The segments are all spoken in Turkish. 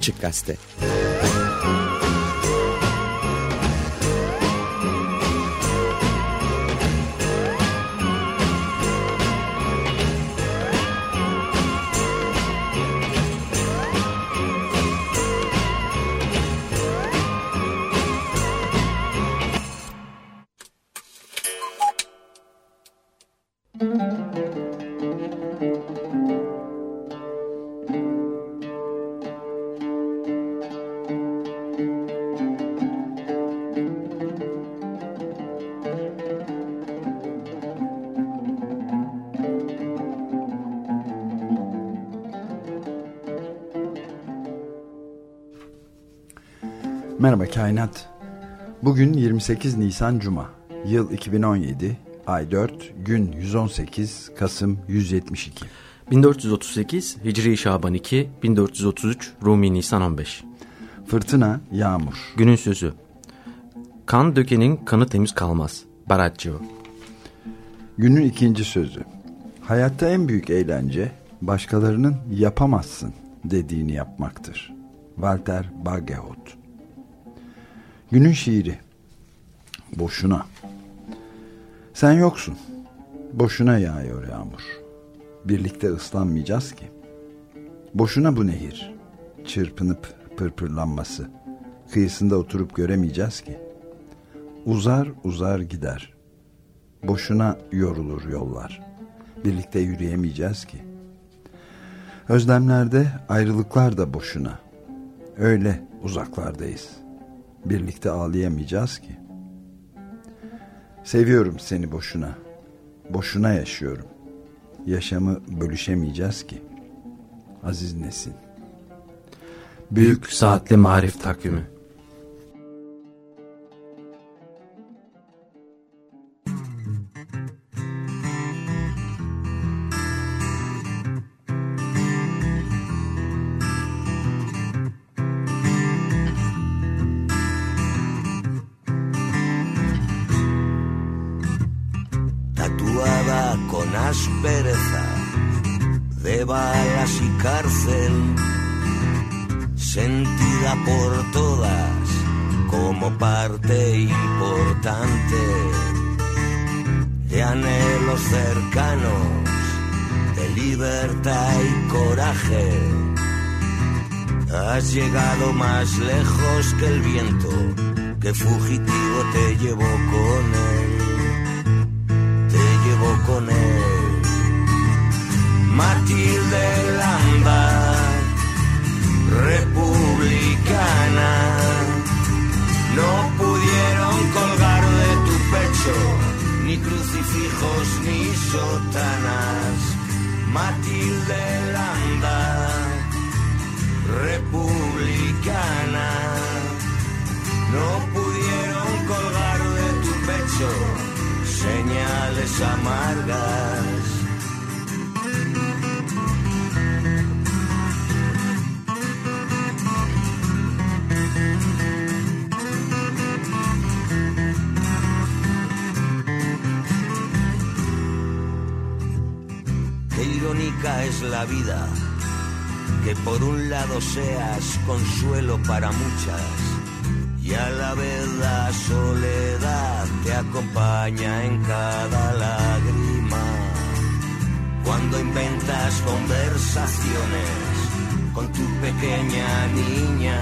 Açık Gazete. Merhaba Kainat. Bugün 28 Nisan Cuma. Yıl 2017, ay 4, gün 118, Kasım 172. 1438 Hicri Şaban 2, 1433 Rumi Nisan 15. Fırtına, yağmur. Günün sözü. Kan dökenin kanı temiz kalmaz. Baraccio. Günün ikinci sözü. Hayatta en büyük eğlence başkalarının yapamazsın dediğini yapmaktır. Walter Bagehot. Günün şiiri. Boşuna. Sen yoksun. Boşuna yağıyor yağmur. Birlikte ıslanmayacağız ki. Boşuna bu nehir. Çırpınıp pırpırlanması. Kıyısında oturup göremeyeceğiz ki. Uzar uzar gider. Boşuna yorulur yollar. Birlikte yürüyemeyeceğiz ki. Özlemlerde ayrılıklar da boşuna. Öyle uzaklardayız. Birlikte ağlayamayacağız ki. Seviyorum seni boşuna. Boşuna yaşıyorum. Yaşamı bölüşemeyeceğiz ki. Aziz Nesin. Büyük Saatli Marif Takvimi coraje. Has llegado más lejos que el viento, que fugitivo te llevó con él te llevo con él. Matilde Lamba, republicana, no pudieron colgar de tu pecho ni crucifijos ni sotanas. Matilde Lamba, republicana, no pudieron colgar de tu pecho señales amargas. Es la vida, que por un lado seas consuelo para muchas y a la vez la soledad te acompaña en cada lágrima. Cuando inventas conversaciones con tu pequeña niña,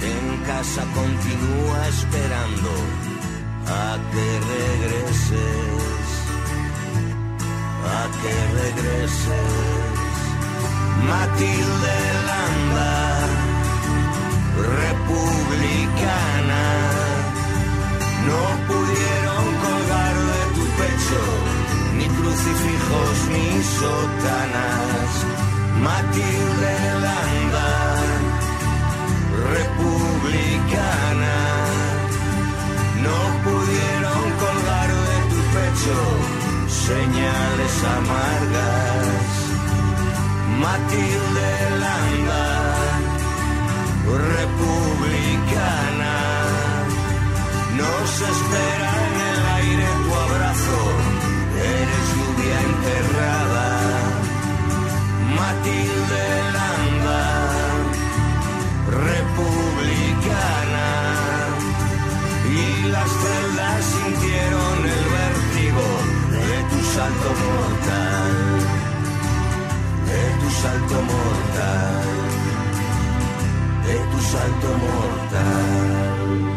que en casa continúa esperando a que regreses, a que regreses. Matilde Lamba republicana no pudieron colgar de tu pecho ni crucifijos ni sotanas. Matilde Landa, republicana, no pudieron colgar de tu pecho señales amargas. Matilde Landa, republicana, nos espera en el aire tu abrazo, eres lluvia enterrada. Matilde Landa, republicana, y las celdas sintieron el salto mortal, de tu salto mortal, de tu salto mortal.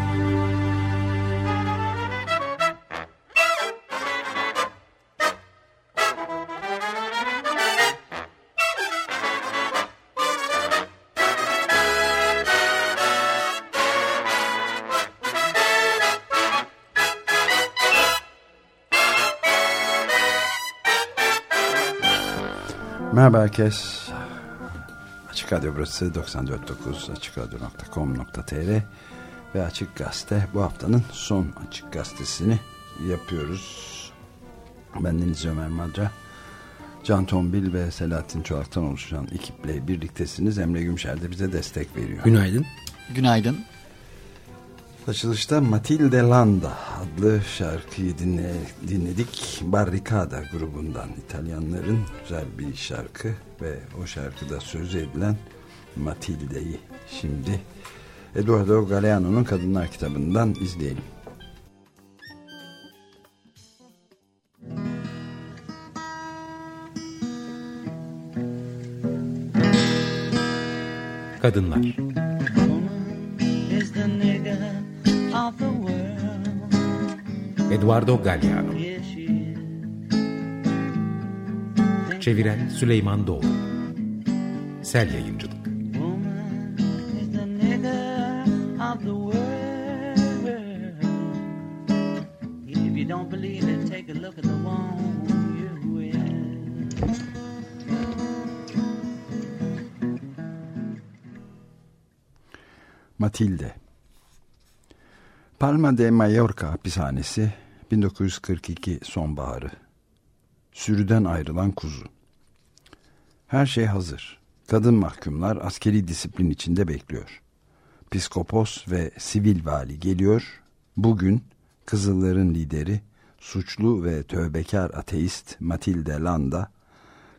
Merhaba herkes. Açık Radyo burası 94.9 AçıkRadyo.com.tr ve Açık Gazete bu haftanın son Açık Gazetesini yapıyoruz. Ben Deniz Ömer Madra, Can Tombil ve Selahattin Çolak'tan oluşan ekiple birliktesiniz. Emre Gümşer de bize destek veriyor. Günaydın. Günaydın. Açılışta Matilde Landa adlı şarkıyı dinle, dinledik. Barricada grubundan İtalyanların güzel bir şarkı ve o şarkıda söz edilen Matilde'yi şimdi Eduardo Galeano'nun Kadınlar kitabından izleyelim. Kadınlar Eduardo Galliano. Çeviren Süleyman Doğru Sel Yayıncılık. Matilde Palma de Mallorca hapishanesi 1942 sonbaharı Sürüden ayrılan kuzu Her şey hazır. Kadın mahkumlar askeri disiplin içinde bekliyor. Piskopos ve sivil vali geliyor. Bugün Kızılların lideri, suçlu ve tövbekar ateist Matilde Landa,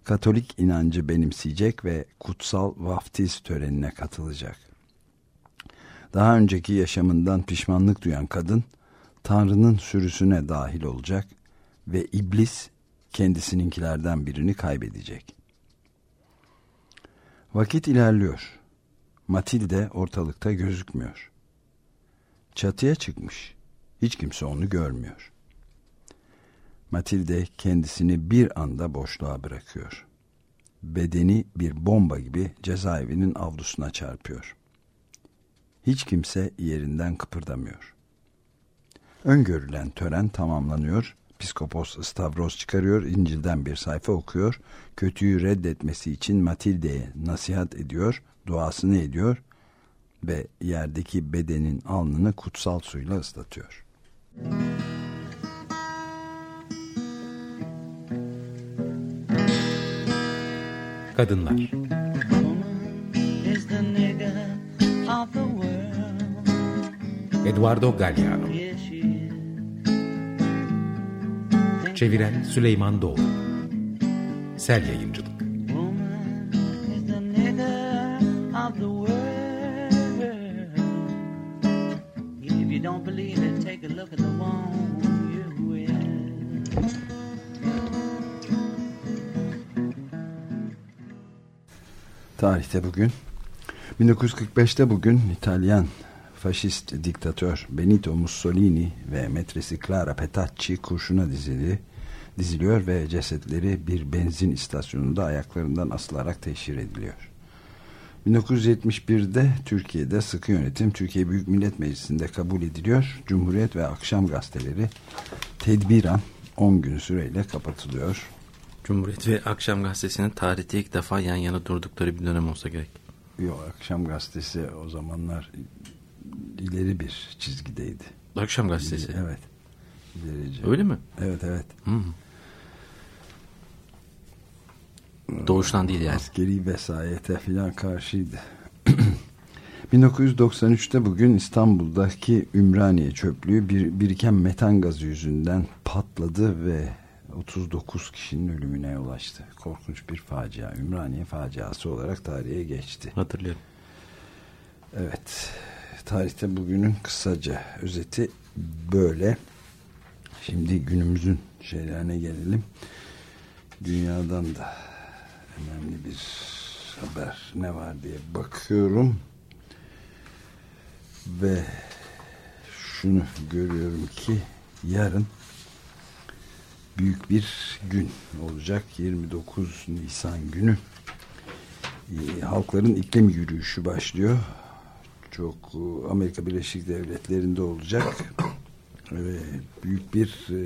Katolik inancı benimseyecek ve kutsal vaftiz törenine katılacak. Daha önceki yaşamından pişmanlık duyan kadın Tanrı'nın sürüsüne dahil olacak ve iblis kendisininkilerden birini kaybedecek. Vakit ilerliyor. Matilde ortalıkta gözükmüyor. Çatıya çıkmış. Hiç kimse onu görmüyor. Matilde kendisini bir anda boşluğa bırakıyor. Bedeni bir bomba gibi cezaevinin avlusuna çarpıyor. Hiç kimse yerinden kıpırdamıyor. Öngörülen tören tamamlanıyor. Piskopos Stavros çıkarıyor, İncil'den bir sayfa okuyor. Kötüyü reddetmesi için Matilde'ye nasihat ediyor, duasını ediyor ve yerdeki bedenin alnını kutsal suyla ıslatıyor. Kadınlar Is the nigger of the world. Eduardo Galliano. Çeviren Süleyman Doğru Sel Yayıncılık. Tarihte bugün 1945'te bugün İtalyan faşist diktatör Benito Mussolini ve metresi Clara Petacci kurşuna dizili, diziliyor ve cesetleri bir benzin istasyonunda ayaklarından asılarak teşhir ediliyor. 1971'de Türkiye'de sıkı yönetim Türkiye Büyük Millet Meclisi'nde kabul ediliyor. Cumhuriyet ve akşam gazeteleri tedbiren 10 gün süreyle kapatılıyor. Cumhuriyet ve Akşam Gazetesi'nin tarihte ilk defa yan yana durdukları bir dönem olsa gerek. Yok akşam gazetesi o zamanlar ileri bir çizgideydi. Akşam Gazetesi. Evet. İlerici. Öyle mi? Evet evet. Hı. Doğuştan değil yani. Askeri vesayete filan karşıydı. 1993'te bugün İstanbul'daki Ümraniye çöplüğü bir, biriken metan gazı yüzünden patladı ve 39 kişinin ölümüne ulaştı. Korkunç bir facia. Ümraniye faciası olarak tarihe geçti. Hatırlıyorum. Evet. Tarihte bugünün kısaca özeti böyle. Şimdi günümüzün şeylerine gelelim. Dünyadan da önemli bir haber ne var diye bakıyorum. Ve şunu görüyorum ki yarın büyük bir gün olacak 29 Nisan günü e, halkların iklim yürüyüşü başlıyor çok e, Amerika Birleşik Devletleri'nde olacak ve büyük bir e,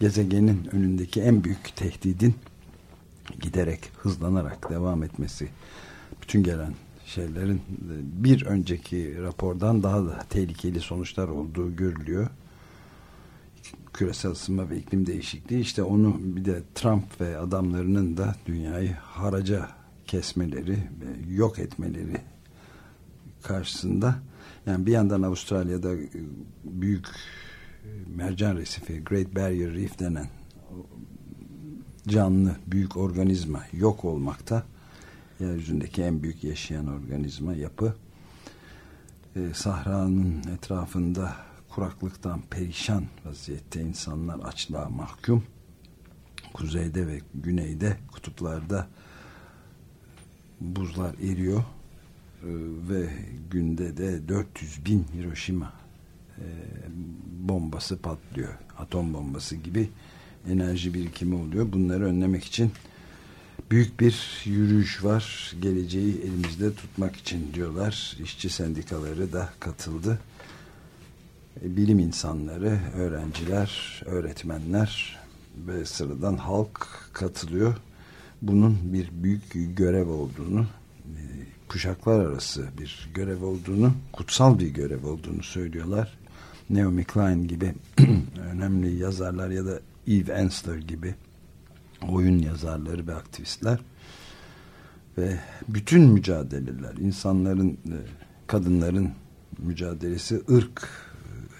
gezegenin önündeki en büyük tehdidin giderek hızlanarak devam etmesi bütün gelen şeylerin bir önceki rapordan daha da tehlikeli sonuçlar olduğu görülüyor. Küresel ısınma ve iklim değişikliği işte onu bir de Trump ve adamlarının da dünyayı haraca kesmeleri ve yok etmeleri karşısında. Yani bir yandan Avustralya'da büyük mercan resifi Great Barrier Reef denen canlı büyük organizma yok olmakta. Yeryüzündeki en büyük yaşayan organizma yapı. E, sahranın etrafında kuraklıktan perişan vaziyette insanlar açlığa mahkum. Kuzeyde ve güneyde kutuplarda buzlar eriyor. e, ve günde de 400 bin Hiroşima e, bombası patlıyor atom bombası gibi enerji birikimi oluyor bunları önlemek için büyük bir yürüyüş var. Geleceği elimizde tutmak için diyorlar. İşçi sendikaları da katıldı. E, bilim insanları, öğrenciler, öğretmenler ve sıradan halk katılıyor. Bunun bir büyük görev olduğunu, e, kuşaklar arası bir görev olduğunu, kutsal bir görev olduğunu söylüyorlar. Naomi Klein gibi önemli yazarlar ya da Eve Ensler gibi oyun yazarları ve aktivistler ve bütün mücadeleler insanların e, kadınların mücadelesi ırk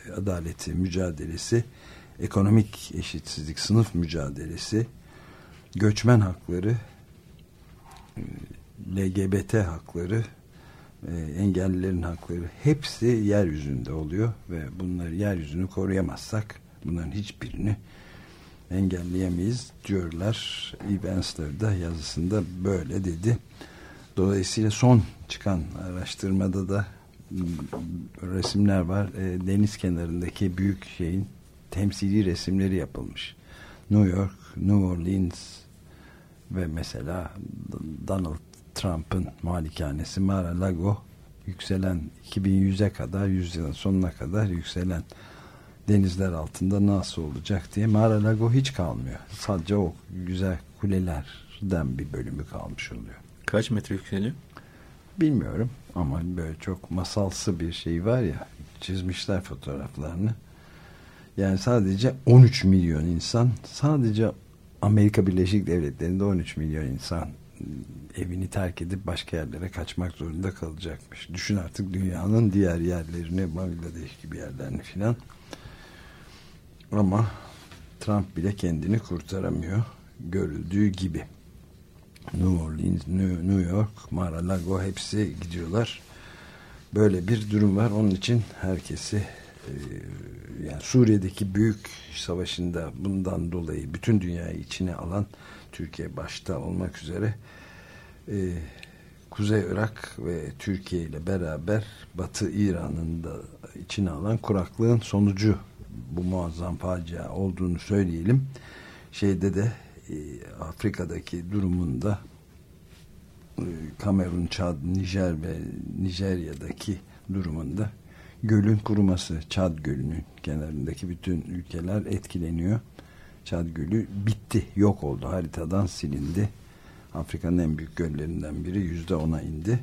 e, adaleti mücadelesi ekonomik eşitsizlik sınıf mücadelesi göçmen hakları e, LGBT hakları engellilerin hakları hepsi yeryüzünde oluyor ve bunları yeryüzünü koruyamazsak bunların hiçbirini engelleyemeyiz diyorlar. Eve da yazısında böyle dedi. Dolayısıyla son çıkan araştırmada da resimler var. E, deniz kenarındaki büyük şeyin temsili resimleri yapılmış. New York, New Orleans ve mesela Donald Trump'ın malikanesi Mar-a-Lago yükselen 2100'e kadar yüzyılın sonuna kadar yükselen denizler altında nasıl olacak diye Mar-a-Lago hiç kalmıyor. Sadece o güzel kulelerden bir bölümü kalmış oluyor. Kaç metre yükseliyor? Bilmiyorum ama böyle çok masalsı bir şey var ya çizmişler fotoğraflarını. Yani sadece 13 milyon insan sadece Amerika Birleşik Devletleri'nde 13 milyon insan evini terk edip başka yerlere kaçmak zorunda kalacakmış. Düşün artık dünyanın diğer yerlerini Bangladeş gibi yerlerini filan. Ama Trump bile kendini kurtaramıyor. Görüldüğü gibi. New Orleans, New York, Mar-a-Lago hepsi gidiyorlar. Böyle bir durum var. Onun için herkesi e, yani Suriye'deki büyük savaşında bundan dolayı bütün dünyayı içine alan Türkiye başta olmak üzere e, Kuzey Irak ve Türkiye ile beraber Batı İran'ın da içine alan kuraklığın sonucu bu muazzam facia olduğunu söyleyelim. Şeyde de e, Afrika'daki durumunda e, Kamerun, Çad, Nijer ve Nijerya'daki durumunda gölün kuruması, Çad Gölü'nün kenarındaki bütün ülkeler etkileniyor. Çad Gölü bitti, yok oldu, haritadan silindi. Afrika'nın en büyük göllerinden biri yüzde ona indi.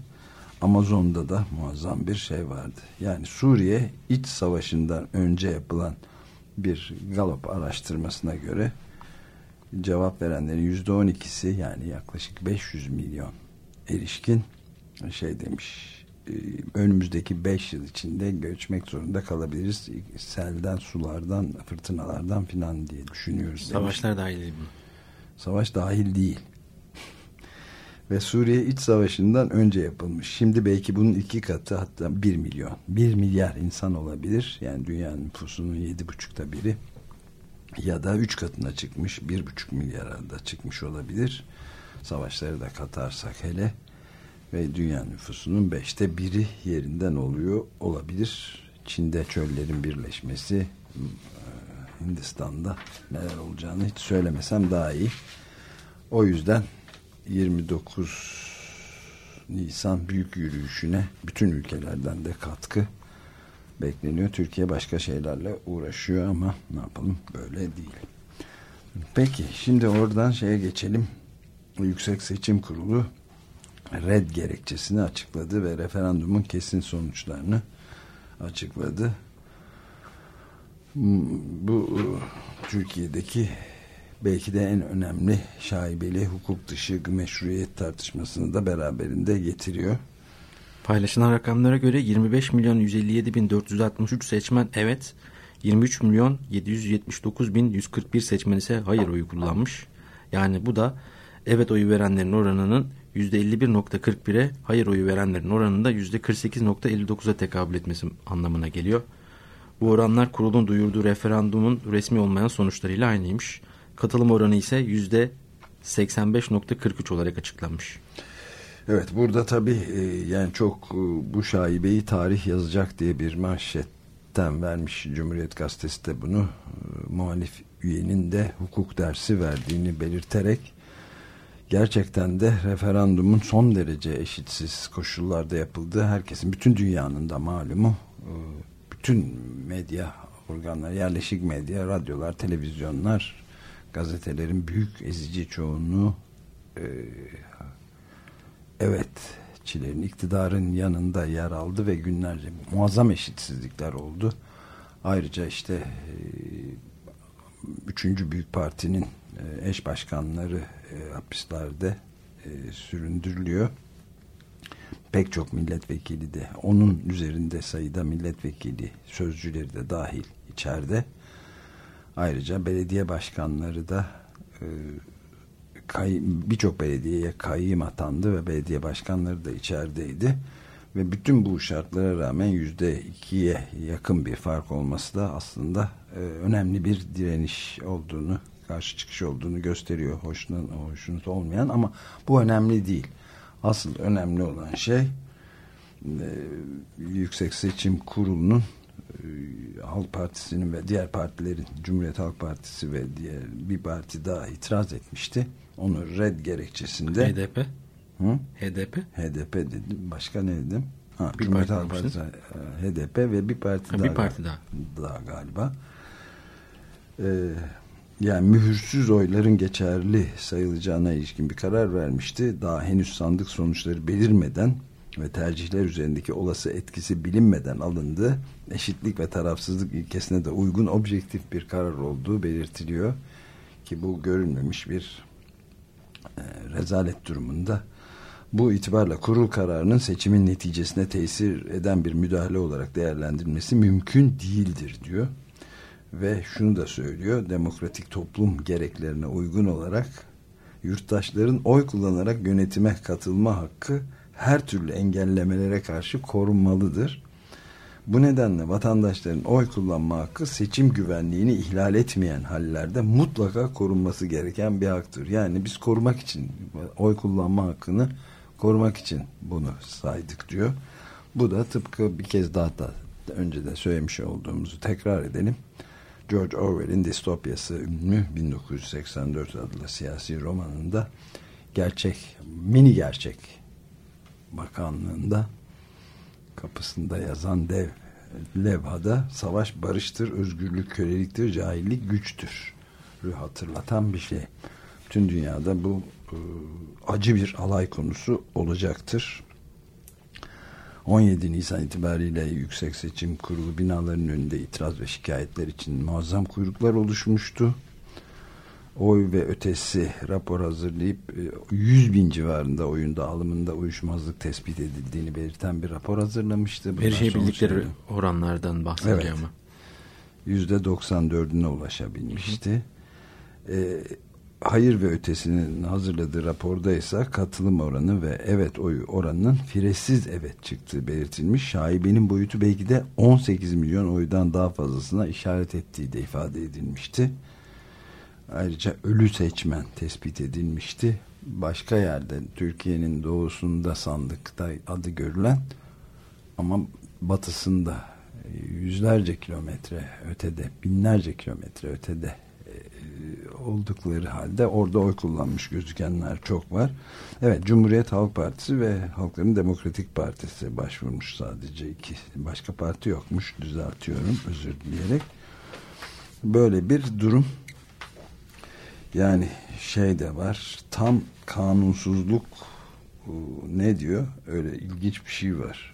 Amazon'da da muazzam bir şey vardı. Yani Suriye iç savaşından önce yapılan bir Gallup araştırmasına göre cevap verenlerin yüzde on ikisi yani yaklaşık 500 milyon erişkin şey demiş önümüzdeki 5 yıl içinde göçmek zorunda kalabiliriz selden sulardan fırtınalardan filan diye düşünüyoruz savaşlar dahil değil mi? savaş dahil değil ve Suriye iç savaşından önce yapılmış. Şimdi belki bunun iki katı hatta bir milyon. Bir milyar insan olabilir. Yani dünyanın nüfusunun yedi buçukta biri. Ya da üç katına çıkmış. Bir buçuk milyara da çıkmış olabilir. Savaşları da katarsak hele. Ve dünya nüfusunun beşte biri yerinden oluyor olabilir. Çin'de çöllerin birleşmesi, e, Hindistan'da neler olacağını hiç söylemesem daha iyi. O yüzden 29 Nisan büyük yürüyüşüne bütün ülkelerden de katkı bekleniyor. Türkiye başka şeylerle uğraşıyor ama ne yapalım böyle değil. Peki şimdi oradan şeye geçelim. Yüksek Seçim Kurulu red gerekçesini açıkladı ve referandumun kesin sonuçlarını açıkladı. Bu Türkiye'deki belki de en önemli şaibeli hukuk dışı meşruiyet tartışmasını da beraberinde getiriyor. Paylaşılan rakamlara göre 25 milyon 157 bin 463 seçmen evet, 23 milyon 779 bin 141 seçmen ise hayır oyu kullanmış. Yani bu da evet oyu verenlerin oranının %51.41'e hayır oyu verenlerin oranında %48.59'a tekabül etmesi anlamına geliyor. Bu oranlar kurulun duyurduğu referandumun resmi olmayan sonuçlarıyla aynıymış. Katılım oranı ise %85.43 olarak açıklanmış. Evet burada tabii e, yani çok e, bu şaibeyi tarih yazacak diye bir manşetten vermiş Cumhuriyet Gazetesi de bunu e, muhalif üyenin de hukuk dersi verdiğini belirterek gerçekten de referandumun son derece eşitsiz koşullarda yapıldığı herkesin bütün dünyanın da malumu bütün medya organları yerleşik medya radyolar televizyonlar gazetelerin büyük ezici çoğunluğu evet Çilerin iktidarın yanında yer aldı ve günlerce muazzam eşitsizlikler oldu. Ayrıca işte e, üçüncü büyük partinin e, eş başkanları e, hapislerde e, süründürülüyor. Pek çok milletvekili de onun üzerinde sayıda milletvekili sözcüleri de dahil içeride. Ayrıca belediye başkanları da e, birçok belediyeye kayyım atandı ve belediye başkanları da içerideydi. Ve bütün bu şartlara rağmen yüzde ikiye yakın bir fark olması da aslında e, önemli bir direniş olduğunu, karşı çıkış olduğunu gösteriyor. Hoşnut, hoşnut olmayan ama bu önemli değil. Asıl önemli olan şey e, Yüksek Seçim Kurulu'nun e, Halk Partisi'nin ve diğer partilerin Cumhuriyet Halk Partisi ve diğer bir parti daha itiraz etmişti onu red gerekçesinde HDP Hı? HDP HDP dedim. Başka ne dedim? Ha, bir Cumhuriyet Halk Partisi e, HDP ve bir parti ha, daha. Bir parti daha. Daha galiba. Ee, yani mühürsüz oyların geçerli sayılacağına ilişkin bir karar vermişti. Daha henüz sandık sonuçları belirmeden ve tercihler üzerindeki olası etkisi bilinmeden alındı. Eşitlik ve tarafsızlık ilkesine de uygun objektif bir karar olduğu belirtiliyor. Ki bu görülmemiş bir e, rezalet durumunda bu itibarla kurul kararının seçimin neticesine tesir eden bir müdahale olarak değerlendirilmesi mümkün değildir diyor. Ve şunu da söylüyor, demokratik toplum gereklerine uygun olarak yurttaşların oy kullanarak yönetime katılma hakkı her türlü engellemelere karşı korunmalıdır. Bu nedenle vatandaşların oy kullanma hakkı seçim güvenliğini ihlal etmeyen hallerde mutlaka korunması gereken bir haktır. Yani biz korumak için oy kullanma hakkını korumak için bunu saydık diyor. Bu da tıpkı bir kez daha da önce de söylemiş olduğumuzu tekrar edelim. George Orwell'in distopyası ünlü 1984 adlı siyasi romanında gerçek, mini gerçek bakanlığında kapısında yazan dev levhada savaş barıştır, özgürlük köleliktir, cahillik güçtür hatırlatan bir şey. Tüm dünyada bu e, acı bir alay konusu olacaktır. 17 Nisan itibariyle Yüksek Seçim Kurulu binalarının önünde itiraz ve şikayetler için muazzam kuyruklar oluşmuştu oy ve ötesi rapor hazırlayıp 100 e, bin civarında oyun dağılımında uyuşmazlık tespit edildiğini belirten bir rapor hazırlamıştı. Erişebildikleri oranlardan bahsediyor evet. ama. %94'üne ulaşabilmişti. Hı hı. E, hayır ve ötesinin hazırladığı raporda ise katılım oranı ve evet oyu oranının firesiz evet çıktığı belirtilmiş. Şaibenin boyutu belki de 18 milyon oydan daha fazlasına işaret ettiği de ifade edilmişti. Ayrıca ölü seçmen tespit edilmişti. başka yerde Türkiye'nin doğusunda sandıkta adı görülen ama batısında e, yüzlerce kilometre ötede binlerce kilometre ötede oldukları halde orada oy kullanmış gözükenler çok var. Evet Cumhuriyet Halk Partisi ve Halkların Demokratik Partisi başvurmuş sadece iki başka parti yokmuş düzeltiyorum özür dileyerek. Böyle bir durum yani şey de var tam kanunsuzluk ne diyor öyle ilginç bir şey var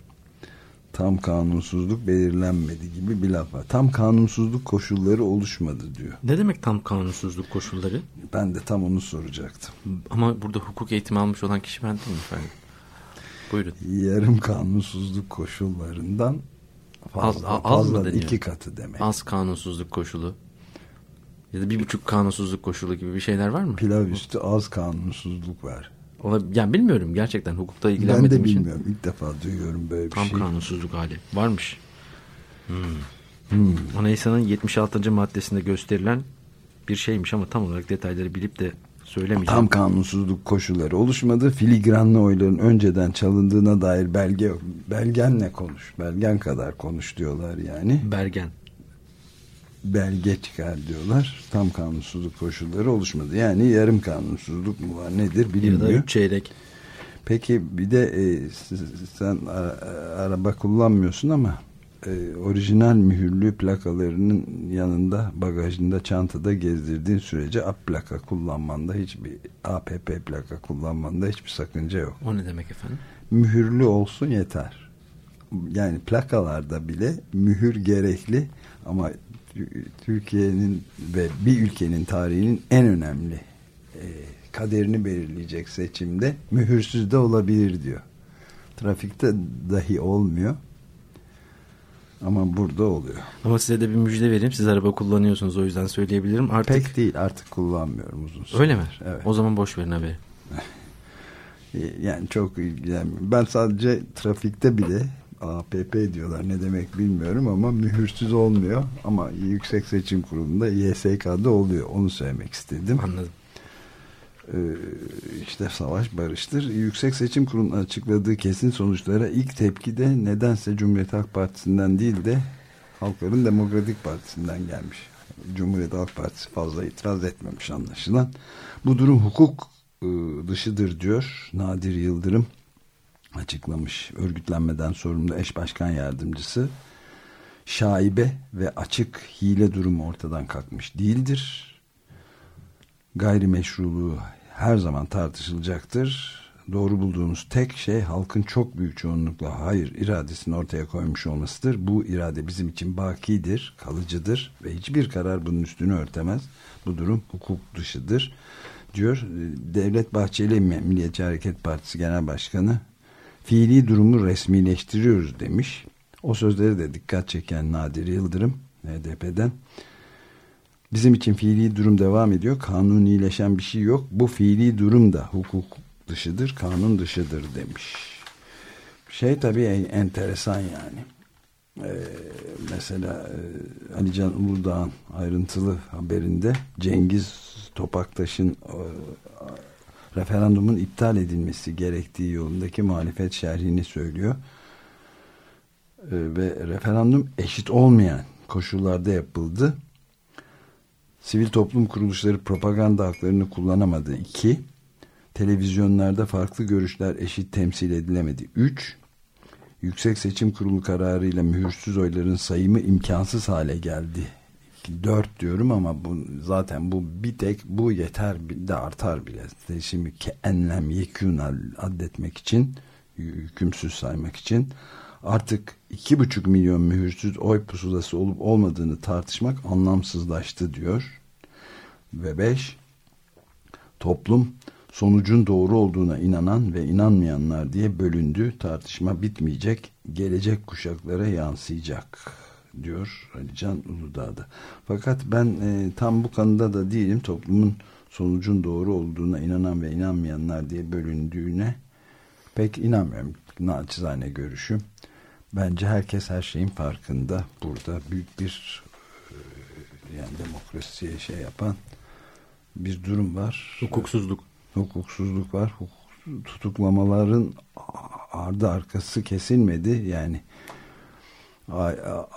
tam kanunsuzluk belirlenmedi gibi bir laf var. Tam kanunsuzluk koşulları oluşmadı diyor. Ne demek tam kanunsuzluk koşulları? Ben de tam onu soracaktım. Ama burada hukuk eğitimi almış olan kişi ben değilim efendim. Buyurun. Yarım kanunsuzluk koşullarından fazla, az, az fazla mı iki katı demek. Az kanunsuzluk koşulu. Ya da bir buçuk kanunsuzluk koşulu gibi bir şeyler var mı? Pilav üstü az kanunsuzluk var. Ona, yani bilmiyorum gerçekten hukukta ilgilenmediğim için. Ben de bilmiyorum. için. İlk defa duyuyorum böyle bir Tam şey. Tam kanunsuzluk hali. Varmış. Hmm. Hmm. Anayasanın 76. maddesinde gösterilen bir şeymiş ama tam olarak detayları bilip de söylemeyeceğim. Tam kanunsuzluk koşulları oluşmadı. Filigranlı oyların önceden çalındığına dair belge yok. Belgenle konuş. Belgen kadar konuş diyorlar yani. Belgen belge çıkar diyorlar. Tam kanunsuzluk koşulları oluşmadı. Yani yarım kanunsuzluk mu var nedir bilinmiyor. Ya da çeyrek. Peki bir de e, sen ara, araba kullanmıyorsun ama e, orijinal mühürlü plakalarının yanında bagajında çantada gezdirdiğin sürece AP plaka kullanmanda hiçbir APP plaka kullanmanda hiçbir sakınca yok. O ne demek efendim? Mühürlü olsun yeter. Yani plakalarda bile mühür gerekli ama Türkiye'nin ve bir ülkenin tarihinin en önemli e, kaderini belirleyecek seçimde mühürsüz de olabilir diyor. Trafikte dahi olmuyor. Ama burada oluyor. Ama size de bir müjde vereyim. Siz araba kullanıyorsunuz o yüzden söyleyebilirim. Artık... Pek değil artık kullanmıyorum uzun süre. Öyle mi? Evet. O zaman boş verin haberi. yani çok ilgilenmiyorum. Ben sadece trafikte bile APP diyorlar ne demek bilmiyorum ama mühürsüz olmuyor ama Yüksek Seçim Kurulu'nda YSK'da oluyor onu söylemek istedim. Anladım. Ee, işte savaş barıştır. Yüksek Seçim Kurulu'nun açıkladığı kesin sonuçlara ilk tepki de nedense Cumhuriyet Halk Partisi'nden değil de Halkların Demokratik Partisi'nden gelmiş. Cumhuriyet Halk Partisi fazla itiraz etmemiş anlaşılan. Bu durum hukuk ıı, dışıdır diyor Nadir Yıldırım açıklamış. Örgütlenmeden sorumlu eş başkan yardımcısı şaibe ve açık hile durumu ortadan kalkmış değildir. Gayrimeşruluğu her zaman tartışılacaktır. Doğru bulduğumuz tek şey halkın çok büyük çoğunlukla hayır iradesini ortaya koymuş olmasıdır. Bu irade bizim için bakidir, kalıcıdır ve hiçbir karar bunun üstünü örtemez. Bu durum hukuk dışıdır diyor. Devlet Bahçeli Milliyetçi Hareket Partisi Genel Başkanı fiili durumu resmileştiriyoruz demiş. O sözleri de dikkat çeken Nadir Yıldırım HDP'den bizim için fiili durum devam ediyor. Kanunileşen bir şey yok. Bu fiili durum da hukuk dışıdır, kanun dışıdır demiş. Şey tabii enteresan yani. Ee, mesela e, Ali Can Uludağ'ın ayrıntılı haberinde Cengiz Topaktaş'ın e, referandumun iptal edilmesi gerektiği yolundaki muhalefet şerhini söylüyor. Ee, ve referandum eşit olmayan koşullarda yapıldı. Sivil toplum kuruluşları propaganda haklarını kullanamadı. İki, televizyonlarda farklı görüşler eşit temsil edilemedi. Üç, Yüksek Seçim Kurulu kararıyla mühürsüz oyların sayımı imkansız hale geldi 4 diyorum ama bu zaten bu bir tek bu yeter de artar bile. Şimdi enlem yekûn addetmek için hükümsüz saymak için artık iki buçuk milyon mühürsüz oy pusulası olup olmadığını tartışmak anlamsızlaştı diyor. Ve 5 toplum sonucun doğru olduğuna inanan ve inanmayanlar diye bölündü. Tartışma bitmeyecek. Gelecek kuşaklara yansıyacak diyor Ali Can Uludağ'da. Fakat ben e, tam bu konuda da değilim. Toplumun sonucun doğru olduğuna inanan ve inanmayanlar diye bölündüğüne pek inanmıyorum. Naçizane görüşüm. Bence herkes her şeyin farkında. Burada büyük bir e, yani demokrasiye şey yapan bir durum var. Hukuksuzluk. hukuksuzluk var. Hukuk, tutuklamaların ardı arkası kesilmedi. Yani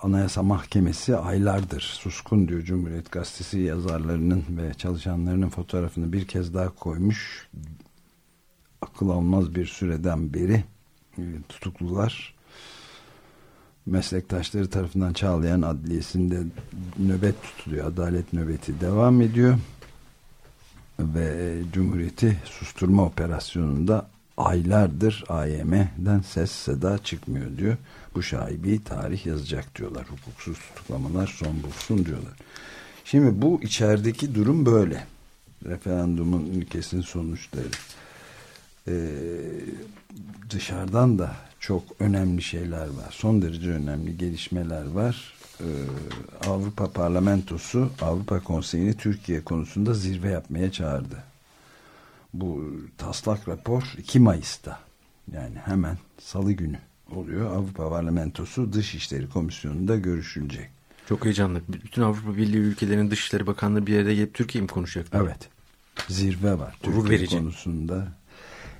Anayasa Mahkemesi aylardır suskun diyor Cumhuriyet Gazetesi yazarlarının ve çalışanlarının fotoğrafını bir kez daha koymuş. Akıl almaz bir süreden beri e, tutuklular meslektaşları tarafından Çağlayan Adliyesi'nde nöbet tutuluyor. Adalet nöbeti devam ediyor. Ve Cumhuriyeti susturma operasyonunda aylardır AYM'den ses seda çıkmıyor diyor. Bu şaibi tarih yazacak diyorlar. Hukuksuz tutuklamalar son bulsun diyorlar. Şimdi bu içerideki durum böyle. Referandumun ülkesin sonuçları. Ee, dışarıdan da çok önemli şeyler var. Son derece önemli gelişmeler var. Ee, Avrupa Parlamentosu Avrupa Konseyi'ni Türkiye konusunda zirve yapmaya çağırdı. Bu taslak rapor 2 Mayıs'ta yani hemen salı günü oluyor. Avrupa Parlamentosu Dışişleri Komisyonu'nda görüşülecek. Çok heyecanlı. Bütün Avrupa Birliği ülkelerinin Dışişleri Bakanlığı bir yere gelip Türkiye mi konuşacak? Evet. Zirve var. Gurur Türkiye verici. konusunda.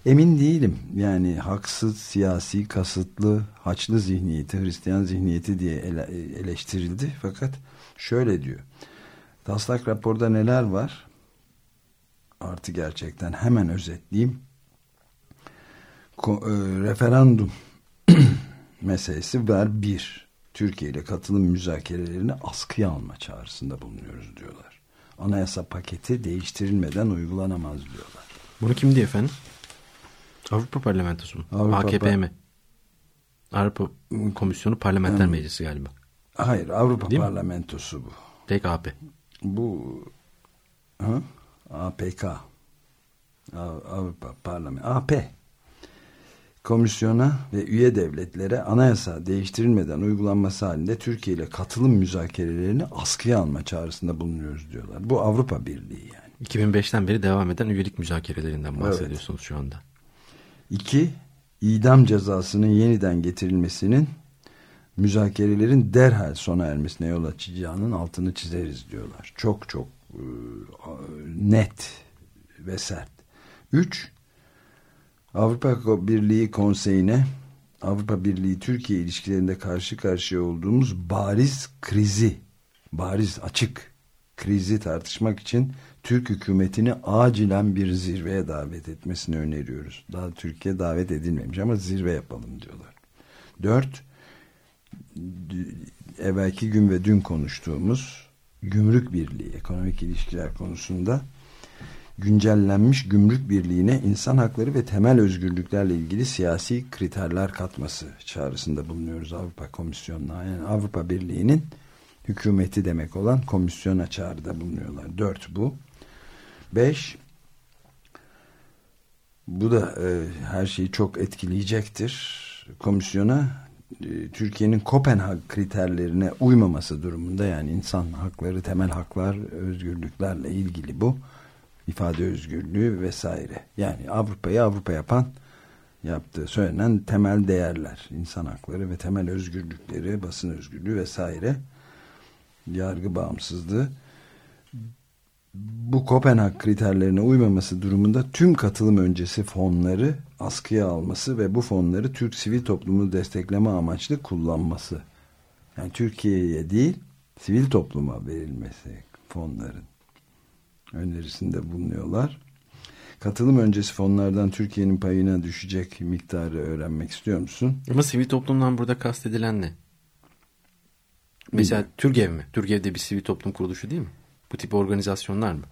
Emin değilim. Yani haksız, siyasi, kasıtlı, haçlı zihniyeti, Hristiyan zihniyeti diye ele, eleştirildi. Fakat şöyle diyor. Taslak raporda neler var? Artı gerçekten hemen özetleyeyim. Ko, e, referandum meselesi var bir. Türkiye ile katılım müzakerelerini askıya alma çağrısında bulunuyoruz diyorlar. Anayasa paketi değiştirilmeden uygulanamaz diyorlar. Bunu kim diyor efendim? Avrupa Parlamentosu mu? Avrupa AKP mi? Avrupa Komisyonu Parlamenter Hmm. Meclisi galiba. Hayır Avrupa Değil mi? Parlamentosu bu. TKP. Bu ha? APK Av- Avrupa Parlamentosu AP komisyona ve üye devletlere anayasa değiştirilmeden uygulanması halinde Türkiye ile katılım müzakerelerini askıya alma çağrısında bulunuyoruz diyorlar. Bu Avrupa Birliği yani. 2005'ten beri devam eden üyelik müzakerelerinden bahsediyorsunuz şu anda. İki, idam cezasının yeniden getirilmesinin müzakerelerin derhal sona ermesine yol açacağının altını çizeriz diyorlar. Çok çok e, net ve sert. Üç, Avrupa Birliği Konseyi'ne Avrupa Birliği Türkiye ilişkilerinde karşı karşıya olduğumuz bariz krizi, bariz açık krizi tartışmak için Türk hükümetini acilen bir zirveye davet etmesini öneriyoruz. Daha Türkiye davet edilmemiş ama zirve yapalım diyorlar. Dört, evvelki gün ve dün konuştuğumuz gümrük birliği, ekonomik ilişkiler konusunda güncellenmiş gümrük birliğine insan hakları ve temel özgürlüklerle ilgili siyasi kriterler katması çağrısında bulunuyoruz Avrupa Komisyonu'na. Yani Avrupa Birliği'nin hükümeti demek olan komisyona çağrıda bulunuyorlar. Dört bu. Beş bu da e, her şeyi çok etkileyecektir. Komisyona e, Türkiye'nin Kopenhag kriterlerine uymaması durumunda yani insan hakları, temel haklar, özgürlüklerle ilgili bu ifade özgürlüğü vesaire. Yani Avrupa'yı Avrupa yapan yaptığı söylenen temel değerler, insan hakları ve temel özgürlükleri, basın özgürlüğü vesaire, yargı bağımsızlığı bu Kopenhag kriterlerine uymaması durumunda tüm katılım öncesi fonları askıya alması ve bu fonları Türk sivil toplumunu destekleme amaçlı kullanması. Yani Türkiye'ye değil sivil topluma verilmesi fonların önerisinde bulunuyorlar. Katılım öncesi fonlardan Türkiye'nin payına düşecek miktarı öğrenmek istiyor musun? Ama sivil toplumdan burada kastedilen ne? Mesela TÜRGEV mi? TÜRGEV de bir sivil toplum kuruluşu değil mi? Bu tip organizasyonlar mı?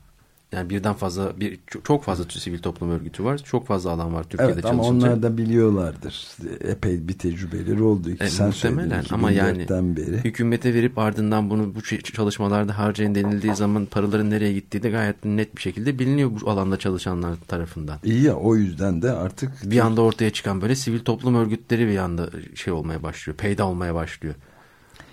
Yani birden fazla bir çok fazla sivil toplum örgütü var. Çok fazla alan var Türkiye'de evet, ama çalışınca. onlar da biliyorlardır. Epey bir tecrübeleri oldu. E, Sen muhtemelen ama yani 2004'ten beri. hükümete verip ardından bunu bu çalışmalarda harcayın denildiği zaman paraların nereye gittiği de gayet net bir şekilde biliniyor bu alanda çalışanlar tarafından. İyi ya o yüzden de artık Bir anda ortaya çıkan böyle sivil toplum örgütleri bir anda şey olmaya başlıyor. Peyda olmaya başlıyor.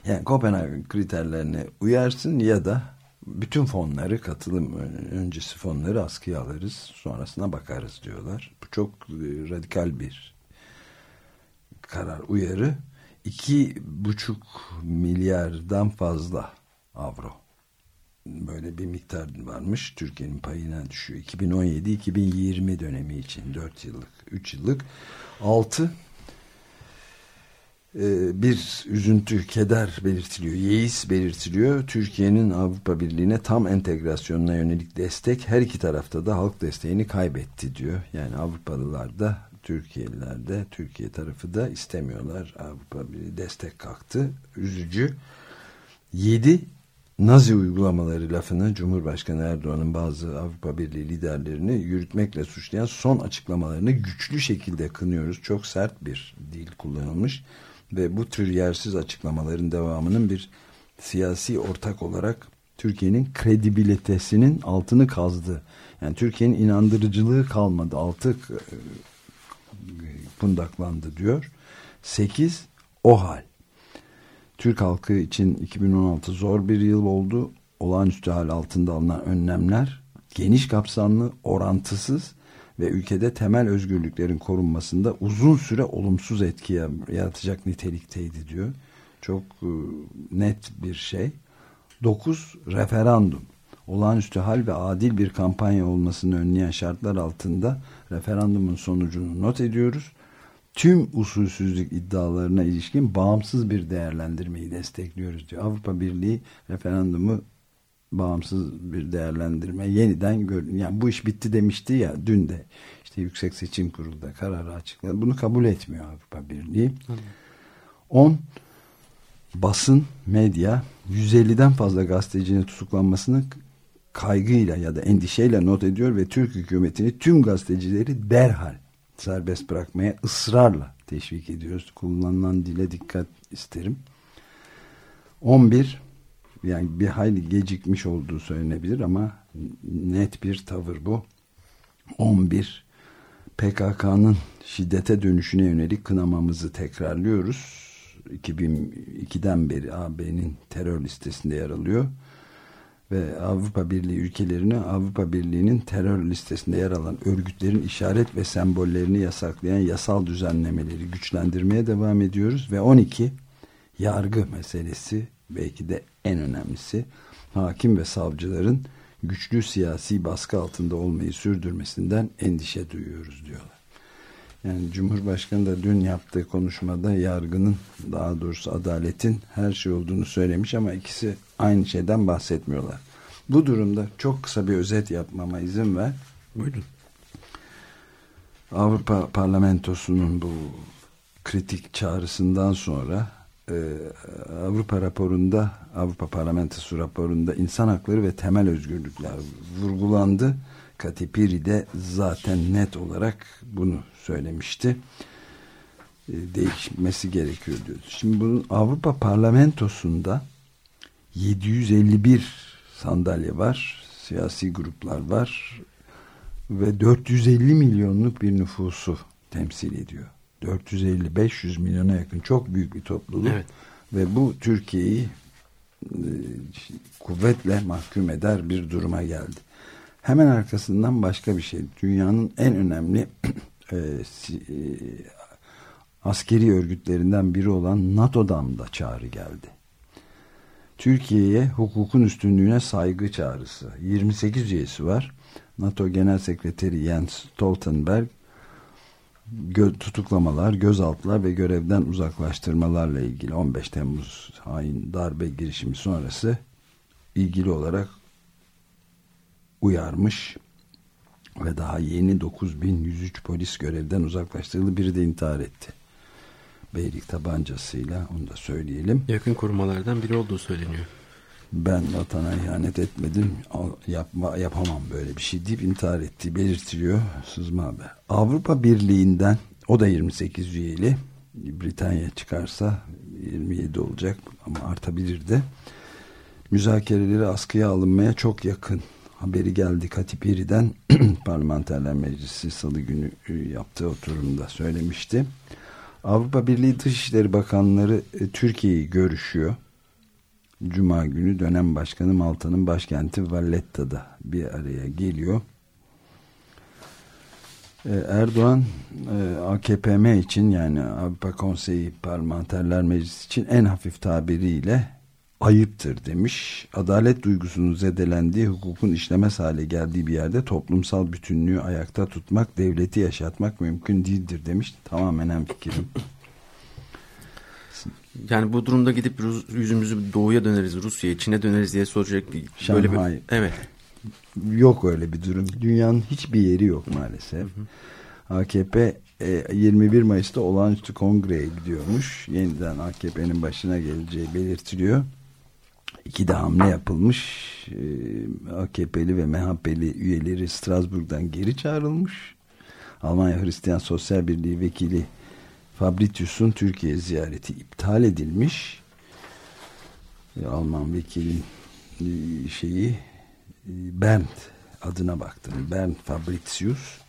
yani Kopenhag kriterlerine uyarsın ya da bütün fonları katılım öncesi fonları askıya alırız sonrasına bakarız diyorlar. Bu çok e, radikal bir karar uyarı. iki buçuk milyardan fazla avro böyle bir miktar varmış. Türkiye'nin payına düşüyor. 2017-2020 dönemi için 4 yıllık, 3 yıllık. 6 e, bir üzüntü, keder belirtiliyor, yeis belirtiliyor. Türkiye'nin Avrupa Birliği'ne tam entegrasyonuna yönelik destek her iki tarafta da halk desteğini kaybetti diyor. Yani Avrupalılar da Türkiye'liler de Türkiye tarafı da istemiyorlar. Avrupa Birliği destek kalktı. Üzücü. 7 Nazi uygulamaları lafını Cumhurbaşkanı Erdoğan'ın bazı Avrupa Birliği liderlerini yürütmekle suçlayan son açıklamalarını güçlü şekilde kınıyoruz. Çok sert bir dil kullanılmış ve bu tür yersiz açıklamaların devamının bir siyasi ortak olarak Türkiye'nin kredibilitesinin altını kazdı. Yani Türkiye'nin inandırıcılığı kalmadı. Altı pundaklandı e, diyor. 8 o hal. Türk halkı için 2016 zor bir yıl oldu. Olağanüstü hal altında alınan önlemler geniş kapsamlı, orantısız ve ülkede temel özgürlüklerin korunmasında uzun süre olumsuz etki yaratacak nitelikteydi diyor. Çok e, net bir şey. 9 referandum. Olağanüstü hal ve adil bir kampanya olmasını önleyen şartlar altında referandumun sonucunu not ediyoruz. Tüm usulsüzlük iddialarına ilişkin bağımsız bir değerlendirmeyi destekliyoruz diyor. Avrupa Birliği referandumu bağımsız bir değerlendirme yeniden gör yani bu iş bitti demişti ya dün de işte Yüksek Seçim Kurulu'da kararı açıkladı. Bunu kabul etmiyor Avrupa Birliği. 10 basın, medya 150'den fazla gazetecinin tutuklanmasını kaygıyla ya da endişeyle not ediyor ve Türk hükümetini tüm gazetecileri derhal serbest bırakmaya ısrarla teşvik ediyoruz. Kullanılan dile dikkat isterim. 11 yani bir hayli gecikmiş olduğu söylenebilir ama net bir tavır bu. 11 PKK'nın şiddete dönüşüne yönelik kınamamızı tekrarlıyoruz. 2002'den beri AB'nin terör listesinde yer alıyor ve Avrupa Birliği ülkelerini Avrupa Birliği'nin terör listesinde yer alan örgütlerin işaret ve sembollerini yasaklayan yasal düzenlemeleri güçlendirmeye devam ediyoruz ve 12 yargı meselesi belki de en önemlisi hakim ve savcıların güçlü siyasi baskı altında olmayı sürdürmesinden endişe duyuyoruz diyorlar. Yani Cumhurbaşkanı da dün yaptığı konuşmada yargının daha doğrusu adaletin her şey olduğunu söylemiş ama ikisi aynı şeyden bahsetmiyorlar. Bu durumda çok kısa bir özet yapmama izin ver. Buyurun. Avrupa Parlamentosu'nun bu kritik çağrısından sonra e, Avrupa raporunda Avrupa Parlamentosu raporunda insan hakları ve temel özgürlükler vurgulandı. Katipiri de zaten net olarak bunu söylemişti. E, değişmesi gerekiyor diyor. Şimdi bunun Avrupa Parlamentosu'nda 751 sandalye var. Siyasi gruplar var. Ve 450 milyonluk bir nüfusu temsil ediyor. 450-500 milyona yakın çok büyük bir topluluk. Evet. Ve bu Türkiye'yi e, kuvvetle mahkum eder bir duruma geldi. Hemen arkasından başka bir şey. Dünyanın en önemli e, e, askeri örgütlerinden biri olan NATO'dan da çağrı geldi. Türkiye'ye hukukun üstünlüğüne saygı çağrısı. 28 üyesi var. NATO Genel Sekreteri Jens Stoltenberg gö tutuklamalar, gözaltılar ve görevden uzaklaştırmalarla ilgili 15 Temmuz hain darbe girişimi sonrası ilgili olarak uyarmış ve daha yeni 9103 polis görevden uzaklaştırıldı. Biri de intihar etti. Beylik tabancasıyla onu da söyleyelim. Yakın korumalardan biri olduğu söyleniyor. Ben vatana ihanet etmedim. Yapma, yapamam böyle bir şey deyip intihar ettiği belirtiliyor. Sızma haber. Avrupa Birliği'nden o da 28 üyeli. Britanya çıkarsa 27 olacak ama artabilir de. Müzakereleri askıya alınmaya çok yakın haberi geldi Katipiri'den Parlamenterler Meclisi salı günü e, yaptığı oturumda söylemişti. Avrupa Birliği Dışişleri Bakanları e, Türkiye'yi görüşüyor. Cuma günü dönem başkanı Malta'nın başkenti Valletta'da bir araya geliyor. E, Erdoğan AKPM için yani Avrupa Konseyi Parlamenterler Meclisi için en hafif tabiriyle ayıptır demiş. Adalet duygusunun zedelendiği, hukukun işlemez hale geldiği bir yerde toplumsal bütünlüğü ayakta tutmak, devleti yaşatmak mümkün değildir demiş. Tamamen hem fikrim. Yani bu durumda gidip yüzümüzü doğuya döneriz, Rusya'ya, Çin'e döneriz diye soracak. Böyle Şanghay. bir, evet. Yok öyle bir durum. Dünyanın hiçbir yeri yok maalesef. AKP e, 21 Mayıs'ta olağanüstü kongreye gidiyormuş. Yeniden AKP'nin başına geleceği belirtiliyor. İki de hamle yapılmış. E, AKP'li ve MHP'li üyeleri Strasbourg'dan geri çağrılmış. Almanya Hristiyan Sosyal Birliği Vekili Fabritius'un Türkiye ziyareti iptal edilmiş. E, Alman vekilin e, şeyi e, Bernd adına baktım. Bernd Fabritius.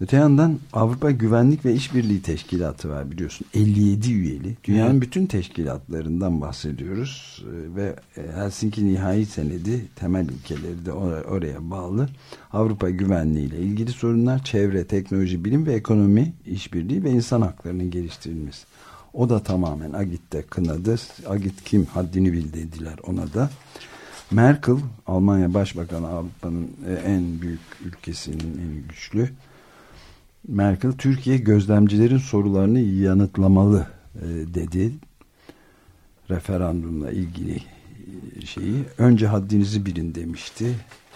Öte yandan Avrupa Güvenlik ve İşbirliği Teşkilatı var biliyorsun. 57 üyeli. Dünyanın Evet. bütün teşkilatlarından bahsediyoruz. E, Ve e, Helsinki Nihai Senedi temel ilkeleri de or- oraya bağlı. Avrupa güvenliği ile ilgili sorunlar, çevre, teknoloji, bilim ve ekonomi işbirliği ve insan haklarının geliştirilmesi. O da tamamen Agit'te kınadı. Agit kim haddini bil dediler ona da. Merkel, Almanya Başbakanı Avrupa'nın e, en büyük ülkesinin en güçlü. Merkel, Türkiye gözlemcilerin sorularını yanıtlamalı e, dedi. Referandumla ilgili e, şeyi. Önce haddinizi bilin demişti.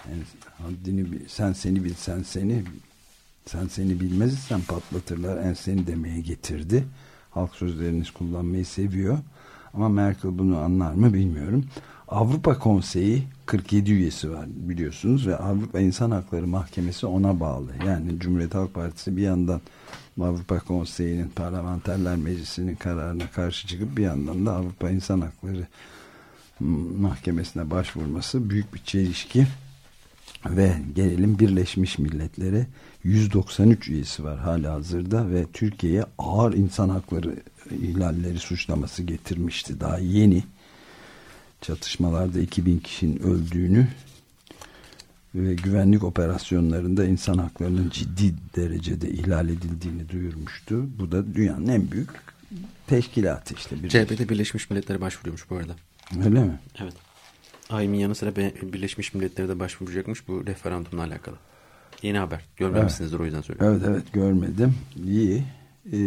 Yani haddini sen seni bil, sen seni sen seni bilmezsen patlatırlar en seni demeye getirdi. Halk sözleriniz kullanmayı seviyor. Ama Merkel bunu anlar mı bilmiyorum. Avrupa Konseyi 47 üyesi var biliyorsunuz ve Avrupa İnsan Hakları Mahkemesi ona bağlı. Yani Cumhuriyet Halk Partisi bir yandan Avrupa Konseyi'nin Parlamenterler Meclisi'nin kararına karşı çıkıp bir yandan da Avrupa İnsan Hakları Mahkemesi'ne başvurması büyük bir çelişki ve gelelim Birleşmiş Milletler'e 193 üyesi var hala hazırda ve Türkiye'ye ağır insan hakları ihlalleri suçlaması getirmişti. Daha yeni çatışmalarda 2000 kişinin öldüğünü ve güvenlik operasyonlarında insan haklarının ciddi derecede ihlal edildiğini duyurmuştu. Bu da dünyanın en büyük teşkilatı işte. Bir CHP'de Birleşmiş Milletler'e başvuruyormuş bu arada. Öyle mi? Evet. AYM'in yanı sıra Birleşmiş Milletler'e de başvuracakmış bu referandumla alakalı. Yeni haber. Görmemişsinizdir o yüzden söylüyorum. Evet evet görmedim. İyi. Ee,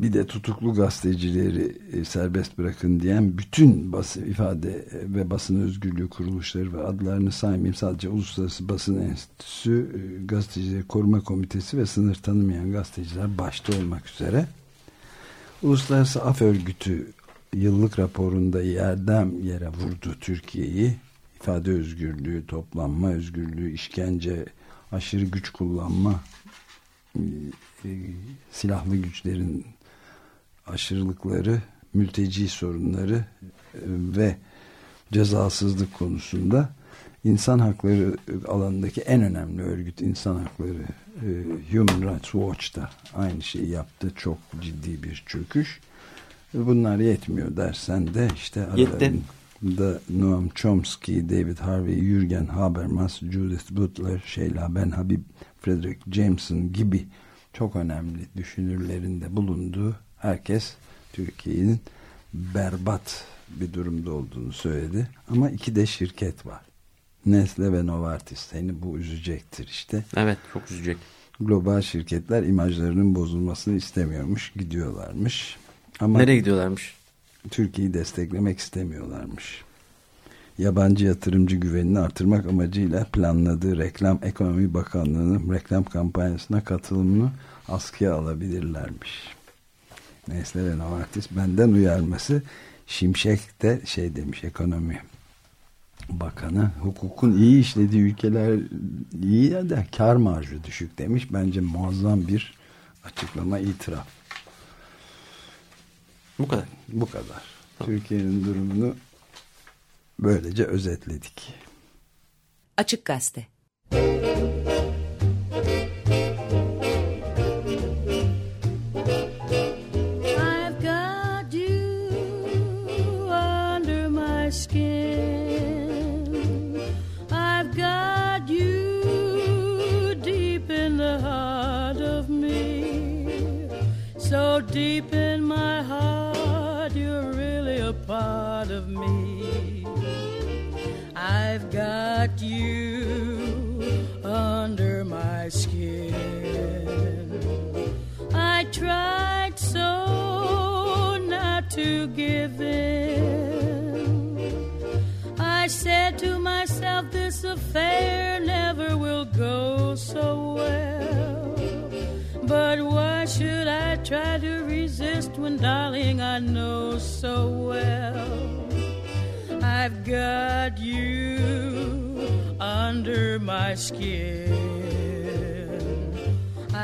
bir de tutuklu gazetecileri e, serbest bırakın diyen bütün basın ifade ve basın özgürlüğü kuruluşları ve adlarını saymayayım sadece Uluslararası Basın Enstitüsü, e, Gazetecileri Koruma Komitesi ve sınır tanımayan gazeteciler başta olmak üzere Uluslararası Af Örgütü yıllık raporunda yerden yere vurdu Türkiye'yi. İfade özgürlüğü, toplanma özgürlüğü, işkence, aşırı güç kullanma, e, e, silahlı güçlerin aşırılıkları, mülteci sorunları e, ve cezasızlık konusunda insan hakları alanındaki en önemli örgüt insan hakları e, Human Rights Watch da aynı şeyi yaptı. Çok ciddi bir çöküş. Ve Bunlar yetmiyor dersen de işte aralarında Noam Chomsky, David Harvey, Jürgen Habermas, Judith Butler, Sheila Ben Habib, Frederick Jameson gibi çok önemli düşünürlerinde bulunduğu herkes Türkiye'nin berbat bir durumda olduğunu söyledi. Ama iki de şirket var. Nestle ve Novartis. Seni bu üzecektir işte. Evet çok üzecek. Global şirketler imajlarının bozulmasını istemiyormuş. Gidiyorlarmış. Ama Nereye gidiyorlarmış? Türkiye'yi desteklemek istemiyorlarmış. Yabancı yatırımcı güvenini artırmak amacıyla planladığı Reklam Ekonomi Bakanlığı'nın reklam kampanyasına katılımını askıya alabilirlermiş. Nesle ve Novartis benden uyarması Şimşek de şey demiş ekonomi bakanı hukukun iyi işlediği ülkeler iyi ya da kar marjı düşük demiş. Bence muazzam bir açıklama itiraf. Bu kadar. Bu kadar. Türkiye'nin durumunu böylece özetledik. Açık Gazete I've affair never will go so well. But why should I try to resist when, darling, I know so well I've got you under my skin?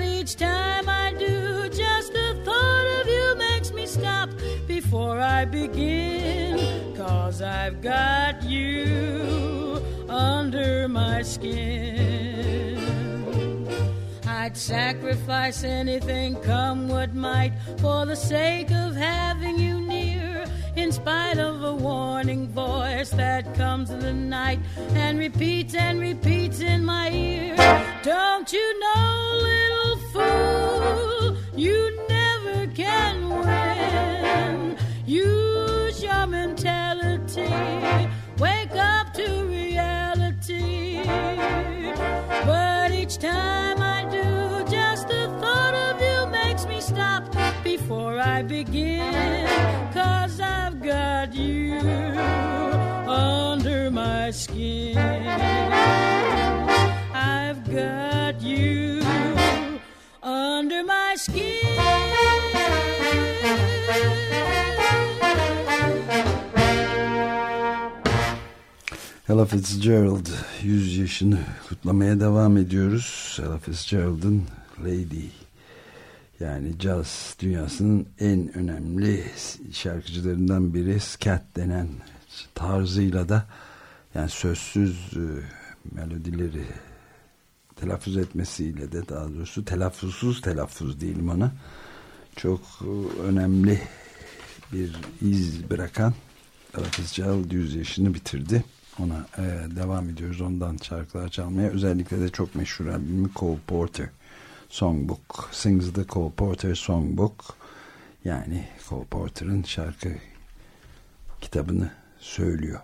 But each time I do, just the thought of you makes me stop before I begin. Cause I've got you under my skin. I'd sacrifice anything, come what might, for the sake of having you near. In spite of a warning voice that comes in the night and repeats and repeats in my ear. Don't you know, little fool, you never can win. Use your mentality, wake up to reality. But each time I do, just the thought of you makes me stop before I begin. Cause I've got you under my skin. I've got Ella Fitzgerald 100 yaşını kutlamaya devam ediyoruz. Ella Fitzgerald'ın Lady yani caz dünyasının en önemli şarkıcılarından biri scat denen tarzıyla da yani sözsüz e, melodileri telaffuz etmesiyle de daha doğrusu telaffuzsuz telaffuz diyelim ona çok e, önemli bir iz bırakan Ella Fitzgerald 100 yaşını bitirdi ona e, devam ediyoruz. Ondan şarkılar çalmaya. Özellikle de çok meşhur albümü Cole Porter Songbook. Sings the Cole Porter Songbook. Yani Cole Porter'ın şarkı kitabını söylüyor.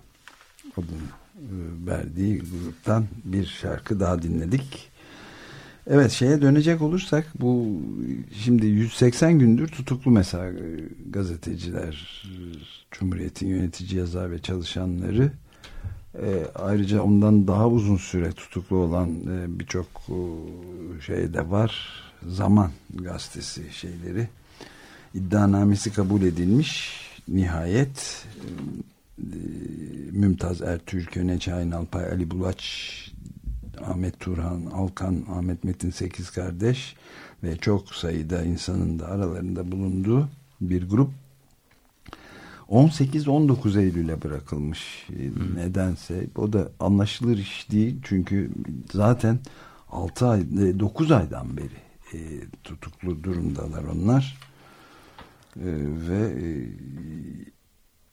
Onun e, verdiği gruptan bir şarkı daha dinledik. Evet şeye dönecek olursak bu şimdi 180 gündür tutuklu mesela e, gazeteciler Cumhuriyet'in yönetici yazar ve çalışanları e, ayrıca ondan daha uzun süre tutuklu olan e, birçok e, şey de var. Zaman gazetesi şeyleri iddianamesi kabul edilmiş. Nihayet e, Mümtaz Ertürk, Öneç Ayn Alpay, Ali Bulaç, Ahmet Turhan, Alkan, Ahmet Metin Sekiz kardeş ve çok sayıda insanın da aralarında bulunduğu bir grup 18-19 Eylül'e bırakılmış hmm. nedense. O da anlaşılır iş değil. Çünkü zaten 6 ay 9 aydan beri e, tutuklu durumdalar onlar. E, ve e,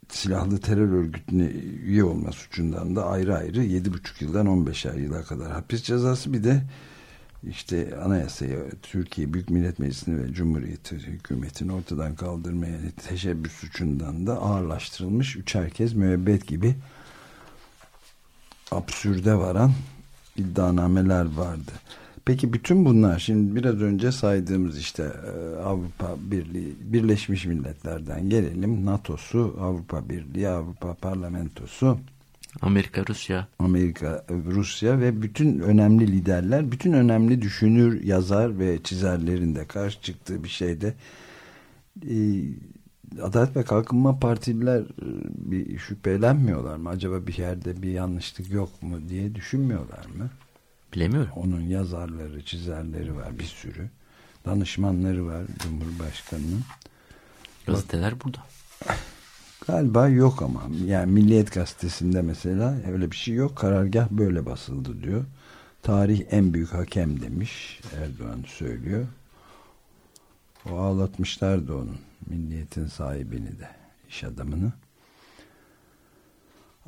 silahlı terör örgütüne üye olma suçundan da ayrı ayrı 7,5 yıldan 15 yıla kadar hapis cezası. Bir de işte anayasayı Türkiye Büyük Millet Meclisi'ni ve Cumhuriyet hükümetini ortadan kaldırmaya teşebbüs suçundan da ağırlaştırılmış üçer kez müebbet gibi absürde varan iddianameler vardı. Peki bütün bunlar şimdi biraz önce saydığımız işte e, Avrupa Birliği Birleşmiş Milletler'den gelelim NATO'su Avrupa Birliği Avrupa Parlamentosu Amerika, Rusya. Amerika, Rusya ve bütün önemli liderler, bütün önemli düşünür, yazar ve çizerlerin de karşı çıktığı bir şeyde e, Adalet ve Kalkınma Partililer e, bir şüphelenmiyorlar mı? Acaba bir yerde bir yanlışlık yok mu diye düşünmüyorlar mı? Bilemiyorum. Onun yazarları, çizerleri var bir sürü. Danışmanları var Cumhurbaşkanı'nın. Gazeteler burada. Galiba yok ama. Yani Milliyet Gazetesi'nde mesela öyle bir şey yok. Karargah böyle basıldı diyor. Tarih en büyük hakem demiş. Erdoğan söylüyor. O ağlatmışlardı onun. Milliyetin sahibini de. iş adamını.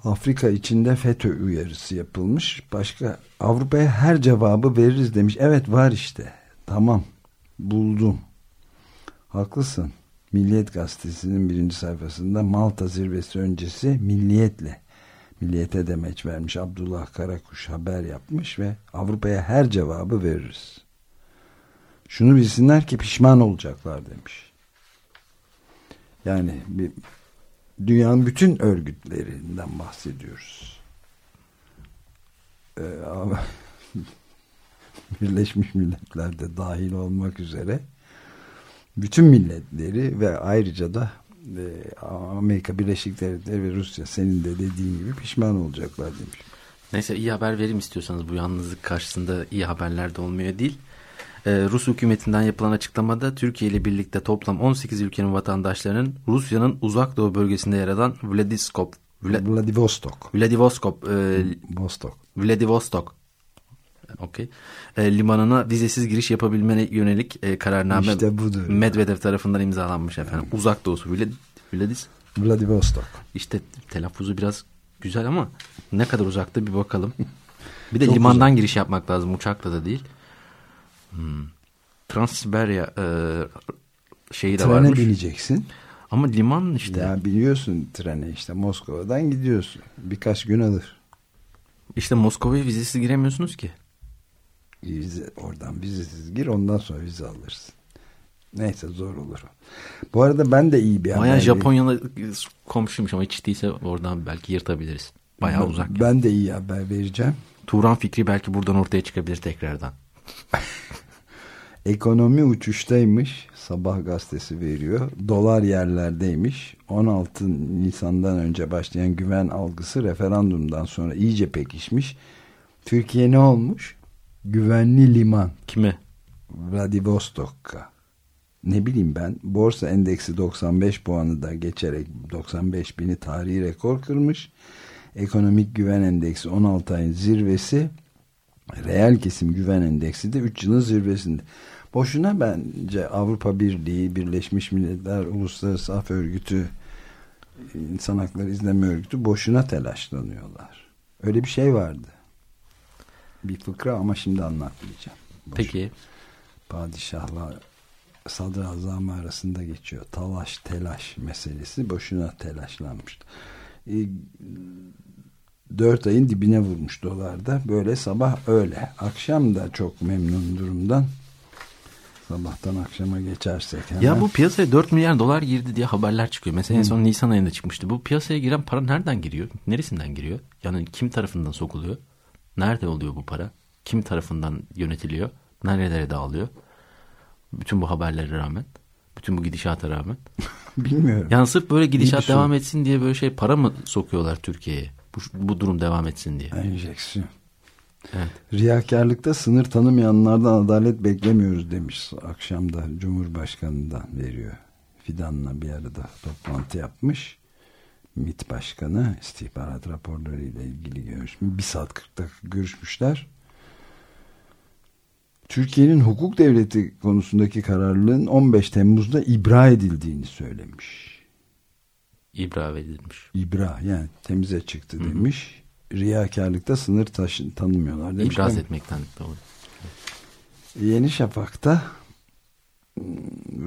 Afrika içinde FETÖ uyarısı yapılmış. Başka Avrupa'ya her cevabı veririz demiş. Evet var işte. Tamam. Buldum. Haklısın. Milliyet Gazetesi'nin birinci sayfasında Malta zirvesi öncesi milliyetle milliyete demeç vermiş Abdullah Karakuş haber yapmış ve Avrupa'ya her cevabı veririz. Şunu bilsinler ki pişman olacaklar demiş. Yani bir, dünyanın bütün örgütlerinden bahsediyoruz. Ee, ama Birleşmiş Milletler de dahil olmak üzere bütün milletleri ve ayrıca da e, Amerika Birleşik Devletleri ve Rusya senin de dediğin gibi pişman olacaklar demiş. Neyse iyi haber vereyim istiyorsanız bu yalnızlık karşısında iyi haberler de olmuyor değil. Ee, Rus hükümetinden yapılan açıklamada Türkiye ile birlikte toplam 18 ülkenin vatandaşlarının Rusya'nın uzak doğu bölgesinde yer alan Vladiskop, Vla, Vladivostok. Vladivostok, e, Vostok. Vladivostok okay. E, limanına vizesiz giriş yapabilmene yönelik e, kararname İşte budur. Medvedev tarafından imzalanmış efendim. Uzak doğusu Vlad, Vladis. Vladivostok. İşte telaffuzu biraz güzel ama ne kadar uzakta bir bakalım. Bir de Çok limandan uzak. giriş yapmak lazım uçakla da değil. Hmm. Transsiberya e, şeyi de Trene varmış. bineceksin. Ama liman işte. Ya biliyorsun trene işte Moskova'dan gidiyorsun. Birkaç gün alır. İşte Moskova'ya vizesiz giremiyorsunuz ki. Vize, oradan vizesiz gir ondan sonra vize alırsın. Neyse zor olur. Bu arada ben de iyi bir haber Bayağı vereyim. Japonya'la komşuymuş ama hiç değilse oradan belki yırtabiliriz. Bayağı Ben- uzak. Ben de iyi haber vereceğim. Turan fikri belki buradan ortaya çıkabilir tekrardan. Ekonomi uçuştaymış. Sabah gazetesi veriyor. Dolar yerlerdeymiş. 16 Nisan'dan önce başlayan güven algısı referandumdan sonra iyice pekişmiş. Türkiye ne olmuş? Güvenli liman. Kime? Vladivostok'a. Ne bileyim ben. Borsa endeksi 95 puanı da geçerek 95 bini tarihi rekor kırmış. Ekonomik güven endeksi 16 ayın zirvesi. Reel kesim güven endeksi de 3 yılın zirvesinde. Boşuna bence Avrupa Birliği, Birleşmiş Milletler, Uluslararası Af Örgütü, İnsan Hakları İzleme Örgütü boşuna telaşlanıyorlar. Öyle bir şey vardı. Bir fıkra ama şimdi anlatmayacağım. Boş- Peki. padişahla sadrazamı arasında geçiyor. Talaş telaş meselesi boşuna telaşlanmıştı. E, dört ayın dibine vurmuş dolarda. Böyle sabah öyle. Akşam da çok memnun durumdan. Sabahtan akşama geçersek hemen. Ya bu piyasaya 4 milyar dolar girdi diye haberler çıkıyor. Mesela en son Nisan ayında çıkmıştı. Bu piyasaya giren para nereden giriyor? Neresinden giriyor? Yani kim tarafından sokuluyor? Nerede oluyor bu para? Kim tarafından yönetiliyor? Nerelere dağılıyor? Bütün bu haberlere rağmen. Bütün bu gidişata rağmen. Bilmiyorum. Yani sırf böyle gidişat devam etsin diye böyle şey para mı sokuyorlar Türkiye'ye? Bu, bu durum devam etsin diye. Enjeksiyon. Evet. Riyakarlıkta sınır tanımayanlardan adalet beklemiyoruz demiş. Akşamda Cumhurbaşkanı'ndan veriyor. Fidan'la bir arada toplantı yapmış. MİT Başkanı istihbarat raporları ile ilgili görüşmüş. Bir saat 40 dakika görüşmüşler. Türkiye'nin hukuk devleti konusundaki kararlılığın 15 Temmuz'da ibra edildiğini söylemiş. İbra edilmiş. İbra yani temize çıktı demiş. Riyakarlıkta sınır taşı, tanımıyorlar demiş. İbraz etmekten doğru. Yeni Şafak'ta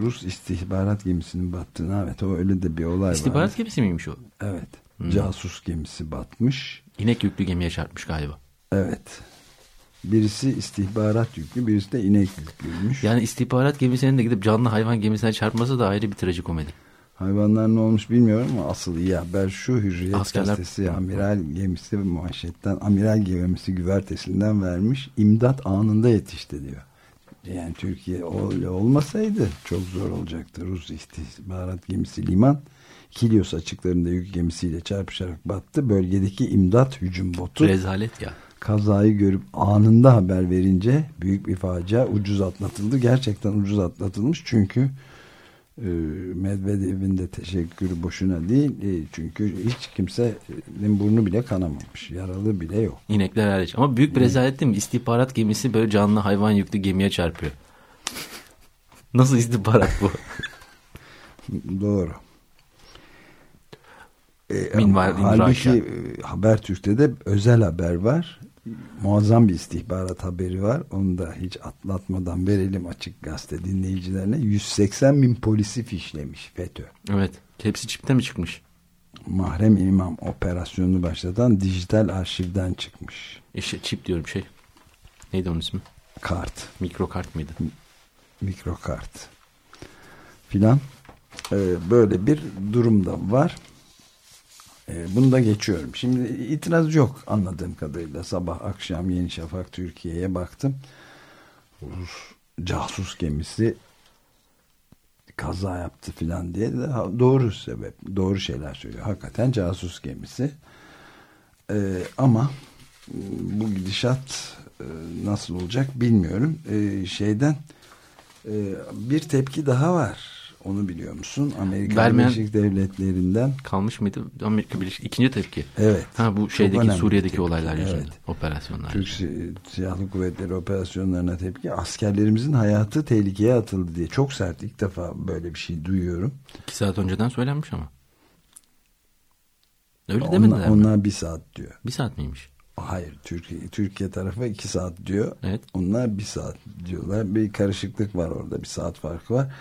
Rus istihbarat gemisinin battığını evet o öyle de bir olay İstihbarat var. gemisi miymiş o? Evet. Casus gemisi batmış. İnek yüklü gemiye çarpmış galiba. Evet. Birisi istihbarat yüklü, birisi de inek yüklüymüş. Yani istihbarat gemisinin de gidip canlı hayvan gemisine çarpması da ayrı bir trajikomedi. Hayvanlar ne olmuş bilmiyorum ama asıl iyi haber şu Hürriyet Askerler- gazetesi amiral gemisi manşetten amiral gemisi güvertesinden vermiş. İmdat anında yetişti diyor. Yani Türkiye öyle olmasaydı çok zor olacaktı. Rus istihbarat gemisi liman Kilyos açıklarında yük gemisiyle çarpışarak battı. Bölgedeki imdat hücum botu Rezalet ya. kazayı görüp anında haber verince büyük bir facia ucuz atlatıldı. Gerçekten ucuz atlatılmış çünkü Medvedev'in de teşekkürü boşuna değil. E, çünkü hiç kimsenin burnu bile kanamamış. Yaralı bile yok. İnekler hariç. Ama büyük bir rezalet değil mi? İstihbarat gemisi böyle canlı hayvan yüklü gemiye çarpıyor. Nasıl istihbarat bu? Doğru. E, Minval, halbuki e, Habertürk'te de özel haber var. Muazzam bir istihbarat haberi var. Onu da hiç atlatmadan verelim açık gazete dinleyicilerine. 180 bin polisi fişlemiş FETÖ. Evet. Hepsi çipte mi çıkmış? Mahrem imam operasyonunu başlatan dijital arşivden çıkmış. İşte çip diyorum şey. Neydi onun ismi? Kart, Mikrokart mıydı? mikrokart filan. Ee, böyle bir durum da var. Ee, bunu da geçiyorum. Şimdi itiraz yok anladığım kadarıyla. Sabah akşam Yeni Şafak Türkiye'ye baktım. Rus casus gemisi kaza yaptı filan diye de doğru sebep, doğru şeyler söylüyor. Hakikaten casus gemisi. Ee, ama bu gidişat e, nasıl olacak bilmiyorum. Ee, şeyden e, bir tepki daha var. Onu biliyor musun? Amerika Vermeyen- Birleşik Devletleri'nden. Kalmış mıydı? Amerika Birleşik ikinci tepki. Evet. Ha bu şeydeki Suriye'deki tepki. olaylar yüzünden. Evet. Operasyonlar. Türk Si- Silahlı Kuvvetleri operasyonlarına tepki. Askerlerimizin hayatı tehlikeye atıldı diye. Çok sert ilk defa böyle bir şey duyuyorum. İki saat önceden söylenmiş ama. Öyle Onlar, demediler mi? onlar bir saat diyor. Bir saat miymiş? Hayır Türkiye, Türkiye tarafı iki saat diyor. Evet. Onlar bir saat diyorlar. Bir karışıklık var orada. Bir saat farkı var.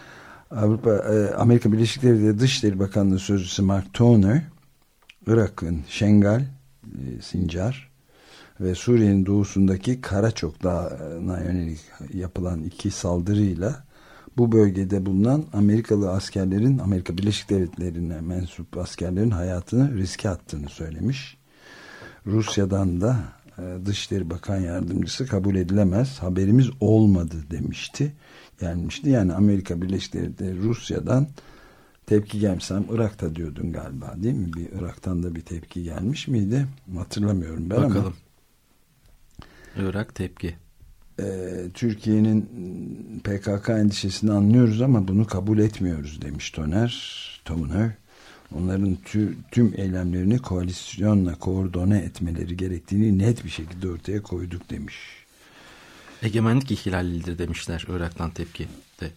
Avrupa e, Amerika Birleşik Devletleri Dışişleri Bakanlığı Sözcüsü Mark Toner Irak'ın Şengal, e, Sincar ve Suriye'nin doğusundaki Karaçok Dağı'na yönelik yapılan iki saldırıyla bu bölgede bulunan Amerikalı askerlerin Amerika Birleşik Devletleri'ne mensup askerlerin hayatını riske attığını söylemiş. Rusya'dan da e, Dışişleri Bakan Yardımcısı kabul edilemez haberimiz olmadı demişti. Gelmişti. Yani Amerika Birleşik Devletleri Rusya'dan tepki gelmişsem Irak'ta diyordun galiba değil mi? Bir Irak'tan da bir tepki gelmiş miydi? Hatırlamıyorum ben ama. Bakalım. Irak tepki. e, Türkiye'nin PKK endişesini anlıyoruz ama bunu kabul etmiyoruz demiş Toner. Toner. Onların tü- tüm eylemlerini koalisyonla koordine etmeleri gerektiğini net bir şekilde ortaya koyduk demiş. Egemenlik ihlalidir demişler Irak'tan tepki. De.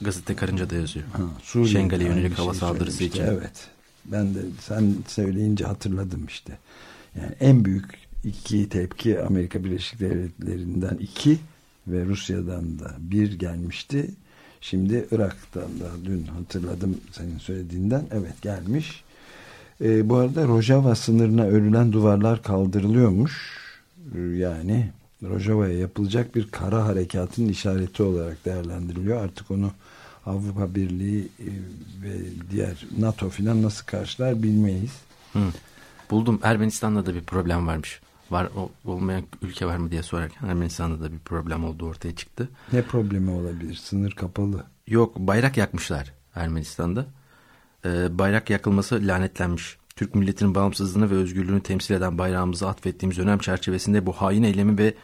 Gazete Karınca'da yazıyor. Ha, Şengal'e yönelik hava şeyi saldırısı için. Evet. Ben de sen söyleyince hatırladım işte. Yani en büyük iki tepki Amerika Birleşik Devletleri'nden iki ve Rusya'dan da bir gelmişti. Şimdi Irak'tan da dün hatırladım senin söylediğinden. Evet gelmiş. Ee, bu arada Rojava sınırına örülen duvarlar kaldırılıyormuş. Yani Rojava'ya yapılacak bir kara harekatının işareti olarak değerlendiriliyor. Artık onu Avrupa Birliği e, ve diğer NATO filan nasıl karşılar bilmeyiz. Hı. Buldum. Ermenistan'da da bir problem varmış. Var o, olmayan ülke var mı diye sorarken Ermenistan'da da bir problem olduğu ortaya çıktı. Ne problemi olabilir? Sınır kapalı. Yok bayrak yakmışlar Ermenistan'da. Ee, bayrak yakılması lanetlenmiş. Türk milletinin bağımsızlığını ve özgürlüğünü temsil eden bayrağımıza atfettiğimiz önem çerçevesinde bu hain eylemi ve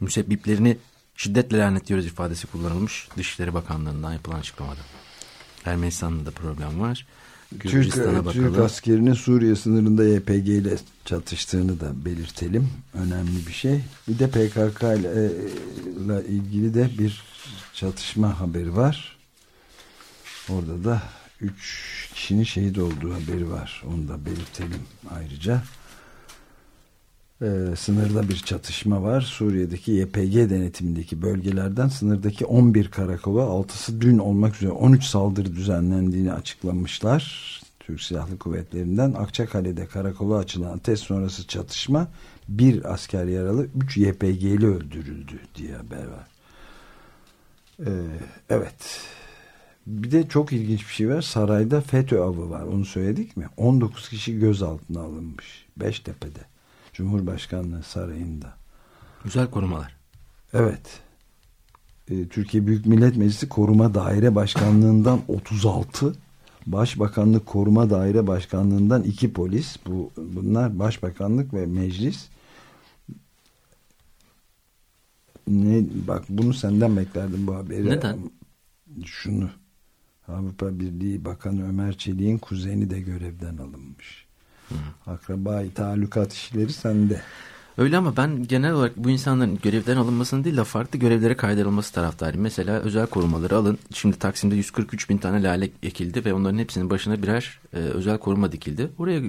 müsebbiplerini şiddetle lanetliyoruz ifadesi kullanılmış Dışişleri Bakanlığı'ndan yapılan açıklamada. Ermenistan'da da problem var. Türk, Türk askerinin Suriye sınırında YPG ile çatıştığını da belirtelim. Önemli bir şey. Bir de PKK ile e, ile ilgili de bir çatışma haberi var. Orada da 3 kişinin şehit olduğu haberi var. Onu da belirtelim ayrıca. Ee, sınırda bir çatışma var. Suriye'deki YPG denetimindeki bölgelerden sınırdaki 11 karakola 6'sı dün olmak üzere 13 saldırı düzenlendiğini açıklamışlar. Türk Silahlı Kuvvetleri'nden Akçakale'de karakola açılan ateş sonrası çatışma bir asker yaralı 3 YPG'li öldürüldü diye haber var. Ee, evet. Bir de çok ilginç bir şey var. Sarayda FETÖ avı var. Onu söyledik mi? 19 kişi gözaltına alınmış. Beştepe'de. Cumhurbaşkanlığı Sarayı'nda. Güzel korumalar. Evet. Ee, Türkiye Büyük Millet Meclisi Koruma Daire Başkanlığı'ndan 36 Başbakanlık Koruma Daire Başkanlığı'ndan 2 polis. Bu, bunlar Başbakanlık ve Meclis. Ne, bak bunu senden beklerdim bu haberi. Neden? Şunu Avrupa Birliği Bakanı Ömer Çelik'in kuzeni de görevden alınmış. Akraba talukat işleri sende. Öyle ama ben genel olarak bu insanların görevden alınmasını değil de farklı görevlere kaydırılması taraftarıyım. Mesela özel korumaları alın. Şimdi Taksim'de 143 bin tane lale ekildi ve onların hepsinin başına birer e, özel koruma dikildi. Oraya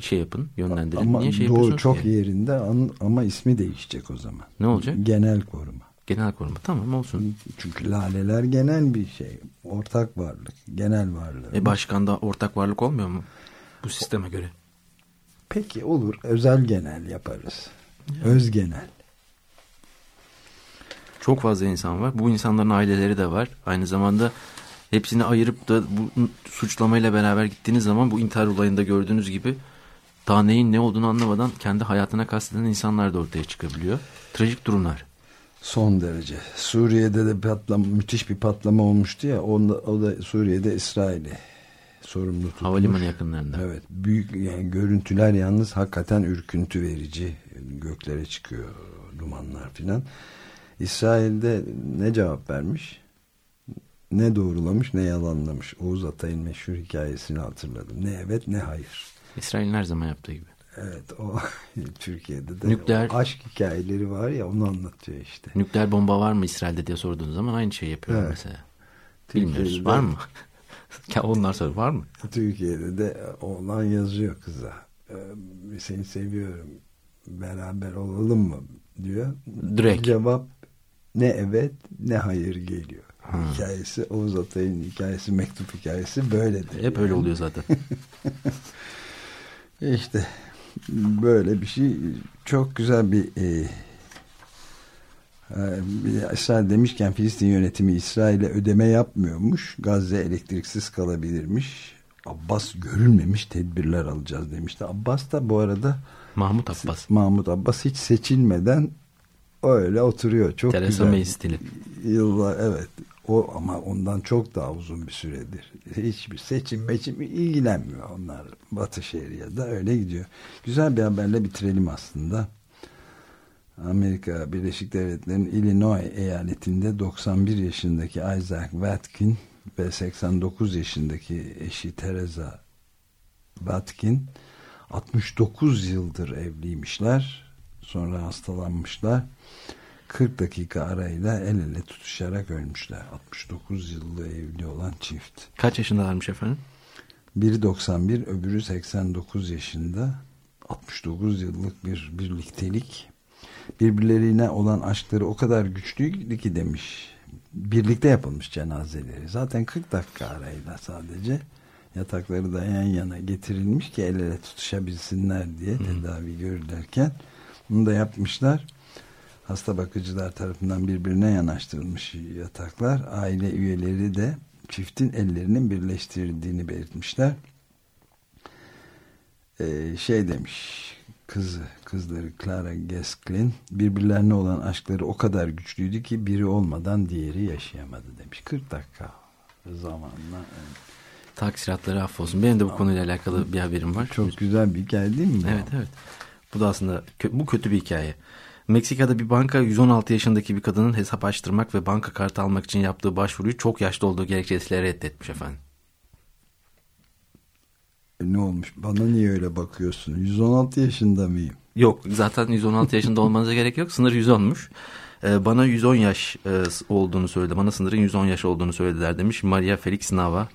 şey yapın, yönlendirin. Ama Niye şey doğru çok ki? yerinde ama ismi değişecek o zaman. Ne olacak? Genel koruma. Genel koruma. Tamam olsun. Çünkü laleler genel bir şey. Ortak varlık. Genel varlık. E başkanda ortak varlık olmuyor mu? Bu sisteme göre. Peki olur. Özel genel yaparız. Öz genel. Çok fazla insan var. Bu insanların aileleri de var. Aynı zamanda hepsini ayırıp da bu suçlamayla beraber gittiğiniz zaman bu intihar olayında gördüğünüz gibi daha neyin ne olduğunu anlamadan kendi hayatına kasteden insanlar da ortaya çıkabiliyor. Trajik durumlar. Son derece. Suriye'de de patlama, müthiş bir patlama olmuştu ya. Onda, o da Suriye'de İsrail'i sorumlu tutmuş. Havalimanı yakınlarında. Evet. Büyük yani görüntüler yalnız hakikaten ürküntü verici. Göklere çıkıyor dumanlar filan. İsrail'de ne cevap vermiş? Ne doğrulamış ne yalanlamış. Oğuz Atay'ın meşhur hikayesini hatırladım. Ne evet ne hayır. İsrail'in her zaman yaptığı gibi. Evet o Türkiye'de de Nükleer- aşk hikayeleri var ya onu anlatıyor işte. Nükleer bomba var mı İsrail'de diye sorduğunuz zaman aynı şeyi yapıyorlar Evet. mesela. Bilmiyoruz. Var mı? ya onlar soru var mı? Türkiye'de de oğlan yazıyor kıza. Ee, Seni seviyorum. Beraber olalım mı? diyor. Direkt. Cevap ne evet ne hayır geliyor. Hikayesi Oğuz Atay'ın hikayesi mektup hikayesi böyledir. Hep öyle Yani. oluyor zaten. İşte böyle bir şey çok güzel bir e, e, İsrail demişken Filistin yönetimi İsrail'e ödeme yapmıyormuş. Gazze elektriksiz kalabilirmiş. Abbas görülmemiş tedbirler alacağız demişti. Abbas da bu arada Mahmut Abbas. Mahmut Abbas hiç seçilmeden öyle oturuyor. Çok Theresa güzel. May stili. Yıllar evet. O ama ondan çok daha uzun bir süredir. Hiçbir seçim meçim ilgilenmiyor onlar. Batı Şeria'da öyle gidiyor. Güzel bir haberle bitirelim aslında. Amerika Birleşik Devletleri'nin Illinois eyaletinde 91 yaşındaki Isaac Watkin ve 89 yaşındaki eşi Teresa Watkin 69 yıldır evliymişler. Sonra hastalanmışlar. 40 dakika arayla el ele tutuşarak ölmüşler. 69 yıllı evli olan çift. Kaç yaşındalarmış efendim? Biri 91, öbürü 89 yaşında. 69 yıllık bir birliktelik. Birbirlerine olan aşkları o kadar güçlüydü ki demiş. Birlikte yapılmış cenazeleri. Zaten 40 dakika arayla sadece yatakları da yan yana getirilmiş ki el ele tutuşabilsinler diye tedavi görülürken. Bunu da yapmışlar. Hasta bakıcılar tarafından birbirine yanaştırılmış yataklar. Aile üyeleri de çiftin ellerinin birleştirildiğini belirtmişler. Ee, şey demiş kızı, kızları Clara Gesklin birbirlerine olan aşkları o kadar güçlüydü ki biri olmadan diğeri yaşayamadı demiş. 40 dakika zamanla. Taksiratları affolsun. Benim de bu konuyla alakalı bir haberim var. Çok güzel bir hikaye değil mi? Evet evet. Bu da aslında bu kötü bir hikaye. Meksika'da bir banka 116 yaşındaki bir kadının hesap açtırmak ve banka kartı almak için yaptığı başvuruyu çok yaşlı olduğu gerekçesiyle reddetmiş efendim. E, ne olmuş? Bana niye öyle bakıyorsun? 116 yaşında mıyım? Yok zaten 116 yaşında olmanıza gerek yok. Sınır 110'muş. Ee, bana 110 yaş e, olduğunu söyledi. Bana sınırın 110 yaş olduğunu söylediler demiş. Maria Felix Nava.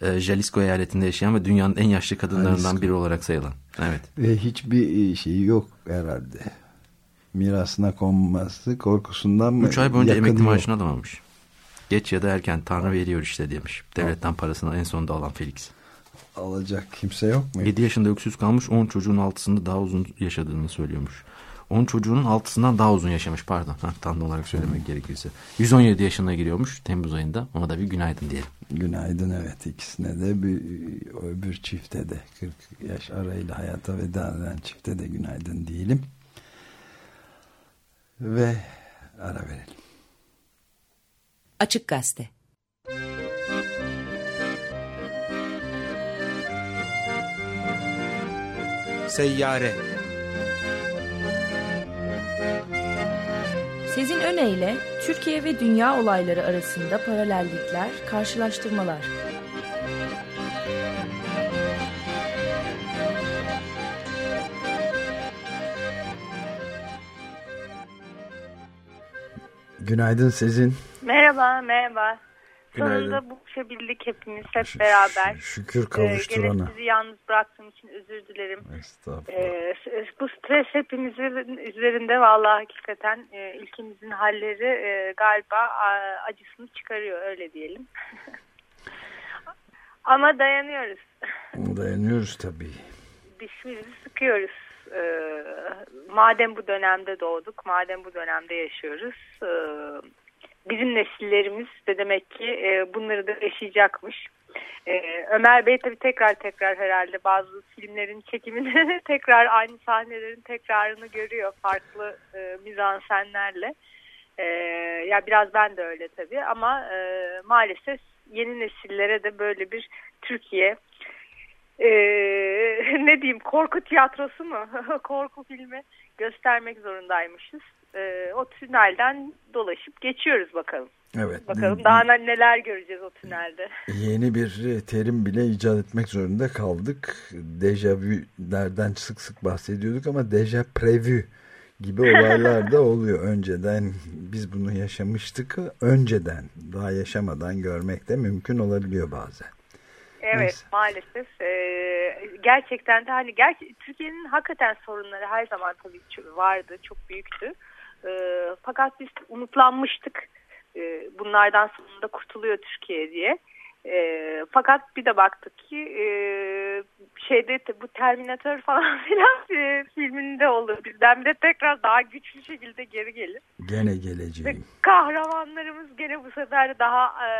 E, Jalisco eyaletinde yaşayan ve dünyanın en yaşlı kadınlarından Jalisco. biri olarak sayılan. Evet. Ve hiçbir şeyi yok herhalde. Mirasına konması korkusundan mı? 3 ay boyunca emekli maaşını alamamış. Geç ya da erken Tanrı veriyor işte demiş. Devletten parasını en sonunda alan Felix. Alacak kimse yok mu? 7 yaşında öksüz kalmış 10 çocuğun altısında daha uzun yaşadığını söylüyormuş. 10 çocuğunun altısından daha uzun yaşamış pardon. Ha, tam olarak söylemek gerekirse. 117 yaşına giriyormuş Temmuz ayında. Ona da bir günaydın diyelim. Günaydın evet ikisine de bir, öbür çifte de 40 yaş arayla hayata veda eden çifte de günaydın diyelim. Ve ara verelim. Açık Gazete Seyyare Sezin öneyle Türkiye ve dünya olayları arasında paralellikler, karşılaştırmalar. Günaydın Sezin. Merhaba, merhaba. Günaydın. Sonunda buluşabildik hepimiz hep beraber. Şükür Ee, kavuşturana. gene sizi yalnız bıraktığım için özür dilerim. Estağfurullah. Ee, bu stres hepimizin üzerinde vallahi hakikaten e, ülkemizin halleri e, galiba a, acısını çıkarıyor öyle diyelim. Ama dayanıyoruz. Dayanıyoruz tabii. Dişimizi sıkıyoruz. Ee, madem bu dönemde doğduk, madem bu dönemde yaşıyoruz, e, bizim nesillerimiz de demek ki e, bunları da yaşayacakmış. Ee, Ömer Bey tabii tekrar tekrar herhalde bazı filmlerin çekimini tekrar aynı sahnelerin tekrarını görüyor farklı e, mizansenlerle. Ee, ya biraz ben de öyle tabii ama e, maalesef yeni nesillere de böyle bir Türkiye e, ne diyeyim korku tiyatrosu mu korku filmi göstermek zorundaymışız. E, o tünelden dolaşıp geçiyoruz bakalım. Evet. Bakalım daha ne- neler göreceğiz o tünelde. Yeni bir terim bile icat etmek zorunda kaldık. Dejavülerden sık sık bahsediyorduk ama deja prevü gibi olaylar da oluyor önceden. Biz bunu yaşamıştık. Önceden daha yaşamadan görmek de mümkün olabiliyor bazen. Evet Neyse. maalesef Ee, gerçekten de hani gerçi Türkiye'nin hakikaten sorunları her zaman tabii vardı çok büyüktü. Ee, fakat biz umutlanmıştık Ee, bunlardan sonunda kurtuluyor Türkiye diye. Ee, fakat bir de baktık ki e, şeyde de bu Terminator falan filan e, filminde olur birdenbire tekrar daha güçlü şekilde geri gelir. Gene Ve geleceğim. kahramanlarımız gene bu sefer de daha e,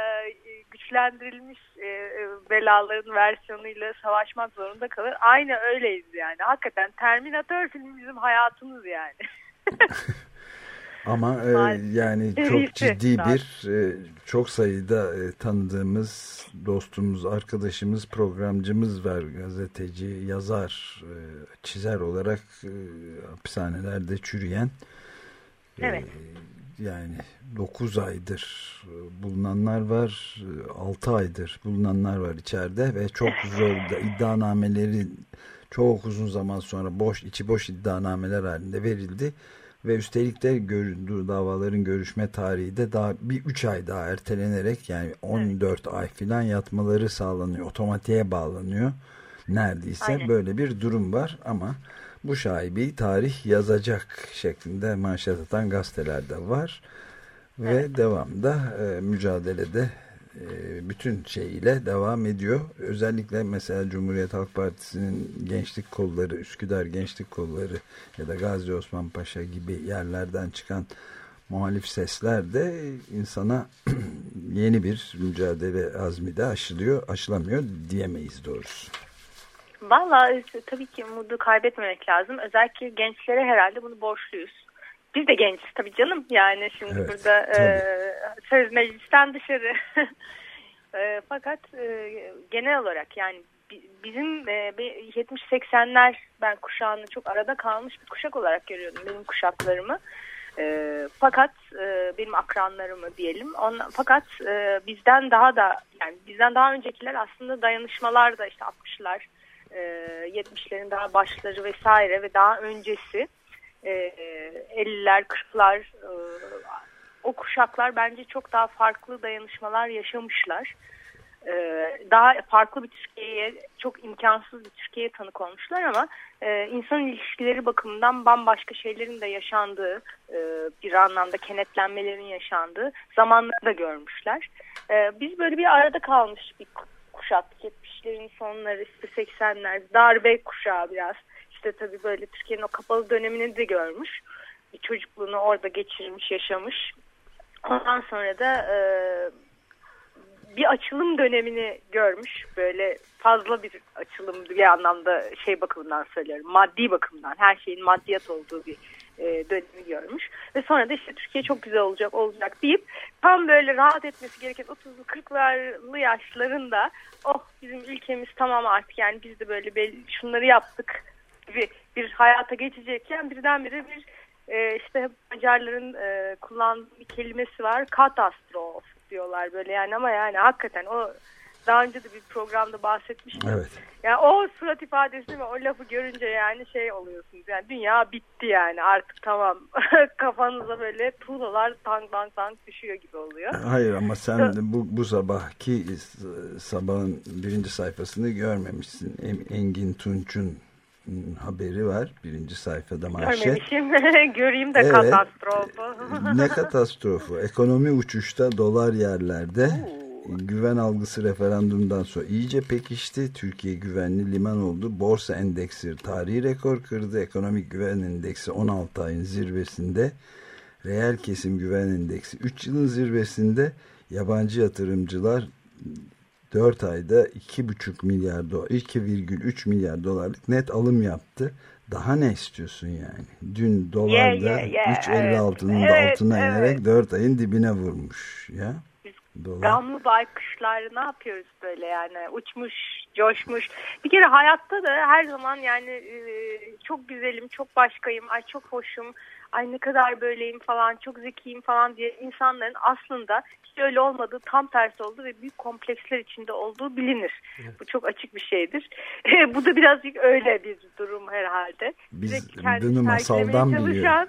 güçlendirilmiş e, e, belaların versiyonuyla savaşmak zorunda kalır. Aynı öyleyiz yani. Hakikaten Terminator filmi bizim hayatımız yani. Ama e, yani çok ciddi bir e, çok sayıda e, tanıdığımız dostumuz, arkadaşımız, programcımız var. Gazeteci, yazar, e, çizer olarak e, hapishanelerde çürüyen. e, Evet. yani 9 aydır e, bulunanlar var, 6 aydır bulunanlar var içeride ve çok zor da iddianameleri çok uzun zaman sonra boş içi boş iddianameler halinde verildi ve üstelik de gör, davaların görüşme tarihi de daha bir 3 ay daha ertelenerek yani 14 ay filan yatmaları sağlanıyor. Otomatiğe bağlanıyor. Neredeyse Aynen. böyle bir durum var ama bu şaibi tarih yazacak şeklinde manşet atan gazetelerde var. Ve devamda e, mücadelede bütün şeyiyle devam ediyor. Özellikle mesela Cumhuriyet Halk Partisi'nin gençlik kolları, Üsküdar Gençlik Kolları ya da Gazi Osman Paşa gibi yerlerden çıkan muhalif sesler de insana yeni bir mücadele azmi de aşılıyor, aşılamıyor diyemeyiz doğrusu. Vallahi tabii ki umudu kaybetmemek lazım. Özellikle gençlere herhalde bunu borçluyuz. Biz de gençiz tabii canım. Yani şimdi Evet, burada e, söz meclisten dışarı. E, fakat e, genel olarak yani bi- bizim e, bir 70-80'ler ben kuşağını çok arada kalmış bir kuşak olarak görüyordum benim kuşaklarımı. E, fakat e, benim akranlarımı diyelim. Onla, fakat e, bizden daha da yani bizden daha öncekiler aslında dayanışmalar da işte 60'lar e, 70'lerin daha başları vesaire ve daha öncesi e, 50'ler 40'lar e, o kuşaklar bence çok daha farklı dayanışmalar yaşamışlar. E, daha farklı bir Türkiye'ye çok imkansız bir Türkiye'ye tanık olmuşlar ama e, insan ilişkileri bakımından bambaşka şeylerin de yaşandığı e, bir anlamda kenetlenmelerin yaşandığı zamanları da görmüşler. E, biz böyle bir arada kalmış bir kuşak 70'lerin sonları işte 80'ler darbe kuşağı biraz işte tabii böyle Türkiye'nin o kapalı dönemini de görmüş. Bir çocukluğunu orada geçirmiş yaşamış. Ondan sonra da e, bir açılım dönemini görmüş. Böyle fazla bir açılım bir anlamda şey bakımından söylüyorum maddi bakımdan her şeyin maddiyat olduğu bir e, dönemi görmüş. Ve sonra da işte Türkiye çok güzel olacak olacak deyip tam böyle rahat etmesi gereken 30'lu 40'lı yaşlarında oh bizim ülkemiz tamam artık yani biz de böyle belli, şunları yaptık gibi bir hayata geçecekken birdenbire bir e, işte Macarların e, kullandığı bir kelimesi var katastrof diyorlar böyle yani ama yani hakikaten o daha önce de bir programda bahsetmiştim. Evet. Yani o surat ifadesini ve o lafı görünce yani şey oluyorsunuz. Yani dünya bitti yani artık tamam. Kafanıza böyle tuğlalar tank tank tank düşüyor gibi oluyor. Hayır ama sen bu, bu sabahki sabahın birinci sayfasını görmemişsin. Em- Engin Tunç'un haberi var. Birinci sayfada manşet. Görmemişim. Göreyim de Evet. katastrofu. ne katastrofu. Ekonomi uçuşta, dolar yerlerde. Güven algısı referandumdan sonra iyice pekişti. Türkiye güvenli liman oldu. Borsa endeksi tarihi rekor kırdı. Ekonomik güven endeksi 16 ayın zirvesinde. Reel kesim güven endeksi 3 yılın zirvesinde. Yabancı yatırımcılar 4 ayda 2,5 milyar dolar, 2,3 milyar dolarlık net alım yaptı. Daha ne istiyorsun yani? Dün dolarda Yeah, yeah, yeah. 3.56'nın Evet, da altına evet. inerek 4 ayın dibine vurmuş ya. Dolar. Gamlı baykuşlar ne yapıyoruz böyle yani uçmuş coşmuş bir kere hayatta da her zaman yani çok güzelim çok başkayım ay çok hoşum ay ne kadar böyleyim falan çok zekiyim falan diye insanların aslında hiç öyle olmadığı tam tersi olduğu ve büyük kompleksler içinde olduğu bilinir. Bu çok açık bir şeydir. Bu da birazcık öyle bir durum herhalde. Biz bunu masaldan biliyoruz.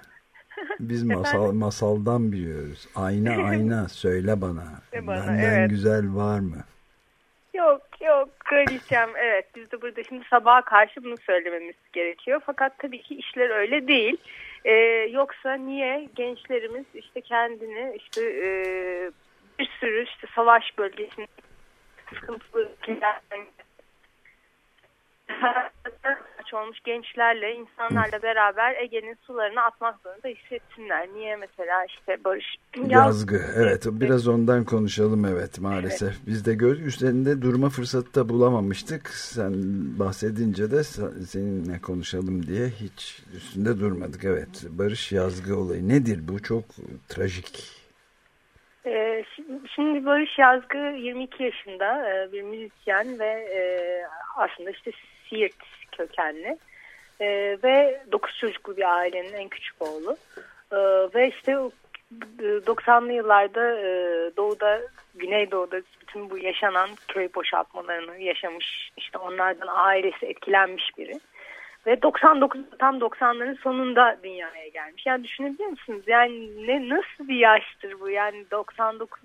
Biz masal, masaldan biliyoruz. Ayna ayna söyle bana. Bana, Benden evet. güzel var mı? Yok yok kraliçem evet biz de burada şimdi sabaha karşı bunu söylememiz gerekiyor. Fakat tabii ki işler öyle değil. Ee, yoksa niye gençlerimiz işte kendini işte e, bir sürü işte savaş bölgesinde sıkıntılı ülkelerden olmuş gençlerle, insanlarla beraber Ege'nin sularına atmak zorunda hissetsinler. Niye mesela işte Barış Yazgı. Evet biraz ondan konuşalım evet maalesef. Biz de göz üzerinde durma fırsatı da bulamamıştık. Sen bahsedince de seninle konuşalım diye hiç üstünde durmadık. Evet Barış Yazgı olayı nedir bu? Çok trajik. Ee, şi- Şimdi Barış Yazgı 22 yaşında e, bir müzisyen ve e, aslında işte Siirt kökenli E, ve 9 çocuklu bir ailenin en küçük oğlu E, ve işte o, e, 90'lı yıllarda e, doğuda Güneydoğu'da bütün bu yaşanan köy boşaltmalarını yaşamış işte onlardan ailesi etkilenmiş biri. Ve 99 tam 90'ların sonunda dünyaya gelmiş. Yani düşünebiliyor musunuz? Yani ne nasıl bir yaştır bu? Yani 99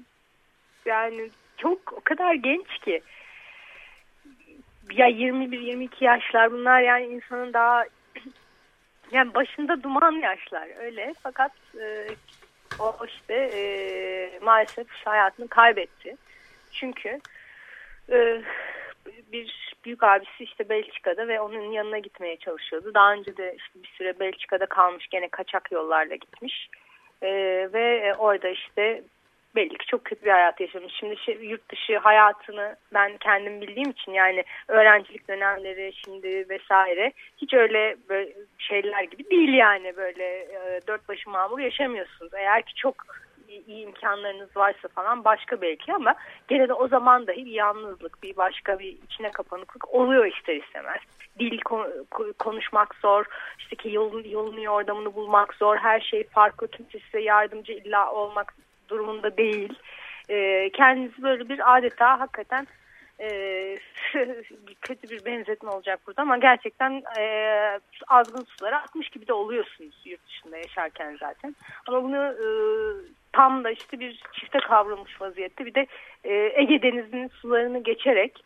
yani çok o kadar genç ki. Ya 21-22 yaşlar bunlar yani insanın daha yani başında duman yaşlar öyle. Fakat e, o işte e, maalesef hayatını kaybetti. Çünkü e, bir büyük abisi işte Belçika'da ve onun yanına gitmeye çalışıyordu. Daha önce de işte bir süre Belçika'da kalmış gene kaçak yollarla gitmiş. Ee, ve orada işte belli ki çok kötü bir hayat yaşamış. Şimdi şey, yurt dışı hayatını ben kendim bildiğim için yani öğrencilik dönemleri şimdi vesaire hiç öyle böyle şeyler gibi değil yani böyle e, dört başı mamur yaşamıyorsunuz. Eğer ki çok iyi, imkanlarınız varsa falan başka belki ama gene de o zaman dahi bir yalnızlık, bir başka bir içine kapanıklık oluyor ister istemez. Dil ko- ko- konuşmak zor, işte ki yolun, yolunu yordamını bulmak zor, her şey farklı, kimse size yardımcı illa olmak durumunda değil. Ee, kendinizi böyle bir adeta hakikaten e, kötü bir benzetme olacak burada ama gerçekten e, azgın sulara atmış gibi de oluyorsunuz yurt dışında yaşarken zaten. Ama bunu e, tam da işte bir çifte kavrulmuş vaziyette bir de e, Ege Denizi'nin sularını geçerek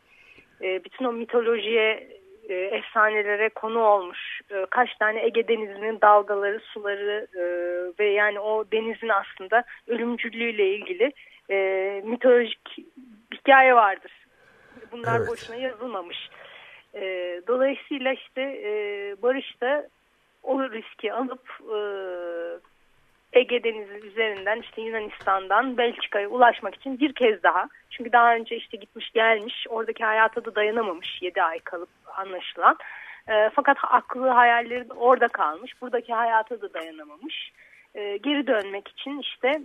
e, bütün o mitolojiye e, efsanelere konu olmuş e, kaç tane Ege Denizi'nin dalgaları suları e, ve yani o denizin aslında ölümcüllüğüyle ilgili e, mitolojik hikaye vardır. Bunlar Evet. boşuna yazılmamış. E, dolayısıyla işte e, Barış da o riski alıp e, Ege Denizi üzerinden işte Yunanistan'dan Belçika'ya ulaşmak için bir kez daha. Çünkü daha önce işte gitmiş gelmiş oradaki hayata da dayanamamış 7 ay kalıp anlaşılan. E, fakat aklı hayalleri orada kalmış. Buradaki hayata da dayanamamış. E, geri dönmek için işte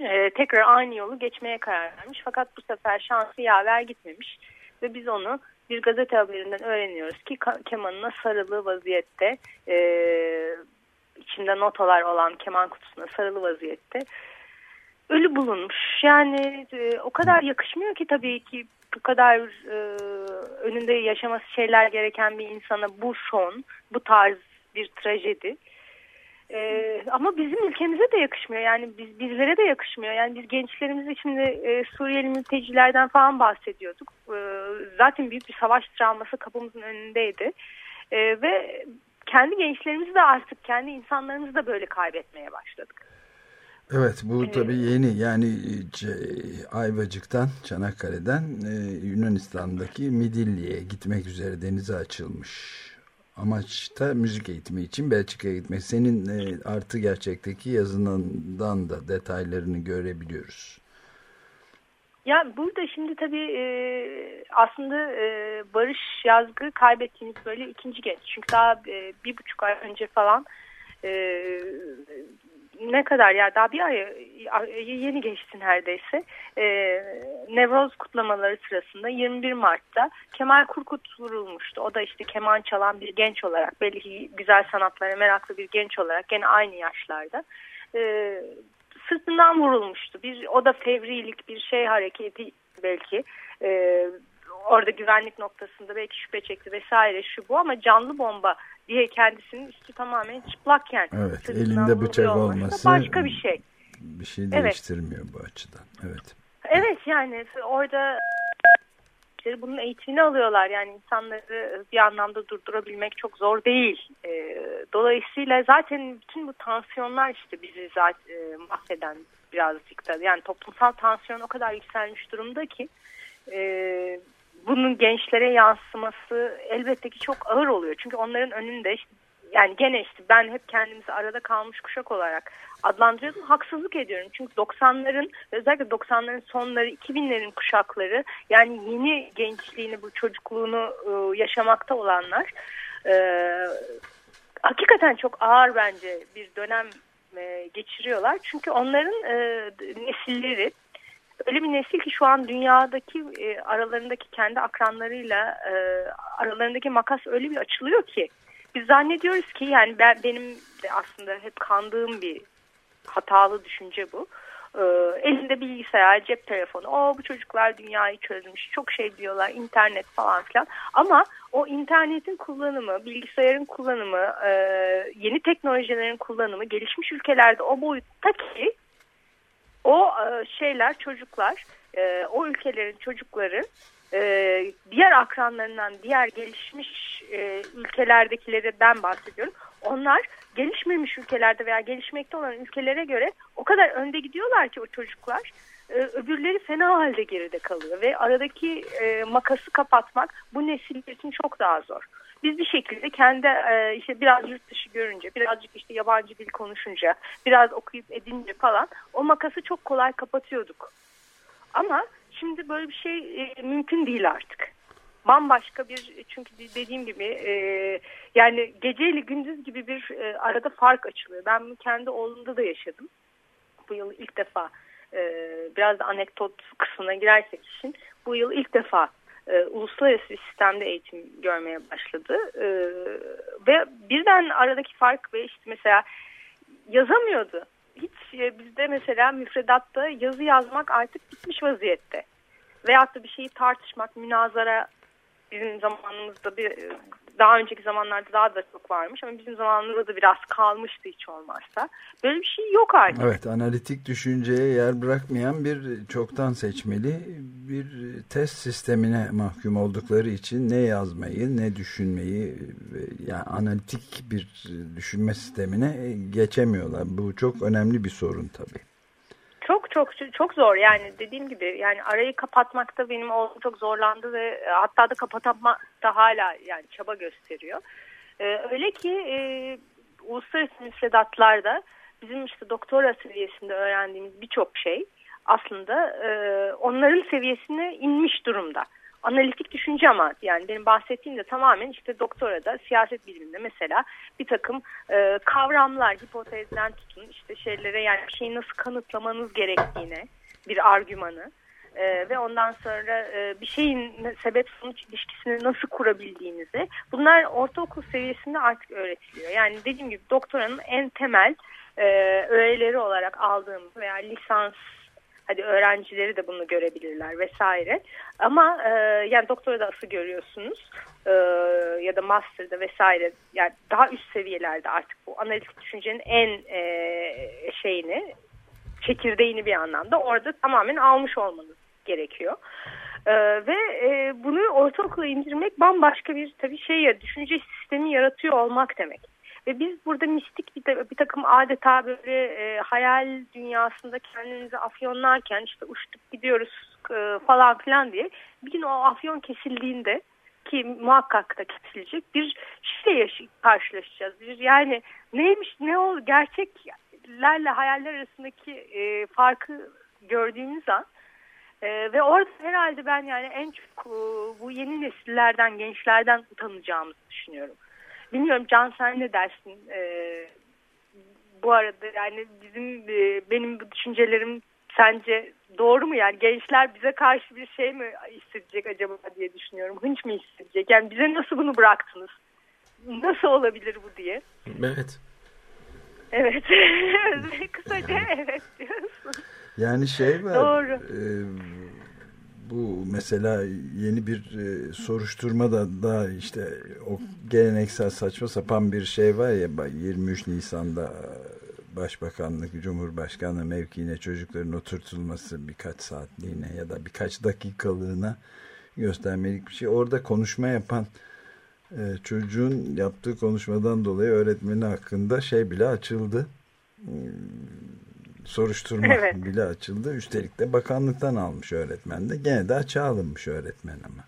e, tekrar aynı yolu geçmeye karar vermiş. Fakat bu sefer şansı yaver gitmemiş. Ve biz onu bir gazete haberinden öğreniyoruz ki kemanına sarılı vaziyette e, içinde notalar olan keman kutusuna sarılı vaziyette ölü bulunmuş. Yani e, o kadar yakışmıyor ki tabii ki bu kadar e, önünde yaşaması şeyler gereken bir insana bu şon, bu tarz bir trajedi. Ee, ama bizim ülkemize de yakışmıyor yani biz bizlere de yakışmıyor yani biz gençlerimiz de e, Suriyeli mültecilerden falan bahsediyorduk ee, zaten büyük bir savaş travması kapımızın önündeydi ee, ve kendi gençlerimizi de artık kendi insanlarımızı da böyle kaybetmeye başladık. Evet bu tabii yeni yani Ayvacık'tan Çanakkale'den e, Yunanistan'daki Midilli'ye gitmek üzere denize açılmış amaçta müzik eğitimi için Belçika'ya gitmek. Senin e, artı gerçekteki yazınından da detaylarını görebiliyoruz. Ya burada şimdi tabii e, aslında e, Barış Yazgı kaybettiğimiz böyle ikinci genç. Çünkü daha e, bir buçuk ay önce falan e, ne kadar ya daha bir ay yeni geçti neredeyse. E, Nevroz kutlamaları sırasında 21 Mart'ta Kemal Kurkut vurulmuştu. O da işte keman çalan bir genç olarak belli ki güzel sanatlara meraklı bir genç olarak gene aynı yaşlarda. E, sırtından vurulmuştu. Bir o da fevrilik bir şey hareketi belki. E, orada güvenlik noktasında belki şüphe çekti vesaire şu bu ama canlı bomba diye kendisinin üstü tamamen çıplakken evet, elinde bıçak olması başka bir şey. Bir şey değiştirmiyor evet. bu açıdan. Evet. Evet yani orada bunun eğitimini alıyorlar. Yani insanları bir anlamda durdurabilmek çok zor değil. Dolayısıyla zaten bütün bu tansiyonlar işte bizi zaten mahveden birazcık da. Yani toplumsal tansiyon o kadar yükselmiş durumda ki bunun gençlere yansıması elbette ki çok ağır oluyor. Çünkü onların önünde işte, yani gene işte ben hep kendimizi arada kalmış kuşak olarak adlandırıyordum. Haksızlık ediyorum. Çünkü 90'ların özellikle 90'ların sonları 2000'lerin kuşakları yani yeni gençliğini bu çocukluğunu ıı, yaşamakta olanlar e, hakikaten çok ağır bence bir dönem e, geçiriyorlar. Çünkü onların e, nesilleri öyle bir nesil ki şu an dünyadaki e, aralarındaki kendi akranlarıyla e, aralarındaki makas öyle bir açılıyor ki biz zannediyoruz ki yani ben benim de aslında hep kandığım bir hatalı düşünce bu. E, elinde bilgisayar, cep telefonu, o bu çocuklar dünyayı çözmüş, çok şey diyorlar, internet falan filan. Ama o internetin kullanımı, bilgisayarın kullanımı, e, yeni teknolojilerin kullanımı gelişmiş ülkelerde o boyutta ki o e, şeyler çocuklar e, o ülkelerin çocukları e, diğer akranlarından diğer gelişmiş ülkelerdekilerden bahsediyorum. Onlar gelişmemiş ülkelerde veya gelişmekte olan ülkelere göre o kadar önde gidiyorlar ki o çocuklar öbürleri fena halde geride kalıyor ve aradaki makası kapatmak bu nesiller için çok daha zor biz bir şekilde kendi e, işte biraz yurt dışı görünce, birazcık işte yabancı dil konuşunca, biraz okuyup edince falan o makası çok kolay kapatıyorduk. Ama şimdi böyle bir şey e, mümkün değil artık. Bambaşka bir çünkü dediğim gibi e, yani geceyle gündüz gibi bir e, arada fark açılıyor. Ben bunu kendi oğlumda da yaşadım. Bu yıl ilk defa e, biraz da anekdot kısmına girersek işin bu yıl ilk defa e, uluslararası sistemde eğitim görmeye başladı. E, ve birden aradaki fark ve işte mesela yazamıyordu. Hiç e, bizde mesela müfredatta yazı yazmak artık bitmiş vaziyette. Veyahut da bir şeyi tartışmak, münazara bizim zamanımızda bir daha önceki zamanlarda daha da çok varmış ama bizim zamanımızda da biraz kalmıştı hiç olmazsa. Böyle bir şey yok artık. Evet analitik düşünceye yer bırakmayan bir çoktan seçmeli bir test sistemine mahkum oldukları için ne yazmayı ne düşünmeyi yani analitik bir düşünme sistemine geçemiyorlar. Bu çok önemli bir sorun tabii. Çok çok zor yani dediğim gibi yani arayı kapatmakta benim oğlum çok zorlandı ve e, hatta da kapatmakta hala yani çaba gösteriyor. Ee, öyle ki e, uluslararası müfredatlarda bizim işte doktora seviyesinde öğrendiğimiz birçok şey aslında e, onların seviyesine inmiş durumda analitik düşünce ama yani benim bahsettiğim de tamamen işte doktorada siyaset biliminde mesela bir takım e, kavramlar hipotezden tutun işte şeylere yani bir şeyi nasıl kanıtlamanız gerektiğine bir argümanı e, ve ondan sonra e, bir şeyin sebep sonuç ilişkisini nasıl kurabildiğinizi bunlar ortaokul seviyesinde artık öğretiliyor. Yani dediğim gibi doktoranın en temel e, öğeleri olarak aldığımız veya lisans Hadi öğrencileri de bunu görebilirler vesaire. Ama e, yani doktora da ası görüyorsunuz e, ya da master'da vesaire yani daha üst seviyelerde artık bu analitik düşüncenin en e, şeyini çekirdeğini bir anlamda orada tamamen almış olmanız gerekiyor. Ee, ve e, bunu ortaokula indirmek bambaşka bir tabii şey ya düşünce sistemi yaratıyor olmak demek. Ve biz burada mistik bir, bir takım adeta böyle e, hayal dünyasında kendimizi afyonlarken işte uçtuk gidiyoruz e, falan filan diye bir gün o afyon kesildiğinde ki muhakkak da kesilecek bir şeyle karşılaşacağız. Bir, yani neymiş ne ol gerçeklerle hayaller arasındaki e, farkı gördüğümüz an e, ve orada herhalde ben yani en çok e, bu yeni nesillerden gençlerden utanacağımızı düşünüyorum. Bilmiyorum Can sen ne dersin? E, bu arada yani bizim e, benim bu düşüncelerim sence doğru mu yani gençler bize karşı bir şey mi hissedecek acaba diye düşünüyorum. Hınç mı hissedecek? Yani bize nasıl bunu bıraktınız? Nasıl olabilir bu diye. Evet. Evet. Kısaca evet diyorsun. Yani şey var. Doğru. E, bu mesela yeni bir e, soruşturma da daha işte o geleneksel saçma sapan bir şey var ya 23 Nisan'da Başbakanlık, Cumhurbaşkanı mevkiine çocukların oturtulması birkaç saatliğine ya da birkaç dakikalığına göstermelik bir şey. Orada konuşma yapan e, çocuğun yaptığı konuşmadan dolayı öğretmeni hakkında şey bile açıldı. Soruşturma Evet. bile açıldı. Üstelik de bakanlıktan almış öğretmen de. Gene de açığa alınmış öğretmen ama.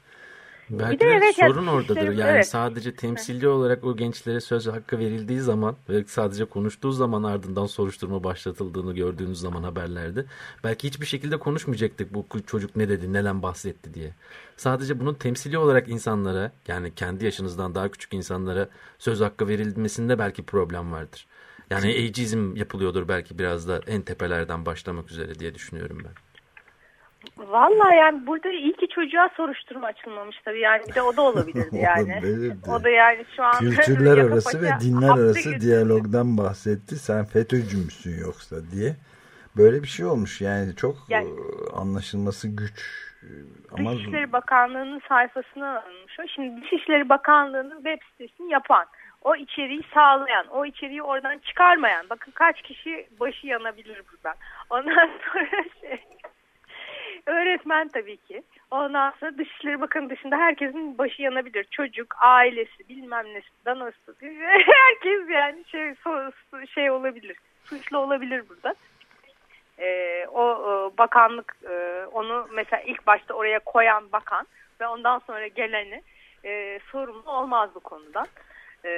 Belki de de, evet, yani sorun oradadır. düşüncelerim- Yani evet. sadece temsilci olarak o gençlere söz hakkı verildiği zaman ve sadece konuştuğu zaman ardından soruşturma başlatıldığını gördüğünüz zaman haberlerde belki hiçbir şekilde konuşmayacaktık bu çocuk ne dedi, neden bahsetti diye. Sadece bunun temsili olarak insanlara yani kendi yaşınızdan daha küçük insanlara söz hakkı verilmesinde belki problem vardır. Yani ageizm yapılıyordur belki biraz da en tepelerden başlamak üzere diye düşünüyorum ben. Vallahi yani burada iyi ki çocuğa soruşturma açılmamış tabii yani bir de o da olabilirdi yani. O da yani şu an Kültürler arası ve dinler arası girdi. diyalogdan bahsetti. Sen FETÖ'cü müsün yoksa diye. Böyle bir şey olmuş yani çok Yani- e, anlaşılması güç. E, Ama Dışişleri Bakanlığı'nın sayfasına alınmış o. Şimdi Dışişleri Bakanlığı'nın web sitesini yapan, o içeriği sağlayan, o içeriği oradan çıkarmayan. Bakın kaç kişi başı yanabilir buradan. Ondan sonra şey, öğretmen tabii ki. Ondan sonra Dışişleri Bakanı dışında herkesin başı yanabilir. Çocuk, ailesi, bilmem nesi, danası. Herkes yani şey, şey olabilir. Suçlu olabilir burada. Ee, o bakanlık e, onu mesela ilk başta oraya koyan bakan ve ondan sonra geleni e, sorumlu olmaz bu konudan. E,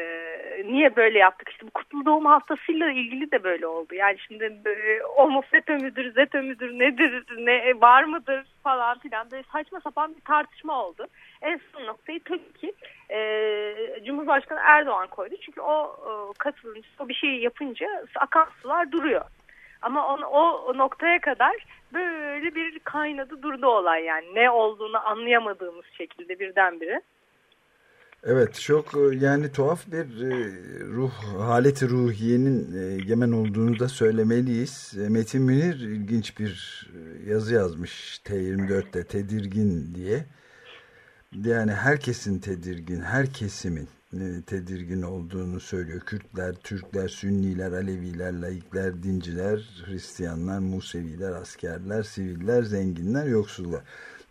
niye böyle yaptık? İşte bu kutlu doğum haftasıyla ilgili de böyle oldu. Yani şimdi e, o mu FETÖ müdür, ZETÖ müdür, nedir, ne var mıdır falan filan böyle saçma sapan bir tartışma oldu. En son noktayı tabii ki e, Cumhurbaşkanı Erdoğan koydu. Çünkü o e, katılımcı o bir şey yapınca akan sular duruyor. Ama on, o noktaya kadar böyle bir kaynadı durdu olay yani. Ne olduğunu anlayamadığımız şekilde birdenbire. Evet çok e, yani tuhaf bir e, ruh haleti ruhiyenin e, egemen olduğunu da söylemeliyiz. Metin Münir ilginç bir yazı yazmış T24'te tedirgin diye. Yani herkesin tedirgin, her kesimin tedirgin olduğunu söylüyor. Kürtler, Türkler, Sünniler, Aleviler, laikler, dinciler, Hristiyanlar, Museviler, askerler, siviller, zenginler, yoksullar.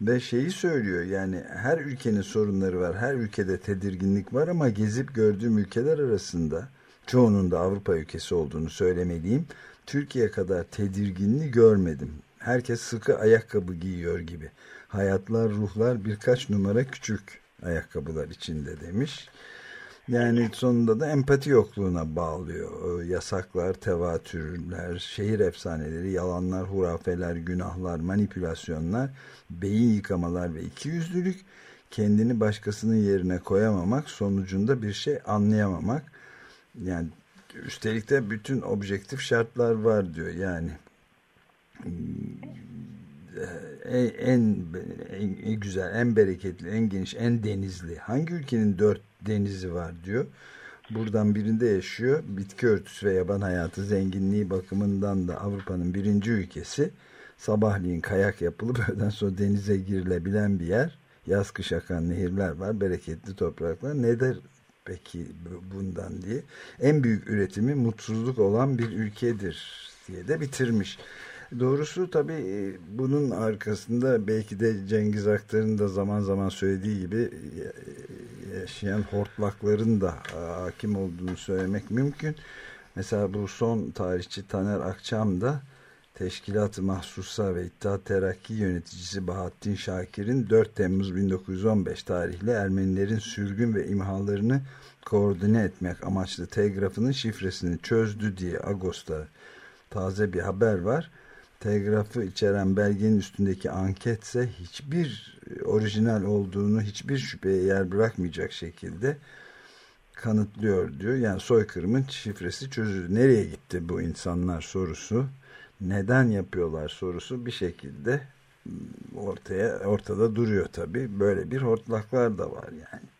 Ve şeyi söylüyor yani her ülkenin sorunları var, her ülkede tedirginlik var ama gezip gördüğüm ülkeler arasında çoğunun da Avrupa ülkesi olduğunu söylemeliyim. Türkiye kadar tedirginliği görmedim. Herkes sıkı ayakkabı giyiyor gibi. Hayatlar, ruhlar birkaç numara küçük ayakkabılar içinde demiş. Yani sonunda da empati yokluğuna bağlıyor. Ee, Yasaklar, tevatürler, şehir efsaneleri, yalanlar, hurafeler, günahlar, manipülasyonlar, beyin yıkamalar ve ikiyüzlülük, kendini başkasının yerine koyamamak, sonucunda bir şey anlayamamak. Yani üstelik de bütün objektif şartlar var diyor. Yani en, en, en güzel, en bereketli, en geniş, en denizli. Hangi ülkenin dört denizi var diyor. Buradan birinde yaşıyor. Bitki örtüsü ve yaban hayatı zenginliği bakımından da Avrupa'nın birinci ülkesi. Sabahleyin kayak yapılıp öğleden sonra denize girilebilen bir yer. Yaz kış akan nehirler var, bereketli topraklar. Nedir peki bundan diye. En büyük üretimi mutsuzluk olan bir ülkedir diye de bitirmiş. Doğrusu tabii e, bunun arkasında belki de Cengiz Aktar'ın da zaman zaman söylediği gibi e, yaşayan hortlakların da e, hakim olduğunu söylemek mümkün. Mesela bu son tarihçi Taner Akçam da Teşkilat-ı Mahsusa ve İttihat Terakki yöneticisi Bahattin Şakir'in 4 Temmuz 1915 tarihli Ermenilerin sürgün ve imhalarını koordine etmek amaçlı telgrafının şifresini çözdü diye Ağustos'ta taze bir haber var. Telgrafı içeren belgenin üstündeki anketse hiçbir orijinal olduğunu hiçbir şüpheye yer bırakmayacak şekilde kanıtlıyor diyor. Yani soykırımın şifresi çözüldü. Nereye gitti bu insanlar sorusu neden yapıyorlar sorusu bir şekilde ortaya ortada duruyor tabii. Böyle bir hortlaklar da var yani.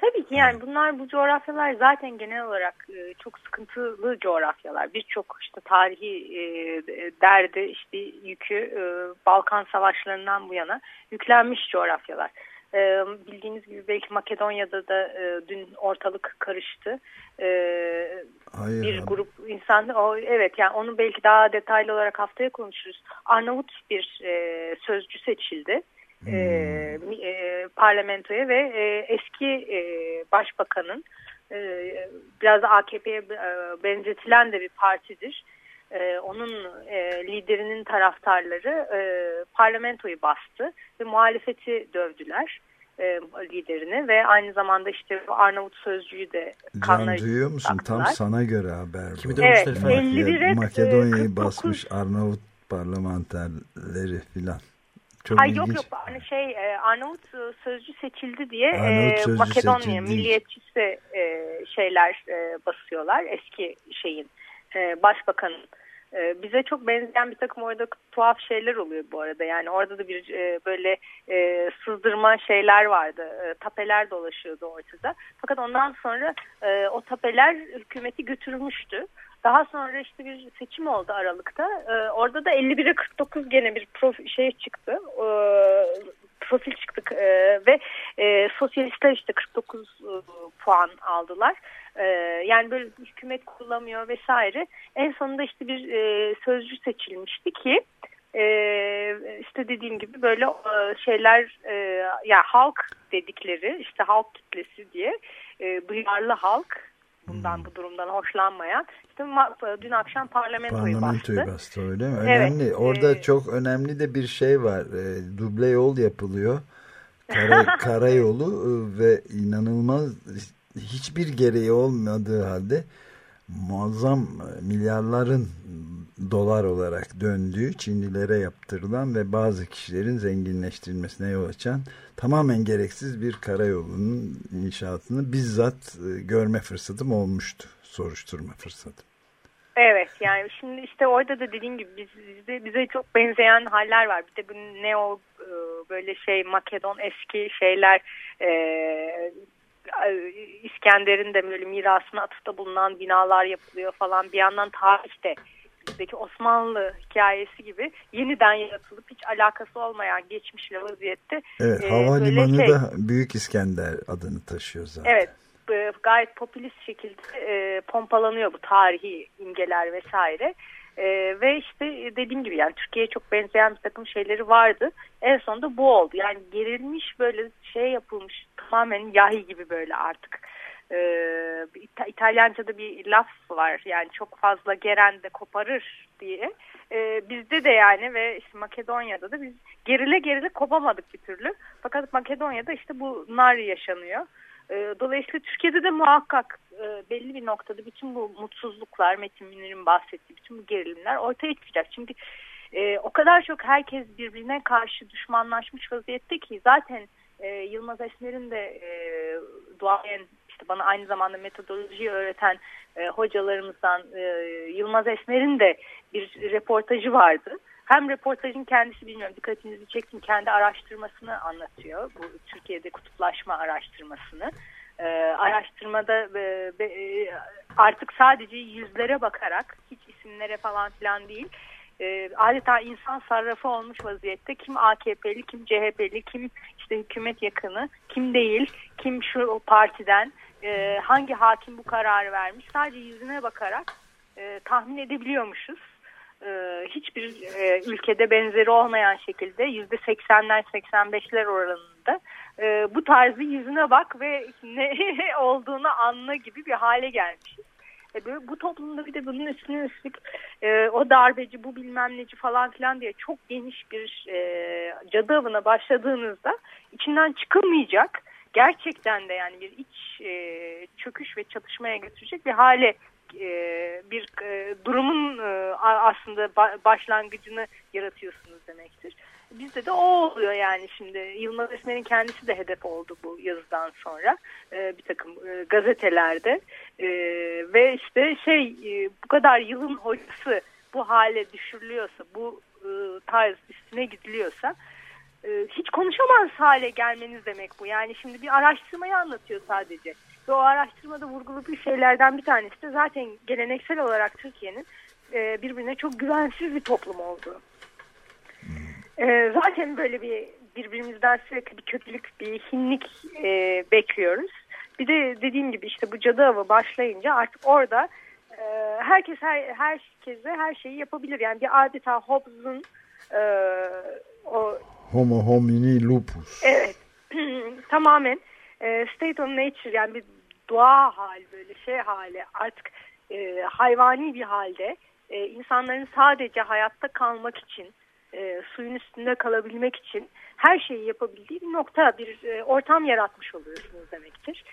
Tabii ki yani bunlar bu coğrafyalar zaten genel olarak e, çok sıkıntılı coğrafyalar. Birçok işte tarihi e, derdi işte yükü e, Balkan savaşlarından bu yana yüklenmiş coğrafyalar. E, bildiğiniz gibi belki Makedonya'da da e, dün ortalık karıştı. E, Hayır, bir abi. grup insan, o, evet yani onu belki daha detaylı olarak haftaya konuşuruz. Arnavut bir e, sözcü seçildi. Hmm. E, e, parlamentoya ve e, eski e, başbakanın e, biraz AKP'ye e, benzetilen de bir partidir e, onun e, liderinin taraftarları e, parlamentoyu bastı ve muhalefeti dövdüler e, liderini ve aynı zamanda işte Arnavut sözcüğü de kanla Can duyuyor musun? Taktılar. Tam sana göre haber bu. Evet, 51'e Makedonya'yı basmış Arnavut parlamenterleri filan. Çok Ay ilginç. yok yok hani şey e, Arnavut sözcü seçildi diye Arnavut e, Makedonya milliyetçisi e, şeyler e, basıyorlar eski şeyin e, başbakanın e, bize çok benzeyen bir takım orada tuhaf şeyler oluyor bu arada. Yani orada da bir e, böyle e, sızdırma şeyler vardı. E, tapeler dolaşıyordu ortada. Fakat ondan sonra e, o tapeler hükümeti götürmüştü. Daha sonra işte bir seçim oldu Aralık'ta. E, orada da 51'e 49 gene bir prof şey çıktı. E, profil çıktık e, ve e, sosyalistler işte 49 e, puan aldılar. E, yani böyle hükümet kullanmıyor vesaire. En sonunda işte bir e, sözcü seçilmişti ki e, işte dediğim gibi böyle e, şeyler e, yani halk dedikleri işte halk kitlesi diye e, duyarlı halk bundan hmm. bu durumdan hoşlanmayan işte dün akşam parlamentoyu, parlamentoyu bastı. bastı öyle mi? Önemli. Evet, Orada e, çok önemli de bir şey var. E, duble yol yapılıyor. Kara, karayolu e, ve inanılmaz hiçbir gereği olmadığı halde muazzam e, milyarların dolar olarak döndüğü Çinlilere yaptırılan ve bazı kişilerin zenginleştirilmesine yol açan tamamen gereksiz bir karayolunun inşaatını bizzat e, görme fırsatım olmuştu. Soruşturma fırsatı. Evet yani şimdi işte orada da dediğim gibi biz, bize, bize çok benzeyen haller var. Bir de bu neo e, böyle şey Makedon eski şeyler İskender'in de böyle mirasına atıfta bulunan binalar yapılıyor falan. Bir yandan tarihte bizdeki Osmanlı hikayesi gibi yeniden yaratılıp hiç alakası olmayan geçmişle vaziyette. Evet, e, havalimanı şey, da Büyük İskender adını taşıyor zaten. Evet, gayet popülist şekilde e, pompalanıyor bu tarihi imgeler vesaire. E, ve işte dediğim gibi yani Türkiye'ye çok benzeyen bir takım şeyleri vardı. En sonunda bu oldu. Yani gerilmiş böyle şey yapılmış tamamen yahi gibi böyle artık. Ee, İta İtalyanca'da bir laf var yani çok fazla geren de koparır diye. Ee, bizde de yani ve işte Makedonya'da da biz gerile gerile kopamadık bir türlü. Fakat Makedonya'da işte bunlar yaşanıyor. Ee, dolayısıyla Türkiye'de de muhakkak e, belli bir noktada bütün bu mutsuzluklar, Metin Münir'in bahsettiği bütün bu gerilimler ortaya çıkacak. Çünkü e, o kadar çok herkes birbirine karşı düşmanlaşmış vaziyette ki zaten e, Yılmaz Esmer'in de e, duayen işte bana aynı zamanda metodolojiyi öğreten e, hocalarımızdan e, Yılmaz Esmer'in de bir reportajı vardı. Hem reportajın kendisi bilmiyorum dikkatinizi çektim kendi araştırmasını anlatıyor. Bu Türkiye'de kutuplaşma araştırmasını. E, araştırmada e, e, artık sadece yüzlere bakarak hiç isimlere falan filan değil adeta insan sarrafı olmuş vaziyette. Kim AKP'li, kim CHP'li, kim işte hükümet yakını, kim değil, kim şu partiden, hangi hakim bu kararı vermiş. Sadece yüzüne bakarak tahmin edebiliyormuşuz. Hiçbir ülkede benzeri olmayan şekilde yüzde 80'ler 85'ler oranında e, bu tarzı yüzüne bak ve ne olduğunu anla gibi bir hale gelmişiz. E böyle, bu toplumda bir de bunun üstüne üstlük e, o darbeci bu bilmem neci falan filan diye çok geniş bir e, cadı avına başladığınızda içinden çıkılmayacak gerçekten de yani bir iç e, çöküş ve çatışmaya götürecek bir hale e, bir e, durumun e, aslında ba başlangıcını yaratıyorsunuz demektir. Bizde de o oluyor yani şimdi Yılmaz Esmer'in kendisi de hedef oldu bu yazıdan sonra e, bir takım e, gazetelerde e, ve işte şey e, bu kadar yılın hocası bu hale düşürülüyorsa bu e, tarz üstüne gidiliyorsa e, hiç konuşamaz hale gelmeniz demek bu. Yani şimdi bir araştırmayı anlatıyor sadece. Ve o araştırmada vurguladığı şeylerden bir tanesi de zaten geleneksel olarak Türkiye'nin e, birbirine çok güvensiz bir toplum olduğu. E, zaten böyle bir birbirimizden sürekli bir kötülük, bir hinlik e, bekliyoruz. Bir de dediğim gibi işte bu cadı avı başlayınca artık orada e, herkes her, herkese her şeyi yapabilir. Yani bir adeta Hobbes'un e, o Homo homini lupus. Evet. Tamamen e, state of nature yani bir doğa hali böyle şey hali artık e, hayvani bir halde e, insanların sadece hayatta kalmak için e, suyun üstünde kalabilmek için her şeyi yapabildiği bir nokta bir e, ortam yaratmış oluyorsunuz demektir.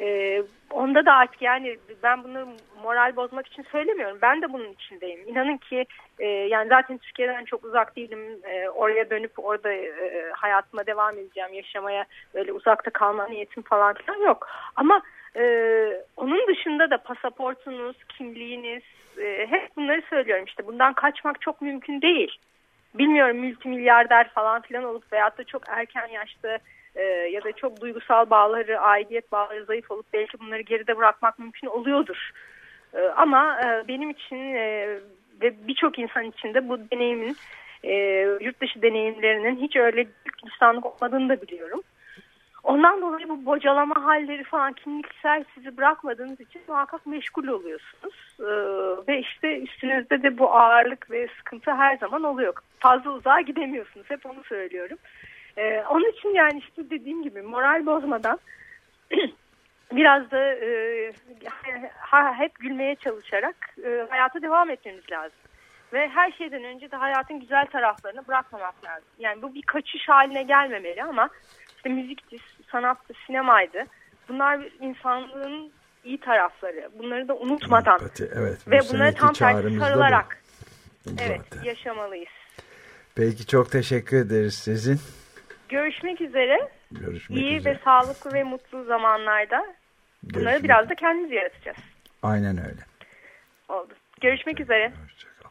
E, onda da artık yani ben bunu moral bozmak için söylemiyorum. Ben de bunun içindeyim. İnanın ki e, yani zaten Türkiye'den çok uzak değilim. E, oraya dönüp orada e, hayatıma devam edeceğim. Yaşamaya böyle uzakta kalma niyetim falan filan yok. Ama e, onun dışında da pasaportunuz, kimliğiniz e, hep bunları söylüyorum. İşte bundan kaçmak çok mümkün değil. Bilmiyorum multimilyarder falan filan olup veyahut da çok erken yaşta e, ya da çok duygusal bağları, aidiyet bağları zayıf olup belki bunları geride bırakmak mümkün oluyordur. E, ama e, benim için e, ve birçok insan için de bu deneyimin e, yurt dışı deneyimlerinin hiç öyle büyük insanlık olmadığını da biliyorum. Ondan dolayı bu bocalama halleri falan kimliksel sizi bırakmadığınız için muhakkak meşgul oluyorsunuz. Ee, ve işte üstünüzde de bu ağırlık ve sıkıntı her zaman oluyor. Fazla uzağa gidemiyorsunuz. Hep onu söylüyorum. Ee, onun için yani işte dediğim gibi moral bozmadan biraz da e, hep gülmeye çalışarak e, hayata devam etmemiz lazım. Ve her şeyden önce de hayatın güzel taraflarını bırakmamak lazım. Yani bu bir kaçış haline gelmemeli ama işte müzikti, sanattı, sinemaydı. Bunlar insanlığın iyi tarafları. Bunları da unutmadan Empati, evet, ve bunları tam tersi sarılarak evet, Zaten. yaşamalıyız. Peki çok teşekkür ederiz sizin. Görüşmek üzere. Görüşmek İyi üzere. ve sağlıklı ve mutlu zamanlarda bunları Görüşmek- biraz da kendimiz yaratacağız. Aynen öyle. Oldu. Görüşmek üzere. Hoşçakal.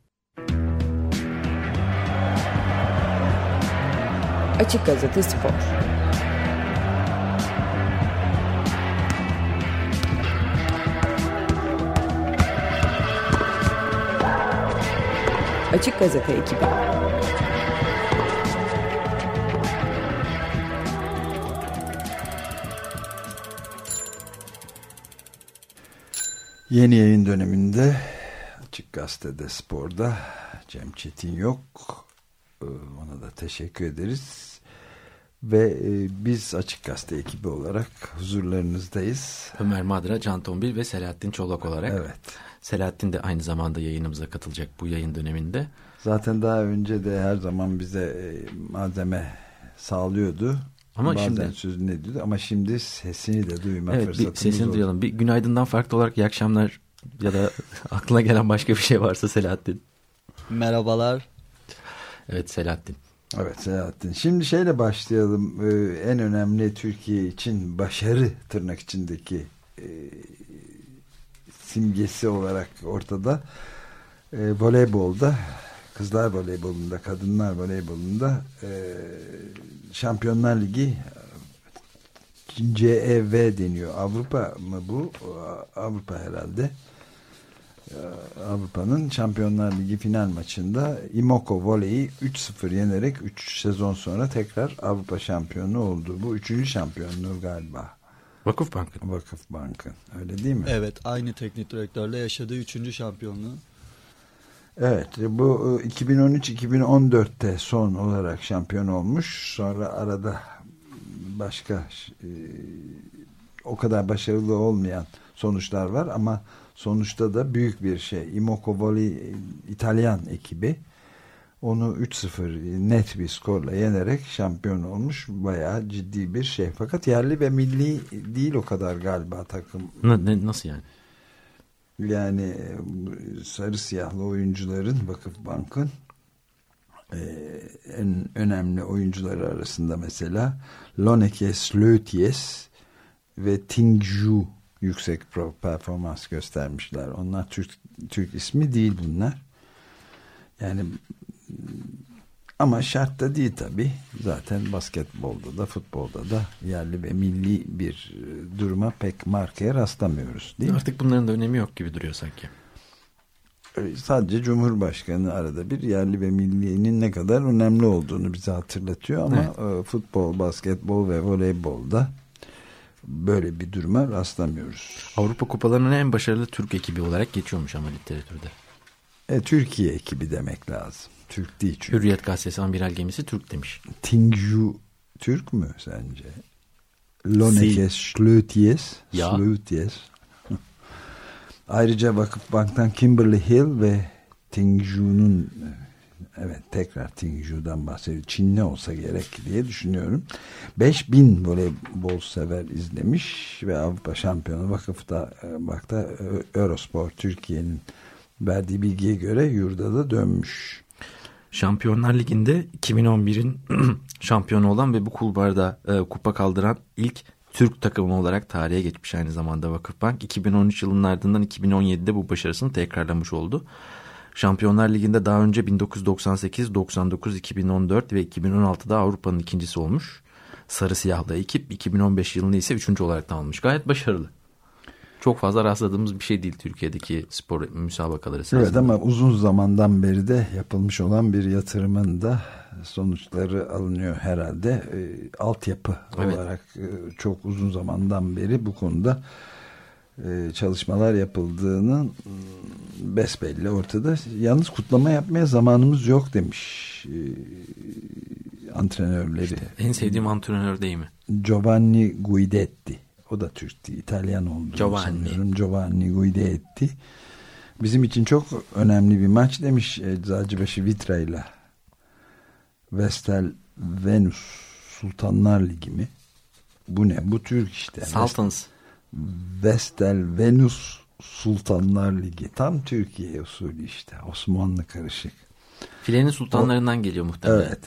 Açık Gazete Spor. Açık Gazete ekibi. Yeni yayın döneminde Açık Gazete'de sporda Cem Çetin yok. Ee, Ona da teşekkür ederiz. Ve e, biz Açık Gazete ekibi olarak huzurlarınızdayız. Ömer Madra, Can Tombil ve Selahattin Çolak olarak. Evet. Selahattin de aynı zamanda yayınımıza katılacak bu yayın döneminde. Zaten daha önce de her zaman bize e, malzeme sağlıyordu. Ama Bazen şimdi sözünü ediyordu ama şimdi sesini de duyma evet bir fırsatımız sesini oldu. duyalım. Bir günaydından farklı olarak iyi akşamlar ya da aklına gelen başka bir şey varsa Selahattin. Merhabalar. Evet Selahattin. Evet Selahattin. Şimdi şeyle başlayalım. Ee, en önemli Türkiye için başarı tırnak içindeki e, simgesi olarak ortada. E, voleybolda kızlar voleybolunda, kadınlar voleybolunda e, Şampiyonlar Ligi CEV deniyor. Avrupa mı bu? Avrupa herhalde. Ee, Avrupa'nın Şampiyonlar Ligi final maçında Imoko Voley'i 3-0 yenerek 3 sezon sonra tekrar Avrupa şampiyonu oldu. Bu üçüncü şampiyonluğu galiba. Vakıfbank'ın. Vakıfbank'ın. Öyle değil mi? Evet aynı teknik direktörle yaşadığı üçüncü şampiyonluğu. Evet bu 2013-2014'te son olarak şampiyon olmuş. Sonra arada başka e, o kadar başarılı olmayan sonuçlar var ama sonuçta da büyük bir şey. Imoko Volley İtalyan ekibi onu 3-0 net bir skorla yenerek şampiyon olmuş. Bayağı ciddi bir şey. Fakat yerli ve milli değil o kadar galiba takım. Nasıl yani? Yani sarı siyahlı oyuncuların Vakıfbank'ın e, en önemli oyuncuları arasında mesela Loneke Slöties ve Tingju yüksek performans göstermişler. Onlar Türk, Türk ismi değil bunlar. Yani ama şart da değil tabi. Zaten basketbolda da futbolda da yerli ve milli bir duruma pek markaya rastlamıyoruz değil Artık bunların da önemi yok gibi duruyor sanki. Sadece Cumhurbaşkanı arada bir yerli ve millinin ne kadar önemli olduğunu bize hatırlatıyor ama evet. futbol, basketbol ve voleybolda böyle bir duruma rastlamıyoruz. Avrupa kupalarının en başarılı Türk ekibi olarak geçiyormuş ama literatürde. E, Türkiye ekibi demek lazım. Türk değil çünkü. Hürriyet gazetesi amiral gemisi Türk demiş. Tingju Türk mü sence? Lonekes Schlöties. Schlöties. Ayrıca Vakıfbank'tan Kimberly Hill ve Tingju'nun evet tekrar Tingju'dan bahsediyor. Çinli olsa gerek diye düşünüyorum. 5000 voleybol sever izlemiş ve Avrupa şampiyonu vakıfta bakta Eurospor Türkiye'nin verdiği bilgiye göre yurda da dönmüş. Şampiyonlar Ligi'nde 2011'in şampiyonu olan ve bu kulvarda e, kupa kaldıran ilk Türk takımı olarak tarihe geçmiş aynı zamanda Vakıfbank. 2013 yılının ardından 2017'de bu başarısını tekrarlamış oldu. Şampiyonlar Ligi'nde daha önce 1998, 99, 2014 ve 2016'da Avrupa'nın ikincisi olmuş. Sarı siyahlı ekip 2015 yılında ise üçüncü olarak tamamlamış. Gayet başarılı. Çok fazla rastladığımız bir şey değil Türkiye'deki spor müsabakaları sırasında. Evet ama uzun zamandan beri de yapılmış olan bir yatırımın da sonuçları alınıyor herhalde. E, altyapı evet. olarak e, çok uzun zamandan beri bu konuda çalışmalar yapıldığının besbelli ortada. Yalnız kutlama yapmaya zamanımız yok demiş e, antrenörleri. İşte en sevdiğim antrenör değil mi? Giovanni Guidetti. O da Türk'tü. İtalyan oldu. Giovanni. Sanıyorum. Giovanni Guidetti. Bizim için çok önemli bir maç demiş Eczacıbaşı Vitra ile Vestel Venus Sultanlar Ligi mi? Bu ne? Bu Türk işte. Sultans. Vestel Venus Sultanlar Ligi. Tam Türkiye usulü işte. Osmanlı karışık. Filenin sultanlarından o, geliyor muhtemelen. Evet.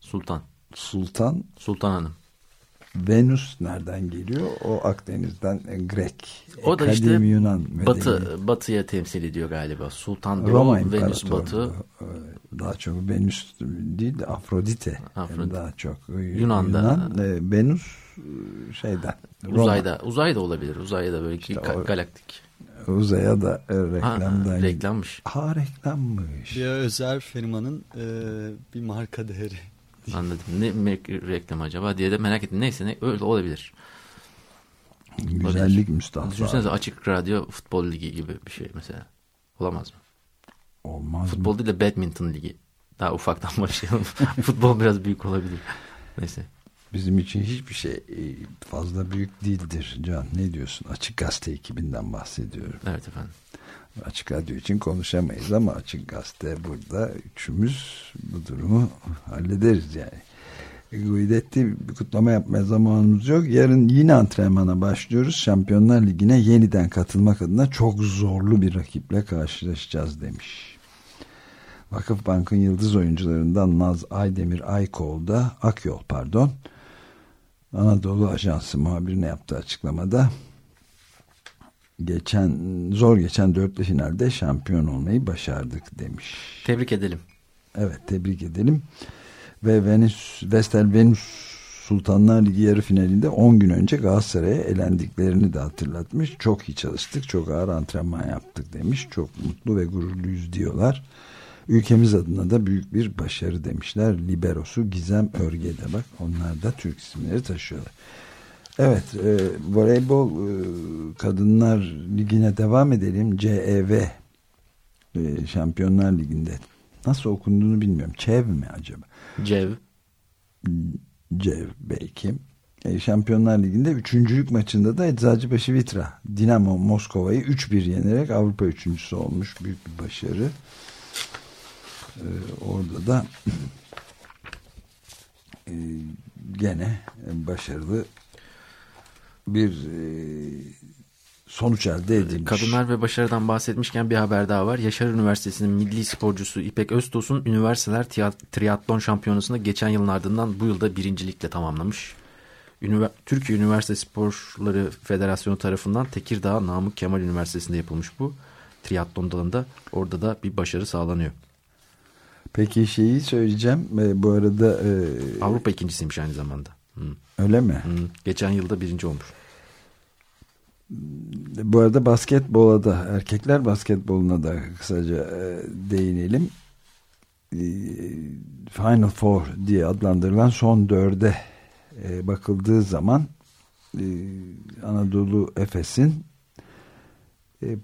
Sultan. Sultan. Sultan Hanım. Venüs nereden geliyor? O Akdeniz'den e, Grek. O da Kadim işte Yunan batı, batıya temsil ediyor galiba. Sultan Doğu, Roma Venüs Batı. Daha çok Venüs değil de Afrodite. Afrodite. Yani daha çok Yunan'da. Yunan, e, Venüs şeyden. Roma. Uzayda. Uzayda olabilir. Uzayda böyle işte ka- galaktik. Uzaya da e, reklamdan. Ha, reklammış. Ha reklammış. Bir özel firmanın e, bir marka değeri. Anladım. Ne reklam acaba diye de merak ettim. Neyse ne, öyle olabilir. Güzellik müstahsı. Düşünsenize açık radyo futbol ligi gibi bir şey mesela. Olamaz mı? Olmaz Futbol mı? değil de badminton ligi. Daha ufaktan başlayalım. futbol biraz büyük olabilir. Neyse. Bizim için hiçbir şey fazla büyük değildir Can. Ne diyorsun? Açık Gazete ekibinden bahsediyorum. Evet efendim. Açık Radyo için konuşamayız ama Açık Gazete burada üçümüz bu durumu hallederiz yani. Guidetti bir kutlama yapmaya zamanımız yok. Yarın yine antrenmana başlıyoruz. Şampiyonlar Ligi'ne yeniden katılmak adına çok zorlu bir rakiple karşılaşacağız demiş. Vakıfbank'ın yıldız oyuncularından Naz Aydemir Aykol da Akyol pardon Anadolu Ajansı muhabirine yaptığı açıklamada geçen zor geçen dörtlü finalde şampiyon olmayı başardık demiş. Tebrik edelim. Evet tebrik edelim. Ve Venüs, Vestel Venüs Sultanlar Ligi yarı finalinde 10 gün önce Galatasaray'a elendiklerini de hatırlatmış. Çok iyi çalıştık, çok ağır antrenman yaptık demiş. Çok mutlu ve gururluyuz diyorlar. Ülkemiz adına da büyük bir başarı demişler. Liberosu Gizem Örge'de bak onlar da Türk isimleri taşıyorlar. Evet e, voleybol e, kadınlar ligine devam edelim. CEV e, Şampiyonlar Ligi'nde nasıl okunduğunu bilmiyorum. Çev mi acaba? Cev. Cev belki. E, Şampiyonlar Ligi'nde üçüncülük maçında da Eczacıbaşı Vitra Dinamo Moskova'yı 3-1 yenerek Avrupa üçüncüsü olmuş. Büyük bir başarı. E, orada da e, gene başarılı bir e, sonuç elde edilmiş. Kadınlar ve başarıdan bahsetmişken bir haber daha var. Yaşar Üniversitesi'nin milli sporcusu İpek Öztos'un üniversiteler triatlon şampiyonasında geçen yılın ardından bu yılda birincilikle tamamlamış. Ünivers Türkiye Üniversite Sporları Federasyonu tarafından Tekirdağ Namık Kemal Üniversitesi'nde yapılmış bu. Triatlon dalında orada da bir başarı sağlanıyor. Peki şeyi söyleyeceğim. E, bu arada... E, Avrupa ikincisiymiş aynı zamanda. Hı. Öyle mi? Hı. Geçen yılda birinci olmuş. Bu arada basketbola da erkekler basketboluna da kısaca e, değinelim. E, Final Four diye adlandırılan son dörde e, bakıldığı zaman e, Anadolu Efes'in e,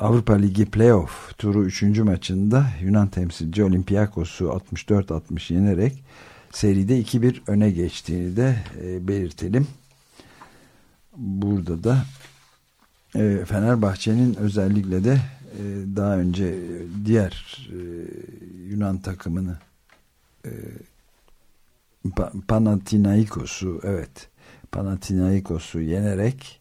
Avrupa Ligi playoff turu 3. maçında Yunan temsilci Olympiakos'u 64-60 yenerek seride 2-1 öne geçtiğini de e, belirtelim. Burada da e, Fenerbahçe'nin özellikle de e, daha önce diğer e, Yunan takımını e, Panathinaikos'u evet Panathinaikos'u yenerek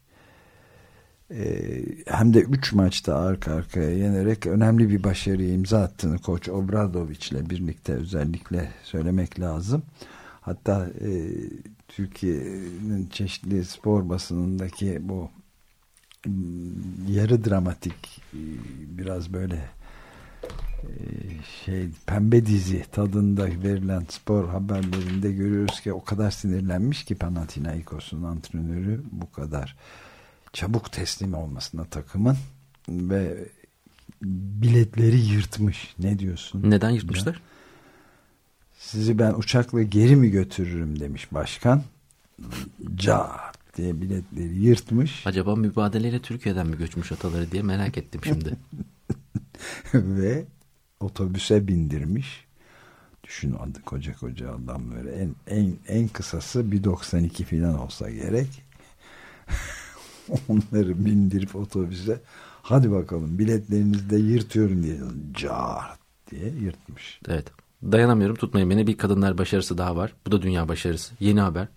hem de 3 maçta arka arkaya yenerek önemli bir başarıyı imza attığını koç Obradoviç ile birlikte özellikle söylemek lazım. Hatta e, Türkiye'nin çeşitli spor basınındaki bu yarı dramatik e, biraz böyle e, şey pembe dizi tadında verilen spor haberlerinde görüyoruz ki o kadar sinirlenmiş ki Panathinaikos'un antrenörü bu kadar çabuk teslim olmasına takımın ve biletleri yırtmış. Ne diyorsun? Neden yırtmışlar? Ya? Sizi ben uçakla geri mi götürürüm demiş başkan. Ca diye biletleri yırtmış. Acaba mübadeleyle Türkiye'den mi göçmüş ataları diye merak ettim şimdi. Ve otobüse bindirmiş. Düşün adı koca koca adamları. En, en, en kısası 1.92 falan olsa gerek. Onları bindirip otobüse hadi bakalım biletlerinizi de yırtıyorum diye car diye yırtmış. Evet. Dayanamıyorum tutmayın beni bir kadınlar başarısı daha var. Bu da dünya başarısı. Yeni haber.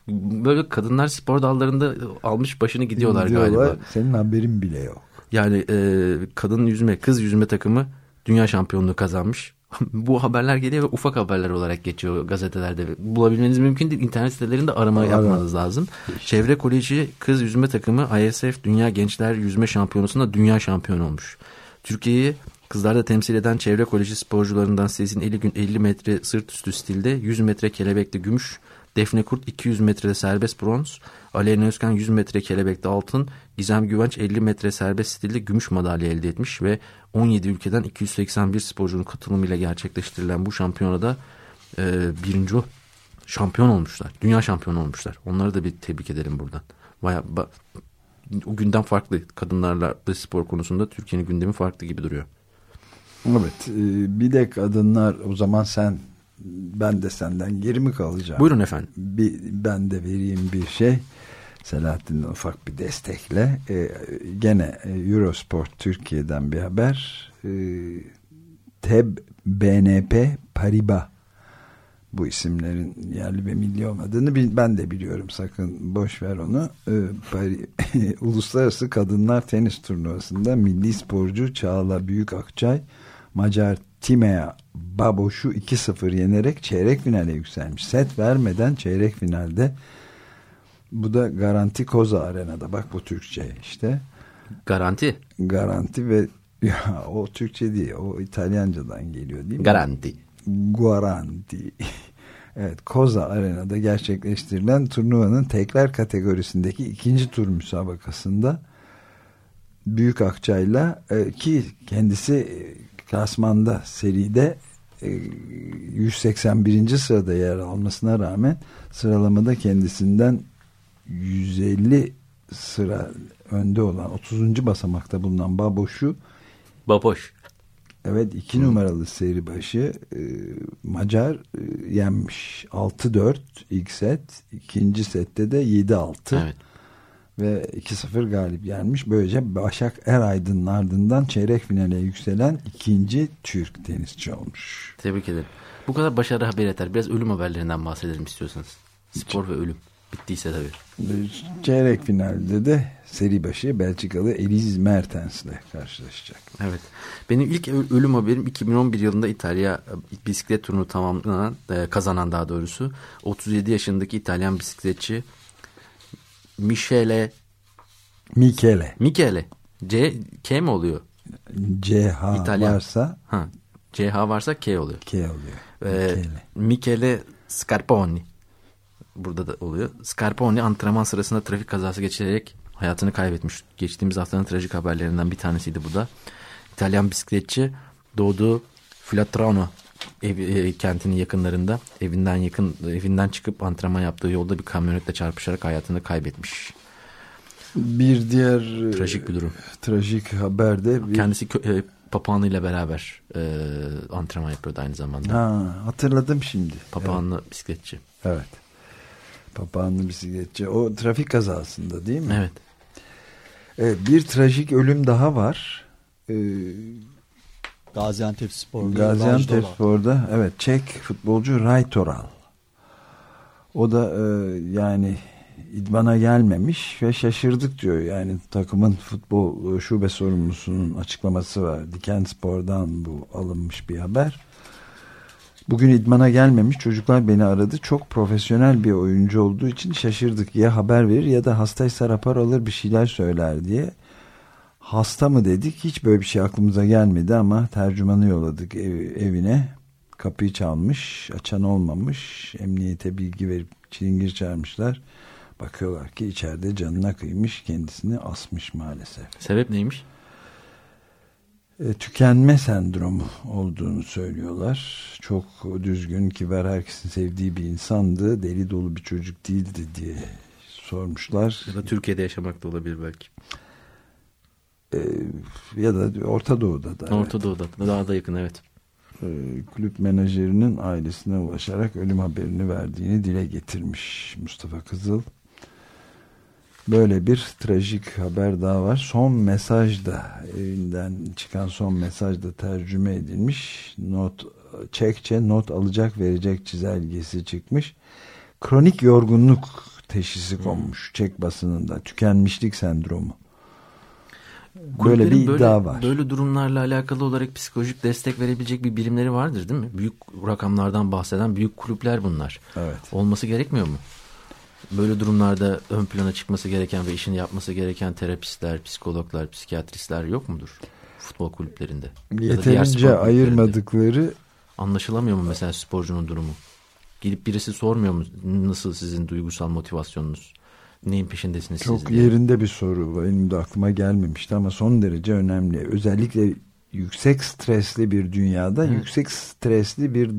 Böyle kadınlar spor dallarında almış başını gidiyorlar, gidiyorlar galiba. Senin haberin bile yok. Yani e, kadın yüzme kız yüzme takımı dünya şampiyonluğu kazanmış. Bu haberler geliyor ve ufak haberler olarak geçiyor gazetelerde. Bulabilmeniz mümkün değil. İnternet sitelerinde arama Ara. yapmanız lazım. Çevre Koleji Kız Yüzme Takımı ISF Dünya Gençler Yüzme Şampiyonası'nda dünya şampiyonu olmuş. Türkiye'yi Kızlarda temsil eden çevre koleji sporcularından Sezin 50 gün 50 metre sırt üstü stilde 100 metre kelebekli gümüş, Defne Kurt 200 metrede serbest bronz, Aleyna Özkan 100 metre kelebekte altın, Gizem Güvenç 50 metre serbest stilde gümüş madalya elde etmiş ve 17 ülkeden 281 sporcunun katılımıyla gerçekleştirilen bu şampiyonada e, birinci şampiyon olmuşlar. Dünya şampiyonu olmuşlar. Onları da bir tebrik edelim buradan. Baya, ba, o günden farklı. Kadınlarla spor konusunda Türkiye'nin gündemi farklı gibi duruyor. Evet e, bir de kadınlar o zaman sen ben de senden geri mi kalacağım? Buyurun efendim. Bir, ben de vereyim bir şey. Selahattin'in ufak bir destekle. Ee, gene e, Eurosport Türkiye'den bir haber. Ee, TEB BNP Paribas Bu isimlerin yerli ve milli olmadığını ben de biliyorum sakın boş ver onu. Ee, Pari- Uluslararası Kadınlar Tenis Turnuvası'nda milli sporcu Çağla Büyük Akçay Macar Timea Baboş'u 2-0 yenerek çeyrek finale yükselmiş. Set vermeden çeyrek finalde bu da Garanti Koza Arena'da. Bak bu Türkçe işte. Garanti. Garanti ve ya o Türkçe değil. O İtalyancadan geliyor değil mi? Garanti. Guaranti. Evet Koza Arena'da gerçekleştirilen turnuvanın tekrar kategorisindeki ikinci tur müsabakasında Büyük Akçay'la e, ki kendisi e, klasmanda seride e, 181. sırada yer almasına rağmen sıralamada kendisinden 150 sıra önde olan 30. basamakta bulunan Baboş'u Baboş. Evet iki numaralı seri başı e, Macar e, yenmiş. 6-4 ilk set. ikinci sette de 7-6. Evet. Ve 2-0 galip gelmiş. Böylece Başak Eraydın'ın ardından çeyrek finale yükselen ikinci Türk tenisçi olmuş. Tebrik ederim. Bu kadar başarı haber yeter. Biraz ölüm haberlerinden bahsedelim istiyorsanız. Spor ve ölüm. Bittiyse tabii. Çeyrek finalde de seri başı Belçikalı Eliz Mertens'le karşılaşacak. Evet. Benim ilk ölüm haberim 2011 yılında İtalya e, bisiklet turunu tamamlanan, e, kazanan daha doğrusu 37 yaşındaki İtalyan bisikletçi Michele Michele. Michele. C K mi oluyor? CH İtalyan. varsa Ha. CH varsa K oluyor. K oluyor. Ee, Michele. Michele Scarponi. Burada da oluyor. Scarponi antrenman sırasında trafik kazası geçirerek hayatını kaybetmiş. Geçtiğimiz haftanın trajik haberlerinden bir tanesiydi bu da. İtalyan bisikletçi doğduğu Flatrano ev, e, kentinin yakınlarında evinden yakın evinden çıkıp antrenman yaptığı yolda bir kamyonetle çarpışarak hayatını kaybetmiş. Bir diğer e, Trajik bir durum. trajik haber de bir Kendisi e, papağanıyla beraber e, antrenman yapıyordu aynı zamanda. Ha, hatırladım şimdi. Papağanlı bisikletçi. Evet. Papağanlı bisikletçi. O trafik kazasında değil mi? Evet. Evet, bir trajik ölüm daha var. Ee, Gaziantep Spor'da. Gaziantep. Spor'da evet Çek futbolcu Raytoral. O da e, yani idmana gelmemiş ve şaşırdık diyor. Yani takımın futbol e, şube sorumlusunun açıklaması var. Diken Spor'dan bu alınmış bir haber. Bugün idmana gelmemiş çocuklar beni aradı. Çok profesyonel bir oyuncu olduğu için şaşırdık. Ya haber verir ya da hastaysa rapor alır bir şeyler söyler diye. Hasta mı dedik hiç böyle bir şey aklımıza gelmedi ama tercümanı yolladık ev- evine. Kapıyı çalmış açan olmamış. Emniyete bilgi verip çilingir çağırmışlar. Bakıyorlar ki içeride canına kıymış kendisini asmış maalesef. Sebep neymiş? E, tükenme sendromu olduğunu söylüyorlar. Çok düzgün, kibar, herkesin sevdiği bir insandı. Deli dolu bir çocuk değildi diye sormuşlar. Ya da Türkiye'de yaşamak da olabilir belki. E, ya da Orta Doğu'da da. Orta Doğu'da daha da yakın evet. E, kulüp menajerinin ailesine ulaşarak ölüm haberini verdiğini dile getirmiş Mustafa Kızıl. Böyle bir trajik haber daha var. Son mesaj da evinden çıkan son mesaj da tercüme edilmiş. Not Çekçe not alacak verecek çizelgesi çıkmış. Kronik yorgunluk teşhisi konmuş Çek basınında. Tükenmişlik sendromu. Böyle Kulüplerin bir böyle, iddia var. Böyle durumlarla alakalı olarak psikolojik destek verebilecek bir birimleri vardır değil mi? Büyük rakamlardan bahseden büyük kulüpler bunlar. Evet. Olması gerekmiyor mu? Böyle durumlarda ön plana çıkması gereken ve işini yapması gereken terapistler, psikologlar, psikiyatristler yok mudur? Futbol kulüplerinde. Yeterince ayırmadıkları Anlaşılamıyor mu mesela sporcunun durumu? Gidip birisi sormuyor mu nasıl sizin duygusal motivasyonunuz? Neyin peşindesiniz Çok siz yerinde bir soru. Benim de aklıma gelmemişti ama son derece önemli. Özellikle yüksek stresli bir dünyada Evet. yüksek stresli bir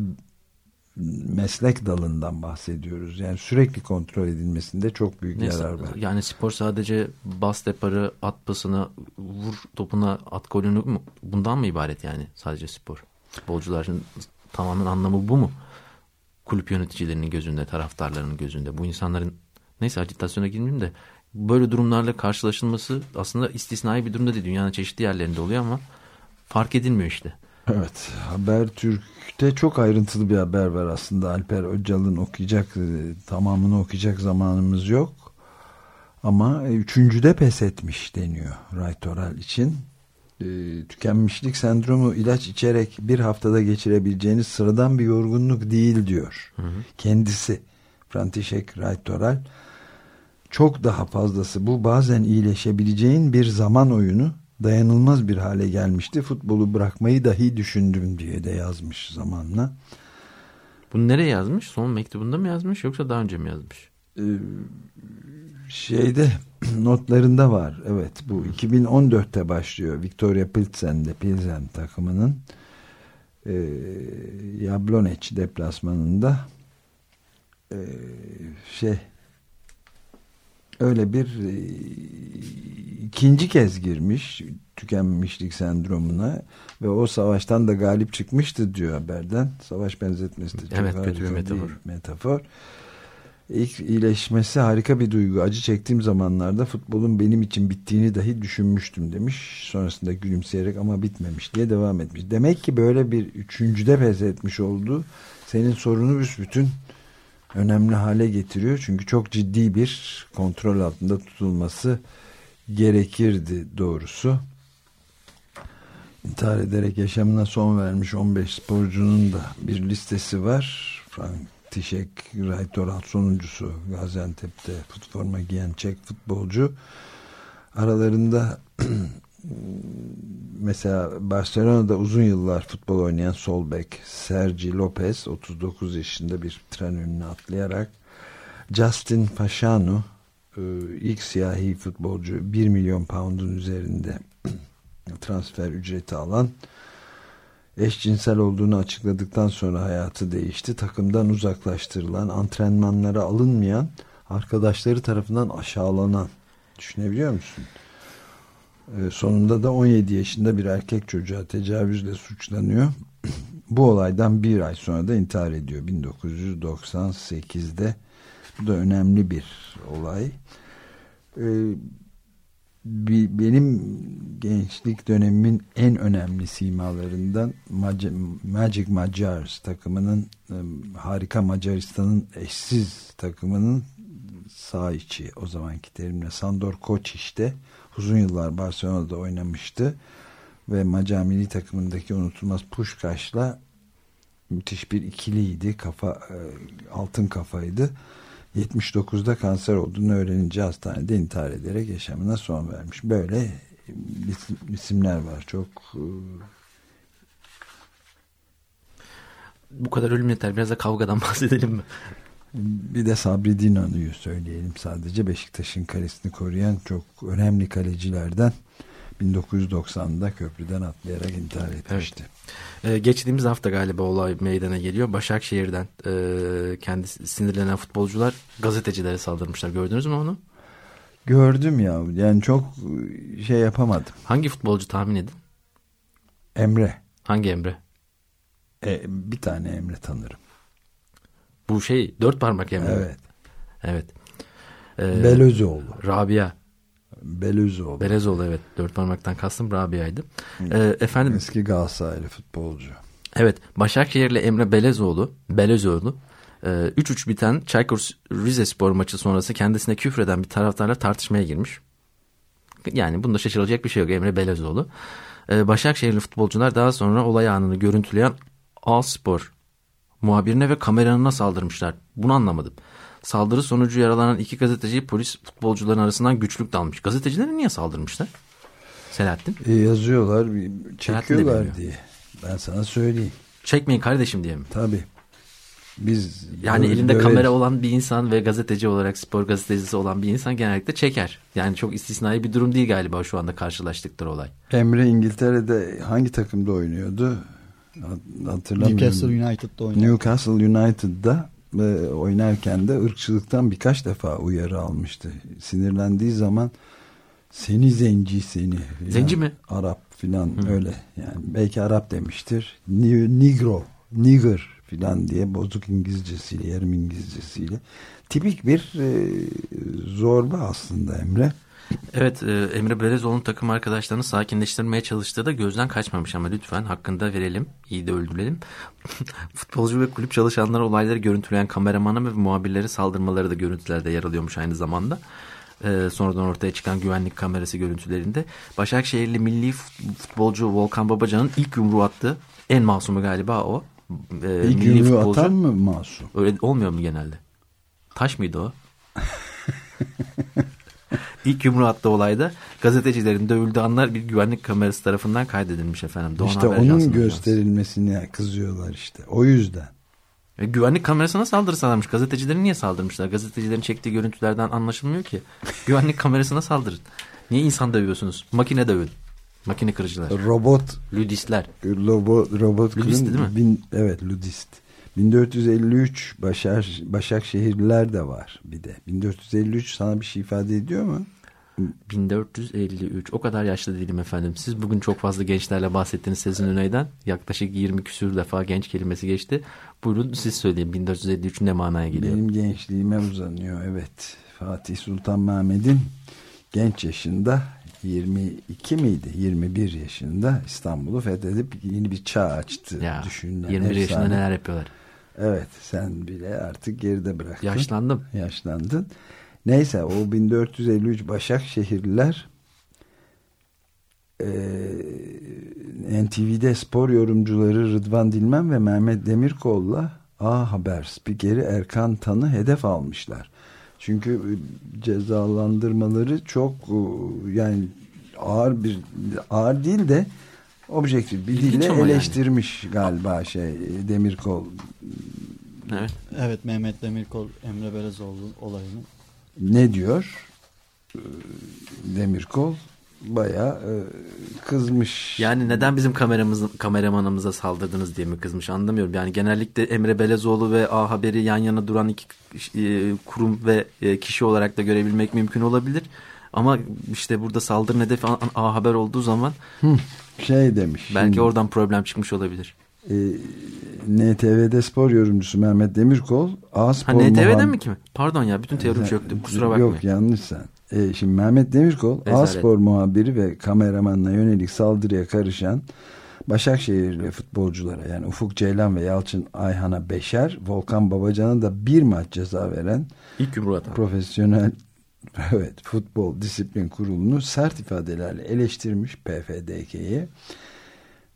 meslek dalından bahsediyoruz. Yani sürekli kontrol edilmesinde çok büyük Neyse, yarar var. Yani spor sadece bas deparı, at pasını, vur topuna, at golünü mu? Bundan mı ibaret yani sadece spor? Futbolcuların tamamen anlamı bu mu? Kulüp yöneticilerinin gözünde, taraftarlarının gözünde. Bu insanların neyse agitasyona girmeyeyim de böyle durumlarla karşılaşılması aslında istisnai bir durumda değil. Dünyanın çeşitli yerlerinde oluyor ama fark edilmiyor işte. Evet Habertürk'te çok ayrıntılı bir haber var aslında Alper Öcal'ın okuyacak e, tamamını okuyacak zamanımız yok. Ama e, üçüncüde pes etmiş deniyor Raytoral için. E, tükenmişlik sendromu ilaç içerek bir haftada geçirebileceğiniz sıradan bir yorgunluk değil diyor. Hı hı. Kendisi Frantişek Raytoral çok daha fazlası bu bazen iyileşebileceğin bir zaman oyunu dayanılmaz bir hale gelmişti. Futbolu bırakmayı dahi düşündüm diye de yazmış zamanla. Bunu nereye yazmış? Son mektubunda mı yazmış yoksa daha önce mi yazmış? Ee, şeyde notlarında var. Evet bu 2014'te başlıyor. Victoria Pilsen'de Pilsen takımının e, Yablonec deplasmanında e, şey öyle bir e, ikinci kez girmiş tükenmişlik sendromuna ve o savaştan da galip çıkmıştı diyor haberden. Savaş benzetmesi de çok Evet, kötü bir metafor. metafor. İlk iyileşmesi harika bir duygu. Acı çektiğim zamanlarda futbolun benim için bittiğini dahi düşünmüştüm demiş. Sonrasında gülümseyerek ama bitmemiş diye devam etmiş. Demek ki böyle bir üçüncüde pes etmiş oldu. Senin sorunu büsbütün önemli hale getiriyor. Çünkü çok ciddi bir kontrol altında tutulması gerekirdi doğrusu. İntihar ederek yaşamına son vermiş 15 sporcunun da bir listesi var. Frank Tişek Raytoral sonuncusu Gaziantep'te futforma giyen Çek futbolcu. Aralarında mesela Barcelona'da uzun yıllar futbol oynayan sol bek Sergi Lopez 39 yaşında bir tren önüne atlayarak Justin Fashanu e, ilk siyahi futbolcu 1 milyon pound'un üzerinde transfer ücreti alan eşcinsel olduğunu açıkladıktan sonra hayatı değişti. Takımdan uzaklaştırılan, antrenmanlara alınmayan, arkadaşları tarafından aşağılanan. Düşünebiliyor musun? Ee, sonunda da 17 yaşında bir erkek çocuğa tecavüzle suçlanıyor. Bu olaydan bir ay sonra da intihar ediyor. 1998'de. Bu da önemli bir olay. Ee, bir, benim gençlik dönemimin en önemli simalarından Magic, Magic Magyars takımının harika Macaristan'ın eşsiz takımının sağ içi o zamanki terimle Sandor Koçiş'te uzun yıllar Barcelona'da oynamıştı ve Macar milli takımındaki unutulmaz Puşkaş'la müthiş bir ikiliydi kafa altın kafaydı 79'da kanser olduğunu öğrenince hastanede intihar ederek yaşamına son vermiş. Böyle isim, isimler var. Çok bu kadar ölüm yeter. Biraz da kavgadan bahsedelim mi? Bir de Sabri Dino'yu söyleyelim sadece. Beşiktaş'ın kalesini koruyan çok önemli kalecilerden 1990'da köprüden atlayarak intihar etmişti. Evet. Ee, geçtiğimiz hafta galiba olay meydana geliyor. Başakşehir'den e, kendi sinirlenen futbolcular gazetecilere saldırmışlar. Gördünüz mü onu? Gördüm ya. Yani çok şey yapamadım. Hangi futbolcu tahmin edin? Emre. Hangi Emre? E, bir tane Emre tanırım. Bu şey dört parmak Emre. Evet. Evet. Ee, Belözoğlu. Rabia. Belözoğlu. Belezoğlu evet. Dört parmaktan kastım Rabia'ydı. Ee, efendim. Eski Galatasaraylı futbolcu. Evet. Başakşehir'le Emre Belezoğlu. Belezoğlu. 3-3 biten Çaykur Rizespor maçı sonrası kendisine küfreden bir taraftarla tartışmaya girmiş. Yani bunda şaşırılacak bir şey yok Emre Belezoğlu. Başakşehirli futbolcular daha sonra olay anını görüntüleyen A-Spor muhabirine ve kameranına saldırmışlar. Bunu anlamadım. Saldırı sonucu yaralanan iki gazeteciyi polis futbolcuların arasından güçlük dalmış. Gazetecilere niye saldırmışlar? Selahattin? E, yazıyorlar, çekiyorlar diye. Ben sana söyleyeyim. Çekmeyin kardeşim diye mi? Tabii. Biz yani böyle, elinde böyle... kamera olan bir insan ve gazeteci olarak spor gazetecisi olan bir insan genellikle çeker. Yani çok istisnai bir durum değil galiba şu anda karşılaştıkları olay. Emre İngiltere'de hangi takımda oynuyordu? Hatırlamıyorum. Newcastle United'da oynuyor. Newcastle United'da e, oynarken de ırkçılıktan birkaç defa uyarı almıştı. Sinirlendiği zaman seni zenci seni. Zenci mi? Arap filan öyle. Yani belki Arap demiştir. Nigro, nigger filan diye bozuk İngilizcesiyle, yarım İngilizcesiyle. Tipik bir e, zorba aslında Emre. Evet e, Emre Belezoğlu'nun takım arkadaşlarını sakinleştirmeye çalıştığı da gözden kaçmamış ama lütfen hakkında verelim. iyi de öldürelim. Futbolcu ve kulüp çalışanları olayları görüntüleyen kameramana ve muhabirlere saldırmaları da görüntülerde yer alıyormuş aynı zamanda. E, sonradan ortaya çıkan güvenlik kamerası görüntülerinde. Başakşehirli milli futbolcu Volkan Babacan'ın ilk yumruğu attığı en masumu galiba o. E, ilk milli yumruğu futbolcu. atan mı masum? Öyle olmuyor mu genelde? Taş mıydı o? İlk yumruğu attığı olayda gazetecilerin dövüldüğü anlar bir güvenlik kamerası tarafından kaydedilmiş efendim. Doğan işte onun gösterilmesine kızıyorlar işte. O yüzden. E, güvenlik kamerasına saldırı sağlamış. Gazetecilerin niye saldırmışlar? Gazetecilerin çektiği görüntülerden anlaşılmıyor ki. güvenlik kamerasına saldırın. Niye insan dövüyorsunuz? Makine dövün. Makine kırıcılar. Robot. Ludistler. Robot, robot Ludist değil mi? Bin, evet ludist. 1453 Başak, Başakşehirliler de var bir de. 1453 sana bir şey ifade ediyor mu? 1453 o kadar yaşlı değilim efendim. Siz bugün çok fazla gençlerle bahsettiniz Sezin Öney'den. Yaklaşık 20 küsür defa genç kelimesi geçti. Buyurun siz söyleyin 1453 ne manaya geliyor? Benim gençliğime uzanıyor evet. Fatih Sultan Mehmet'in genç yaşında 22 miydi? 21 yaşında İstanbul'u fethedip yeni bir çağ açtı. Ya, 21 efsane. yaşında neler yapıyorlar? Evet sen bile artık geride bıraktın. Yaşlandım. Yaşlandın. Neyse o 1453 Başakşehirliler e, NTV'de spor yorumcuları Rıdvan Dilmen ve Mehmet Demirkol'la A Haber spikeri Erkan Tan'ı hedef almışlar. Çünkü cezalandırmaları çok yani ağır bir ağır değil de objektif bir dille eleştirmiş yani. galiba şey Demirkol. Evet. Evet Mehmet Demirkol Emre Belezoğlu olayını. Ne diyor? Ee, Demirkol baya e, kızmış. Yani neden bizim kameramız, kameramanımıza saldırdınız diye mi kızmış anlamıyorum. Yani genellikle Emre Belezoğlu ve A Haber'i yan yana duran iki e, kurum ve e, kişi olarak da görebilmek mümkün olabilir. Ama işte burada saldırı hedefi A Haber olduğu zaman Hı, şey demiş. Belki şimdi, oradan problem çıkmış olabilir. E, NTV'de spor yorumcusu Mehmet Demirkol A Spor ha, NTV'den mi kimi? Pardon ya bütün teorim çöktü kusura bakmayın. Yok yanlış sen. E, şimdi Mehmet Demirkol A Spor muhabiri ve kameramanla yönelik saldırıya karışan Başakşehirli futbolculara yani Ufuk Ceylan ve Yalçın Ayhan'a beşer, Volkan Babacan'a da bir maç ceza veren ilk yumruğu atan profesyonel evet futbol disiplin kurulunu sert ifadelerle eleştirmiş PFDK'yi.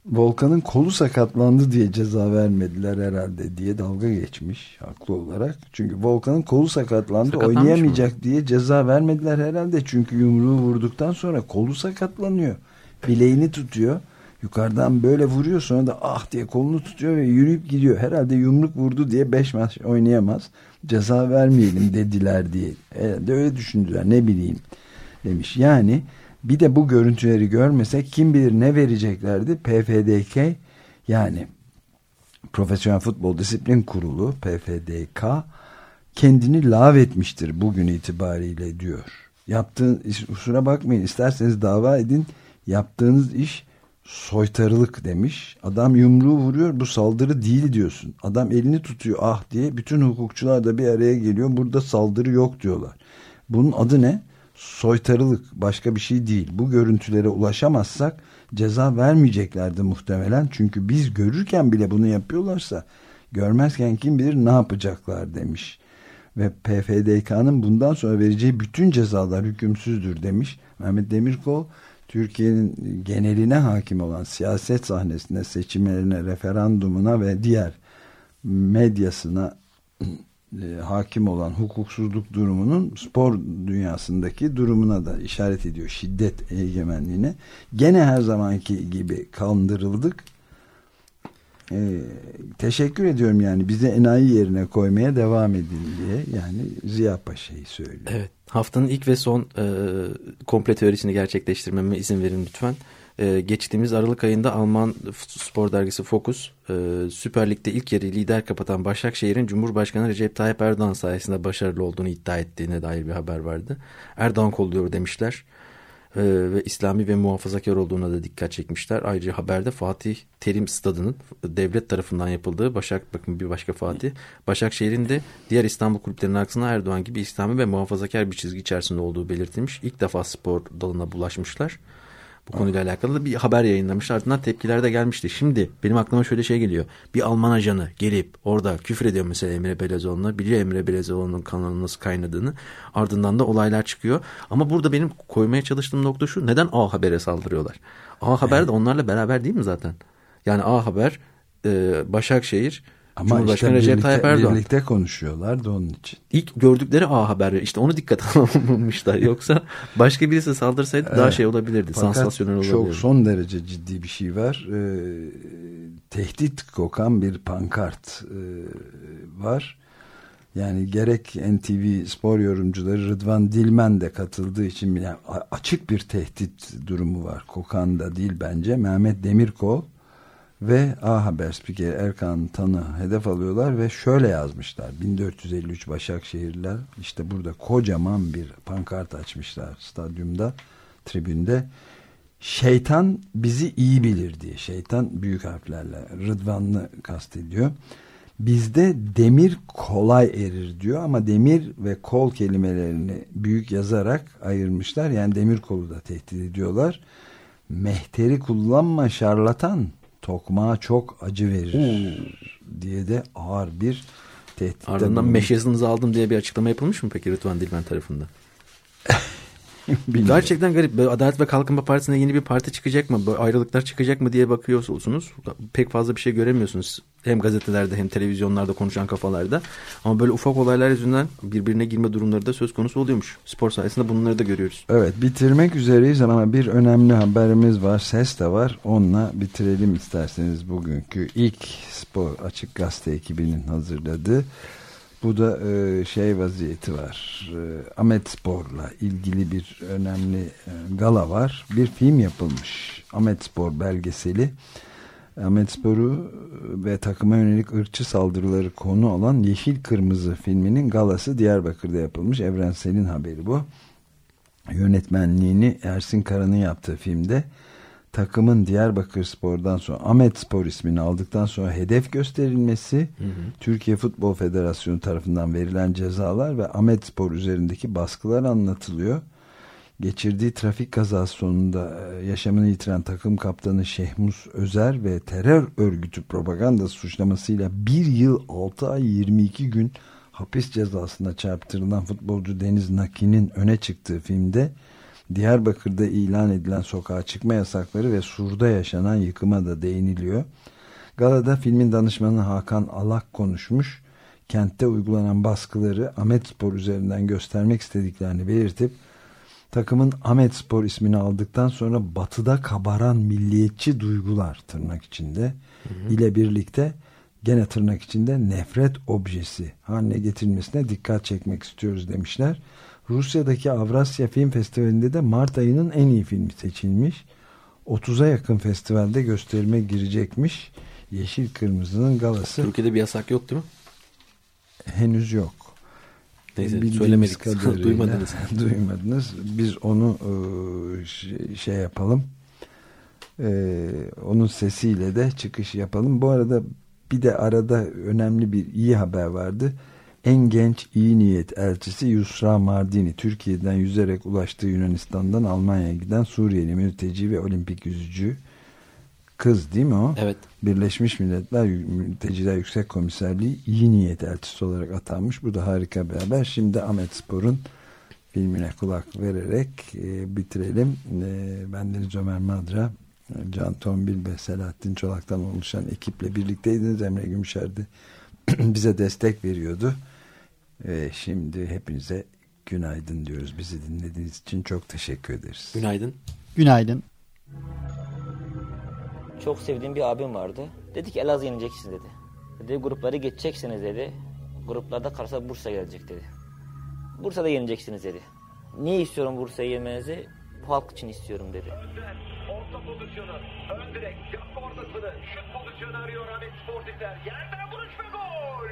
Volkan'ın kolu sakatlandı diye ceza vermediler herhalde diye dalga geçmiş haklı olarak. Çünkü Volkan'ın kolu sakatlandı oynayamayacak mı? diye ceza vermediler herhalde. Çünkü yumruğu vurduktan sonra kolu sakatlanıyor. Bileğini tutuyor. Yukarıdan böyle vuruyor sonra da ah diye kolunu tutuyor ve yürüyüp gidiyor. Herhalde yumruk vurdu diye beş maç oynayamaz. Ceza vermeyelim dediler diye. Herhalde öyle düşündüler ne bileyim demiş. Yani bir de bu görüntüleri görmesek kim bilir ne vereceklerdi. PFDK yani Profesyonel Futbol Disiplin Kurulu PFDK kendini lav etmiştir bugün itibariyle diyor. Yaptığın kusura bakmayın isterseniz dava edin yaptığınız iş soytarılık demiş. Adam yumruğu vuruyor bu saldırı değil diyorsun. Adam elini tutuyor ah diye bütün hukukçular da bir araya geliyor. Burada saldırı yok diyorlar. Bunun adı ne? Soytarılık başka bir şey değil. Bu görüntülere ulaşamazsak ceza vermeyeceklerdi muhtemelen. Çünkü biz görürken bile bunu yapıyorlarsa görmezken kim bilir ne yapacaklar demiş. Ve PFDK'nın bundan sonra vereceği bütün cezalar hükümsüzdür demiş. Mehmet Demirkol Türkiye'nin geneline hakim olan siyaset sahnesine, seçimlerine, referandumuna ve diğer medyasına e, hakim olan hukuksuzluk durumunun spor dünyasındaki durumuna da işaret ediyor. Şiddet egemenliğine. Gene her zamanki gibi kandırıldık. Ee, teşekkür ediyorum yani bize enayi yerine koymaya devam edin diye yani Ziya Paşa'yı söylüyor. Evet haftanın ilk ve son e, komple teorisini gerçekleştirmeme izin verin lütfen. E, geçtiğimiz Aralık ayında Alman spor dergisi Focus e, Süper Lig'de ilk yarıyı lider kapatan Başakşehir'in Cumhurbaşkanı Recep Tayyip Erdoğan sayesinde başarılı olduğunu iddia ettiğine dair bir haber vardı. Erdoğan kolluyor demişler. E, ve İslami ve muhafazakar olduğuna da dikkat çekmişler. Ayrıca haberde Fatih Terim Stadı'nın devlet tarafından yapıldığı Başak bakın bir başka Fatih Başakşehir'in de diğer İstanbul kulüplerinin aksine Erdoğan gibi İslami ve muhafazakar bir çizgi içerisinde olduğu belirtilmiş. İlk defa spor dalına bulaşmışlar. Bu konuyla alakalı da bir haber yayınlamış. Ardından tepkiler de gelmişti. Şimdi benim aklıma şöyle şey geliyor. Bir Alman ajanı gelip orada küfür ediyor mesela Emre Belezoğlu'na. Biliyor Emre Belezoğlu'nun kanalının nasıl kaynadığını. Ardından da olaylar çıkıyor. Ama burada benim koymaya çalıştığım nokta şu. Neden A Haber'e saldırıyorlar? A Haber de onlarla beraber değil mi zaten? Yani A Haber, e, Başakşehir, Ama Cumhurbaşkanı işte Recep Tayyip Erdoğan. birlikte konuşuyorlar da onun için. İlk gördükleri A Haber işte onu dikkate almamışlar. Yoksa başka birisi saldırsaydı daha Evet. şey olabilirdi. Fakat sansasyonel olabilirdi. çok son derece ciddi bir şey var. Ee, tehdit kokan bir pankart e, var. Yani gerek NTV spor yorumcuları Rıdvan Dilmen de katıldığı için yani açık bir tehdit durumu var. Kokan da değil bence. Mehmet Demirkol ve A Haber spikeri Erkan Tan'ı hedef alıyorlar ve şöyle yazmışlar. 1453 Başakşehirliler işte burada kocaman bir pankart açmışlar stadyumda, tribünde. Şeytan bizi iyi bilir diye. Şeytan büyük harflerle Rıdvan'ı kastediyor. Bizde demir kolay erir diyor ama demir ve kol kelimelerini büyük yazarak ayırmışlar. Yani demir kolu da tehdit ediyorlar. Mehteri kullanma şarlatan tokmağa çok acı verir diye de ağır bir tehdit. Ardından meşyasınızı aldım diye bir açıklama yapılmış mı peki Rıdvan Dilmen tarafından? Gerçekten garip. Adalet ve Kalkınma Partisi'ne yeni bir parti çıkacak mı? Böyle ayrılıklar çıkacak mı diye bakıyorsunuz. Pek fazla bir şey göremiyorsunuz. Hem gazetelerde hem televizyonlarda konuşan kafalarda. Ama böyle ufak olaylar yüzünden birbirine girme durumları da söz konusu oluyormuş. Spor sayesinde bunları da görüyoruz. Evet bitirmek üzereyiz ama bir önemli haberimiz var. Ses de var. Onunla bitirelim isterseniz bugünkü ilk spor açık gazete ekibinin hazırladığı. Bu da e, şey vaziyeti var. E, Ahmet Spor'la ilgili bir önemli e, gala var. Bir film yapılmış. Ahmet Spor belgeseli. Ahmet Spor'u ve takıma yönelik ırkçı saldırıları konu olan Yeşil Kırmızı filminin galası Diyarbakır'da yapılmış. Evrensel'in haberi bu. Yönetmenliğini Ersin Karan'ın yaptığı filmde takımın Diyarbakır Spor'dan sonra Ahmet Spor ismini aldıktan sonra hedef gösterilmesi, Türkiye Futbol Federasyonu tarafından verilen cezalar ve Ahmet Spor üzerindeki baskılar anlatılıyor. Geçirdiği trafik kazası sonunda e, yaşamını yitiren takım kaptanı Şehmus Özer ve terör örgütü propaganda suçlamasıyla 1 yıl 6 ay 22 gün hapis cezasına çarptırılan futbolcu Deniz Naki'nin öne çıktığı filmde Diyarbakır'da ilan edilen sokağa çıkma yasakları ve Sur'da yaşanan yıkıma da değiniliyor. Galada filmin danışmanı Hakan Alak konuşmuş. Kentte uygulanan baskıları Ahmet Spor üzerinden göstermek istediklerini belirtip takımın Ahmet Spor ismini aldıktan sonra batıda kabaran milliyetçi duygular tırnak içinde ile birlikte gene tırnak içinde nefret objesi haline getirilmesine dikkat çekmek istiyoruz demişler. Rusya'daki Avrasya Film Festivali'nde de Mart ayının en iyi filmi seçilmiş. 30'a yakın festivalde gösterime girecekmiş. Yeşil Kırmızı'nın galası. Türkiye'de bir yasak yok değil mi? Henüz yok. Neyse Bildiğimiz söylemedik. kadarıyla- Duymadınız. Duymadınız. Biz onu e, şey- şey yapalım. E, onun sesiyle de çıkış yapalım. Bu arada bir de arada önemli bir iyi haber vardı. En genç iyi niyet elçisi Yusra Mardini Türkiye'den yüzerek ulaştığı Yunanistan'dan Almanya'ya giden Suriyeli mülteci ve olimpik yüzücü kız değil mi o? Evet. Birleşmiş Milletler Mülteciler Yüksek Komiserliği iyi niyet elçisi olarak atanmış. Bu da harika bir haber. Şimdi Ahmet Spor'un filmine kulak vererek e, bitirelim. E, ben Deniz Ömer Madra, e, Can Tombil ve Selahattin Çolak'tan oluşan ekiple birlikteydiniz. Emre Gümüşer'de bize destek veriyordu. Ve şimdi hepinize günaydın diyoruz. Bizi dinlediğiniz için çok teşekkür ederiz. Günaydın. Günaydın. Çok sevdiğim bir abim vardı. Dedi ki Elazığ yeneceksin dedi. Dedi grupları geçeceksiniz dedi. Gruplarda karşıda Bursa gelecek dedi. Bursa'da yeneceksiniz dedi. Niye istiyorum Bursa'yı yenmenizi? Bu halk için istiyorum dedi. Orta pozisyonu. Ön direk. Yapma ortasını. Şut pozisyonu arıyor Ahmet Sportifler. Yerden vuruş ve gol.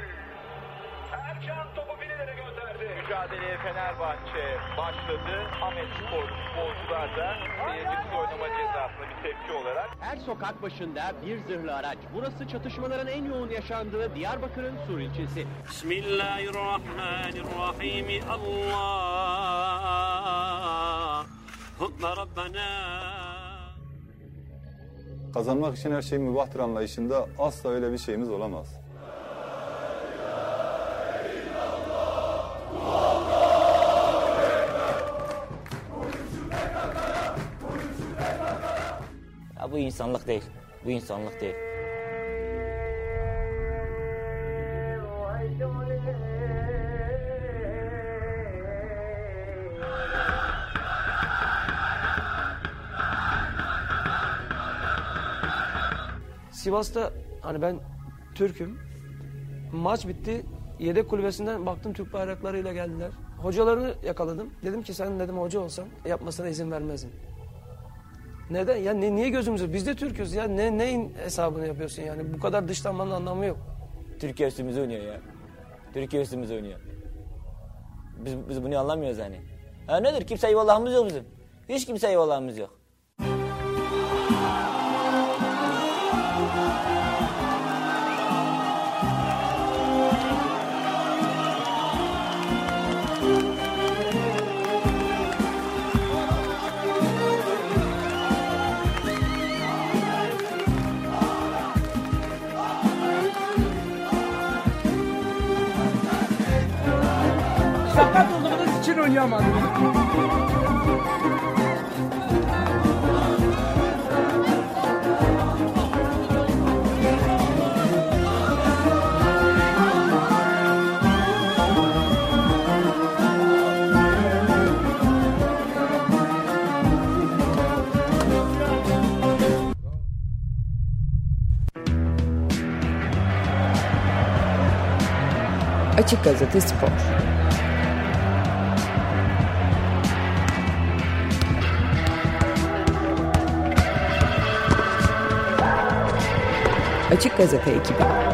Ercan topu filelere gönderdi. Mücadeleye Fenerbahçe başladı. Ahmet Spor futbolcular da seyircisi oynama cezasına bir tepki olarak. Her sokak başında bir zırhlı araç. Burası çatışmaların en yoğun yaşandığı Diyarbakır'ın Sur ilçesi. Bismillahirrahmanirrahim. Allah Rabbena Kazanmak için her şey mübahtır anlayışında asla öyle bir şeyimiz olamaz. Bu insanlık değil. Bu insanlık değil. Sivas'ta hani ben Türk'üm. Maç bitti. Yedek kulübesinden baktım Türk bayraklarıyla geldiler. Hocalarını yakaladım. Dedim ki sen dedim hoca olsan yapmasına izin vermezdim. Neden? Ya ne, niye gözümüzü? Biz de Türk'üz ya. Ne neyin hesabını yapıyorsun yani? Bu kadar dışlanmanın anlamı yok. Türkiye üstümüze oynuyor ya. Türkiye üstümüze oynuyor. Biz, biz bunu anlamıyoruz hani. Ha nedir? Kimse eyvallahımız yok bizim. Hiç kimse eyvallahımız yok. Sakat olduğunuz için oynayamadım. Açık Gazete Spor. Açık Gazete ekibi.